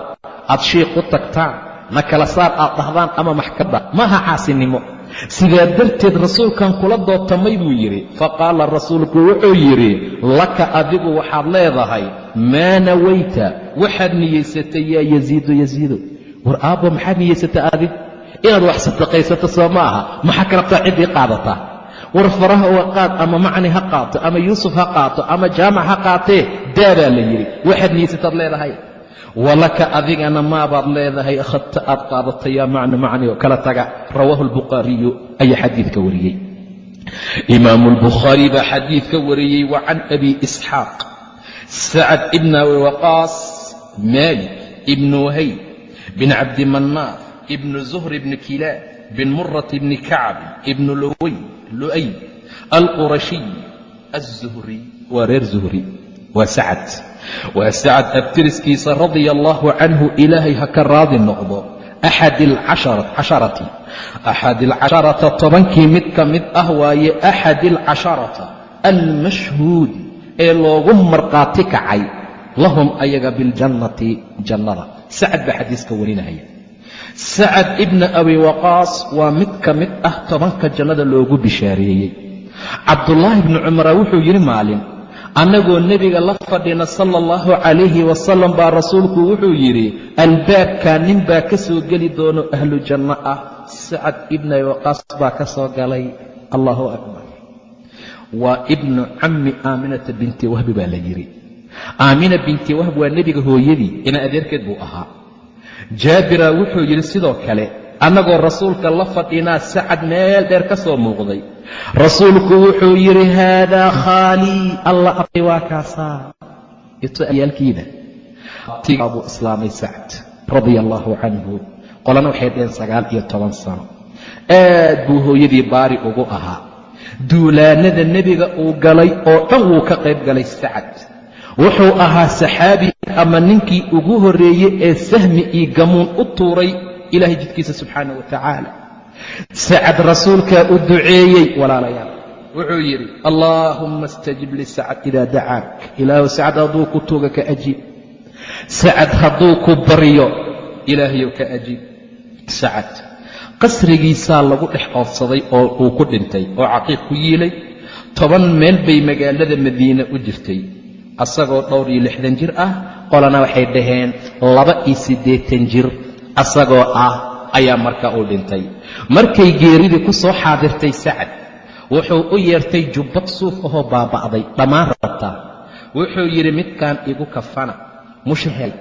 B: aad shiikh u tagtaan na kala saar aad dhahdaan ama maxkadda ma aha caasinimo sidaa darteed rasuulkan kula dootamay buu yidhi faqaala rasuulku wuxuu yidhi laka adigu waxaad leedahay maa nawayta waxaad niyeysatay yaa yaziidu yaziido war aabbo maxaad niyeysatay adig inaad wax sadaqaysato soo ma aha maxaa ka rabtaa ciddii qaadataa war faraha waa qaad ama macni ha qaato ama yuusuf ha qaato ama jaamac ha qaatee daabaa la yidhi waxaad niyeysataad leedahay walaka adigana maabaad leedahay akhadta aad qaadatay yaa macni macni oo kala taga. Rawaahu albukhaariyu ayaa xadiidka wariyey. Imaamu albukhaari baa xadiidka wariyey wa can abi isxaaq sacad ibn abi waqaas maalik ibnu wahayb bin cabdimanaaf ibnu zuhr ibni kilaab bin murat ibni kacb ibnu lu'ay alqurashiy aلzuhri waa reer zuhri waa sacad waa sacad abtiriskiisa radia allaahu canhu ilaahay ha ka raadi noqdo. Axad alcasharati axad alcasharata tobankii mid ka mid ah waaye axad alcasharata almashhuud ee loogu markhaati kacay. Lahum ayaga biاljannati jannada. Sacad baa xadiiska warinaya. Sacad ibna abi waqaas waa mid ka mid ah tobanka jannada loogu bishaareeyey cabdullaahi bni cumara wuxuu yidhi maalin annagoo nebiga la fadhina sala allahu calayhi wasalam baa rasuulku wuxuu yidhi albaabkaa nin baa ka soo geli doono ahlu janno ah. Sacad ibna waqaas baa ka soo galay. Allahu akbar. Waa ibnu cammi aaminata binti wahbi baa la yidhi. Aamina binti wahb waa nebiga hooyadii ina adeerkeed buu ahaa. Jaabira wuxuu yidhi sidoo kale annagoo rasuulka la fadhinaa sacad meel dheer ka soo muuqday rasuulku wuxuu yidhi haadaa khaalii alla abay waa kaasaa. Ito ayaalkiida. Buu islaamay sacad radia allaahu canhu. Qolana waxay dhaheen sagaal iyo toban sano. Aad buu hooyadii baari ugu ahaa. Duulaanada nebiga uu galay oo dhan wuu ka qayb galay sacad wuxuu ahaa saxaabi ama ninkii ugu horreeyey ee sahmi iyo gamuun u tuuray ilahay jidkiisa subxaana wa tacaala sacad rasuulkaa u duceeyey walaalayaal. Wuxuu yidhi allaahumma istajib lisacad idaa dacaak. Ilaahu sacad hadduu ku tuuga ka ajiib sacad hadduu ku baryo ilaahayow ka ajiib sacad. Qasrigiisaa lagu dhex oofsaday oo uu ku dhintay oo caqiiq ku yiilay. Toban meel bay magaalada madiine u jirtay. Asagoo dhowr iyo lixdan jir ah qolana waxay dhaheen laba iyo siddeetan jir. Asagoo ah ayaa markaa uu dhintay. Markay geeridii ku soo xaadirtay sacad wuxuu u yeertay jubbad suuf ahoo baaba'day dhammaan rabtaa wuxuu yidhi midkaan igu kafana mushhel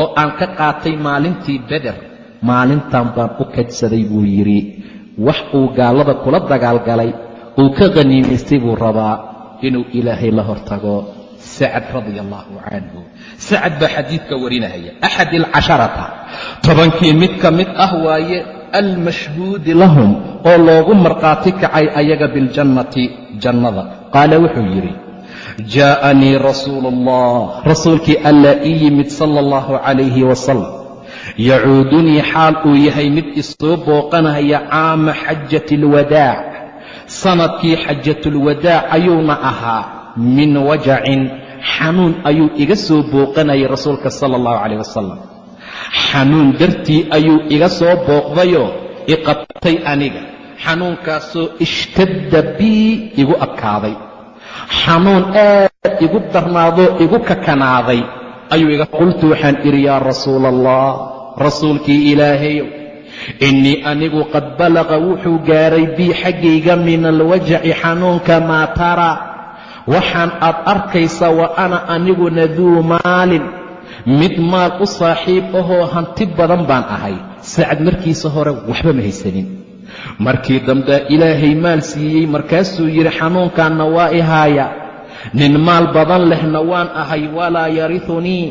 B: oo aan ka qaatay maalintii beder maalintan baan u kadsaday buu yidhi. Wax uu gaallada kula dagaalgalay uu ka khaniimaystay buu rabaa inuu ilaahay la hortago. Sacad radia allaahu canhu sacad baa xadiidka warinaya axad alcasharata tobankii mid ka mid ah waaye almashhuudi lahum oo loogu markhaati kacay ayaga biاljannati jannada. Qaala wuxuu yidhi jaa'anii rasuulu allah rasuulkii allaa ii yimid sala allahu calayhi wasalam yacuudunii xaal uu yahay mid isoo booqanaya caama xajati alwadaac sannadkii xajatulwadaac ayuuna ahaa min wajacin xanuun ayuu iga soo booqanayay rasuulka sala allahu calayh wasalam xanuun dartii ayuu iga soo booqdayoo iqabtay aniga. Xanuunkaasoo ishtadda bii igu adkaaday. Xanuun aad igu darnaadoo igu kakanaaday. Ayuu iga qultu waxaan idhi yaa rasuula allah rasuulkii ilaahayow innii anigu qad balaqa wuxuu gaaray bii xaggayga min alwajaci xanuunka maa tara waxaan aad arkaysa wa ana aniguna duu maalin. Mid maal u saaxiib ahoo hanti badan baan ahay. Sacad markiisa hore waxba ma haysanin. Markii dambea ilaahay maal siiyey markaasuu yidhi xanuunkaanna waa i haaya nin maal badan lehna waan ahay walaa yariunii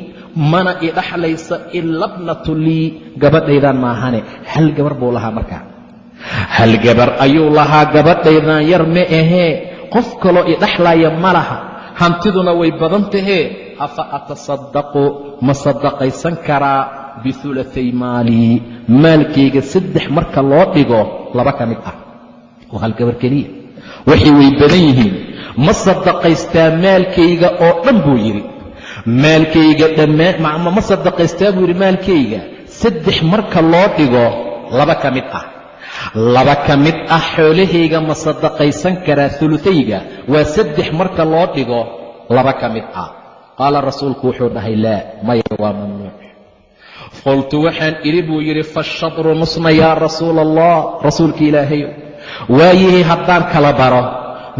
B: mana i dhaxlaysa ila bnatu lii. Gabadhaydaan maahane hal gabar buu lahaa markaa. Hal gabar ayuu lahaa gabadhaydaan yar ma ahee qof kaloo i ma laha. Hantiduna way badan tahee afa atasaddaqu? Ma saddaqaysan karaa bihulatay maalii maalkayga saddex marka loo dhigo laba ka mid ah. Oo hal gabar keliya. Waxay way badan yihiin. Ma sadaqaystaa maalkayga oo dhan buu yidhi. Maalkayga dhammaan ma sadaqaystaa buu yidhi maalkayga. Saddex marka loo dhigo laba ka mid ah laba ka mid ah xoolahayga ma sadaqaysan karaa ulutayga waa saddex marka loo dhigo laba ka mid ah. Qaala rasuulku wuxuu dhahay laa maya waa mamnuuc. Qultu waxaan idhi buu yidhi fashadru nusna yaa rasuula allah rasuulka ilaahayo waayihi haddaan kala baro.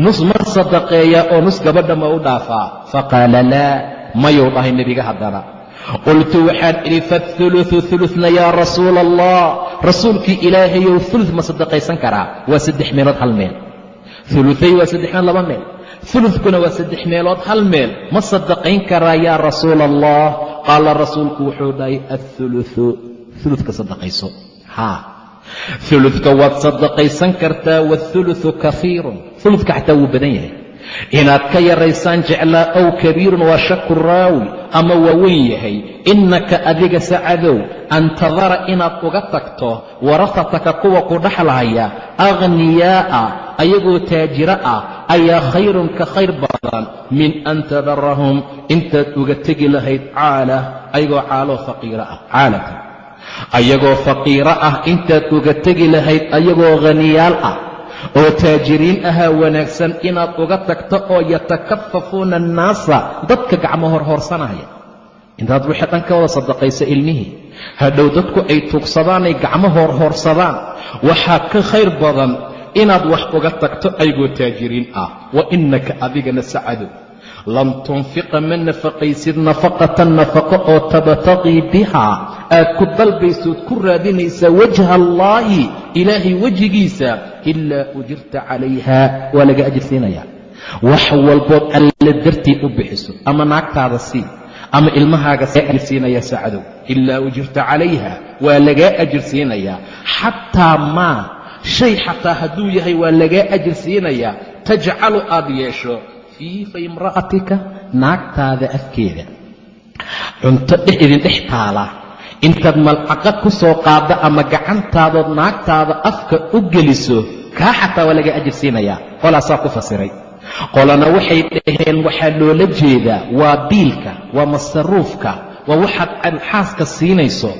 B: Nus ma sadaqeeya oo nus gabadha ma u dhaafaa. Faqaala laa mayuu dhahay nebiga haddana qultu waxaan idhi fathuluthu uluna yaa rasuula allah rasuulkii ilaahayow ulu ma sadaqaysan karaa waa saddex meelood hal meel uluay waa saddex meel laba meel ulukuna waa saddex meelood hal meel ma sadaqayn karaa yaa rasuula allah qaala rasuulku wuxuu dhahay auluu uludka sadaqayso haa uludka waad sadaqaysan kartaa wauluu kafiirun uludka xataa wuu badan yahay inaad ka yaraysaan jeclaa ow kabiirun waa shaku raawi ama waa weyn yahay. Innaka adiga sacadow an tadara inaad uga tagto warahataka kuwa ku dhexlahaya aghniyaa'a ayagoo taajiro ah ayaa khayrun ka khayr badan min an tadarahum intaad uga tegi lahayd caala ayagoo caaloo faqiiro ah caalatan. Ayagoo faqiiro ah intaad uga tegi lahayd ayagoo khaniyaal ah oo taajiriin ahaa wanaagsan inaad uga tagto oo yatakafafuuna annaasa dadka gacmo horhoorsanaya intaad wixii dhan ka wada sadaqaysa ilmihii hadhow dadku ay tuugsadaanay gacmo horhoorsadaan waxaa ka khayr badan inaad wax uga tagto ayagoo taajiriin ah. Wa innaka adigana sacadow lan tunfiqa ma nafaqaysid nafaqatan nafaqo oo tabtaqii bihaa aad ku dalbaysood ku raadinaysaa wajha allaahi ilaahay wejigiisa ilaa ujirta calayha waa laga ajirsiinayaa wax walbood alla dartii u bixiso ama naagtaada sii ama ilmahaaga see ajirsiinaya sacadow ilaa ujirta calayha waa lagaa ajirsiinayaa xataa maa shay xataa hadduu yahay waa lagaa ajirsiinayaa tajcalu aad yeesho fiifa imra'atika naagtaada afkeeda. Cunto dhex idin dhex taala. Intaad malcaqad ku soo qaaddo ama gacantaadood naagtaada afka u geliso kaa xataa waa laga ajirsiinayaa qolaasaa ku fasiray. Qolana waxay dhaheen waxaa loola jeedaa waa biilka waa masaruufka waa waxaad xaaska siinayso.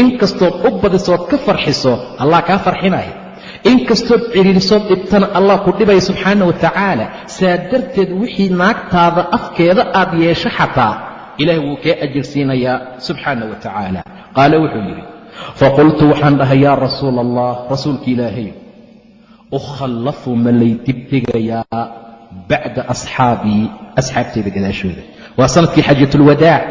B: Inkastood u badisood ka farxiso allah kaa farxinaya inkastood ciriirisood dhibtana allah ku dhibaya subxaana wa tacaala saa darteed wixii naagtaada afkeeda aad yeesho xataa ilaahay wuu kaa ajirsiinayaa subxaana wa tacaala qaala wuxuu yidhi faqultu waxaan dhahay yaa rasuula allah rasuulka ilaahay ukhallafu ma lay dibdhigayaa bacda asxaabii asxaabteyda gadaashooda. Waa sannadkii xajatulwadaac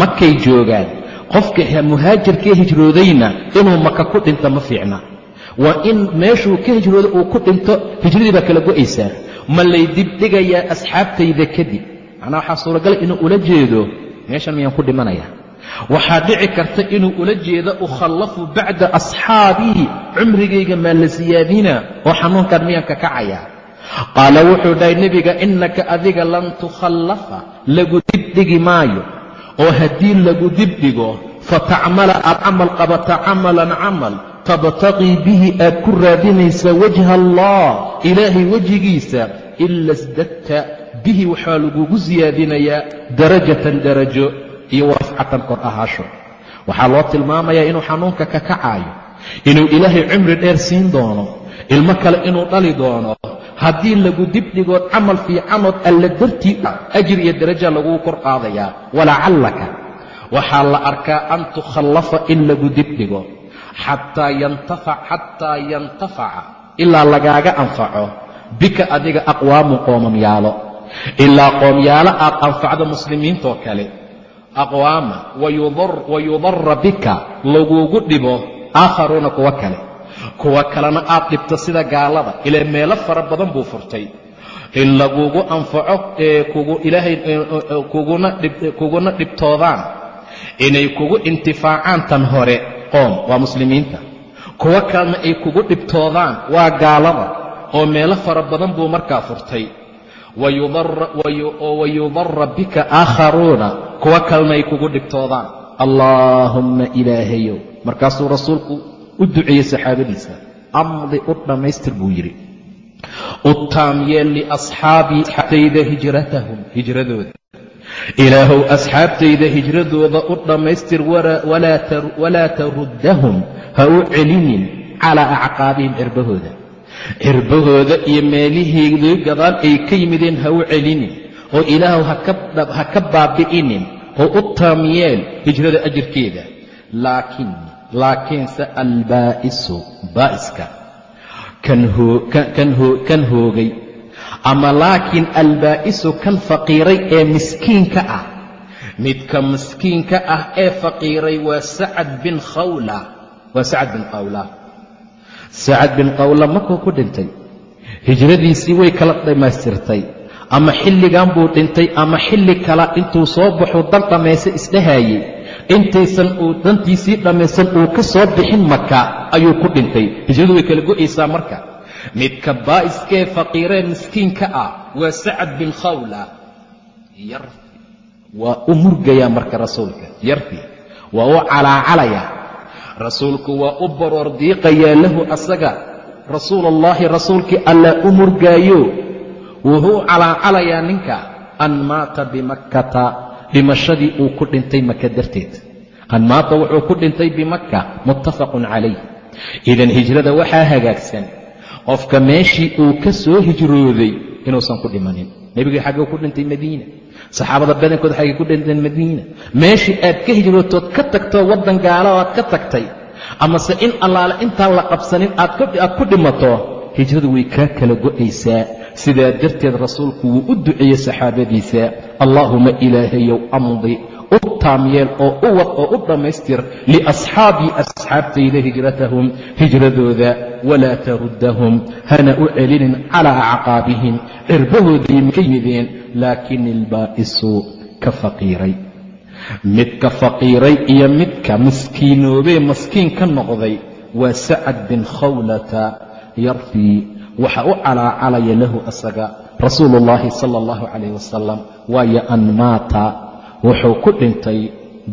B: makay joogaan. Qofka muhaajirkee hijroodayna inuu maka ku dhinto ma fiicna waa in meeshuu ka hijrooda uu ku dhinto hijradii baa kala go'aysaa. Ma lay dibdhigayaa asxaabtayda kadib. Macnaa waxaa suuragala inuu ula jeedo meeshan miyaan ku dhimanaya. Waxaa dhici karta inuu ula jeedo ukhallafu bacda asxaabii cumrigayga maa la siyaadina oo xanuunkan miyaan ka kacaya qaala wuxuu dhahay nebiga innaka adiga lan tukhallafa lagu dibdhigi maayo. Oo haddii lagu dibdhigo fatacmala aad camal qabata camalan camal tabtaqii bihi aad ku raadinaysaa wajha allah ilaahay wejigiisa. Ila sdadta bihi waxaa lagugu siyaadinayaa darajatan darajo iyo warafcatan kor ahaasho waxaa loo tilmaamayaa inuu xanuunka ka kacaayo inuu ilaahay cimri dheer siin doono ilmo kale inuu dhali doono. Haddii lagu dibdhigood camal fiicanood alla dartii ajir iyo daraja laguu kor qaadayaa. Walacallaka waxaa la arkaa an tukhallafa in lagu dibdhigo xataa yantafaca ilaa lagaaga anfaco bika adiga aqwaamu qoomamyaalo ilaa qoomyaalo aad anfacdo muslimiintoo kale. Aqwaama wayudara bika lagugu dhibo aakharuuna kuwo kale. Kuwa kalena aad dhibto sida gaalada ilaa meelo fara badan buu furtay. In lagugu anfaco ilaahay kuguna dhibtoodaan inay kugu intifaacaan tan hore qoom waa muslimiinta. Kuwo kalena ay kugu dhibtoodaan waa gaalada oo meelo fara badan buu markaa furtay. Wayudara bika aakharuuna kuwo kalena ay kugu dhibtoodaan. Allaahumma ilaahayow markaasuu rasuulku u duceeyey saxaabadiisa amdi u dhammaystir buu yidhi. U taamyeel liasxaabii asxaabtayda hijratahum hijradooda ilaahow asxaabtayda hijradooda u dhammaystir walaa taruddahum ha u celinin calaa acqaabihim cirbahooda cirbahooda iyo meelihiidii gadaal ay ka yimideen ha u celinin. Oo ilaahow ha ka baabi'inin oo u taamyeel hijrada ajirkeeda. Laakiin laakiinse albaa'isu baa'iska. Kan hoogay ama laakiin albaa'isu kan faqiiray ee miskiinka ah. Midka miskiinka ah ee faqiiray waa sacad bin khawla. Waa sacad bin qawla sacad bin qawla markuu ku dhintay? Hijradiisii way kala dhammaystirtay ama xilligan buu dhintay ama xilli kala intuu soo baxuu dan dhammaysa isdhahaayey. Intaysan uu dantiisii dhammaysan uu ka soo bixin maka ayuu ku dhintay. Hijradu way kala go'aysaa marka midka baa'iskee faqiiree miskiinka ah waa sacad bin khawla. Waa u murgayaa marka rasuulka. Yarfi waa u calaacalayaa. Rasuulku waa u baroor diiqayaa lahu asaga. Rasuuluullaahi rasuulkii allaa u murgaayo. Wuxuu calaacalayaa ninka. An maata bimakkata dhimashadii uu ku dhintay maka darteed. An maata wuxuu ku dhintay bimakka muttafaqun calayh idan hijrada waxaa hagaagsan qofka meeshii uu ka soo hijrooday inuusan ku dhimanin. Nebiga xagguu ku dhintay madiina. Saxaabada badankooda xaggay ku dhinteen madiina. Meeshii aad ka hijrootood ka tagtoo waddan gaalo aad ka tagtay amase in allaale intaan la qabsanin aad ku dhimato hijradu way kaa kala go'aysaa. Sidaa darteed rasuulku wuu u duceeyey saxaabadiisa allaahuma ilaahayow amdi u taamyeel oo u wad oo u dhammaystir liasxaabii asxaabtayda hijratahum hijradooda walaa taruddahum hana u celinin calaa acqaabihim cirbahoodii ka yimideen laakin ilbaa'isu ka faqiiray. Midka faqiiray iyo midka miskiinoobee maskiin ka noqday waa sacad bin khawlata yarfii waxa u calaacalaya lahu asaga rasuulu ullaahi sala allahu calayh wasalam waayo an maata wuxuu ku dhintay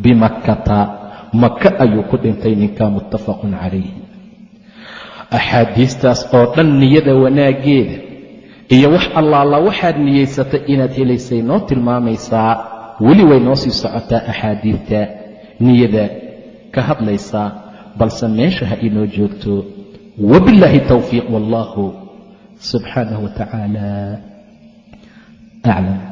B: bimakkata. Maka ayuu ku dhintay ninka muttafaqun calayh axaadiistaas oo dhan niyada wanaaggeeda iyo wax allaala waxaad niyaysatay inaad helaysay noo tilmaamaysaa weli way noo sii socotaa axaadiidta niyada ka hadlaysaa balse meesha ha inoo joogto. Wabillaahi towfiiq wallahu subxaanahu wa tacaala aclam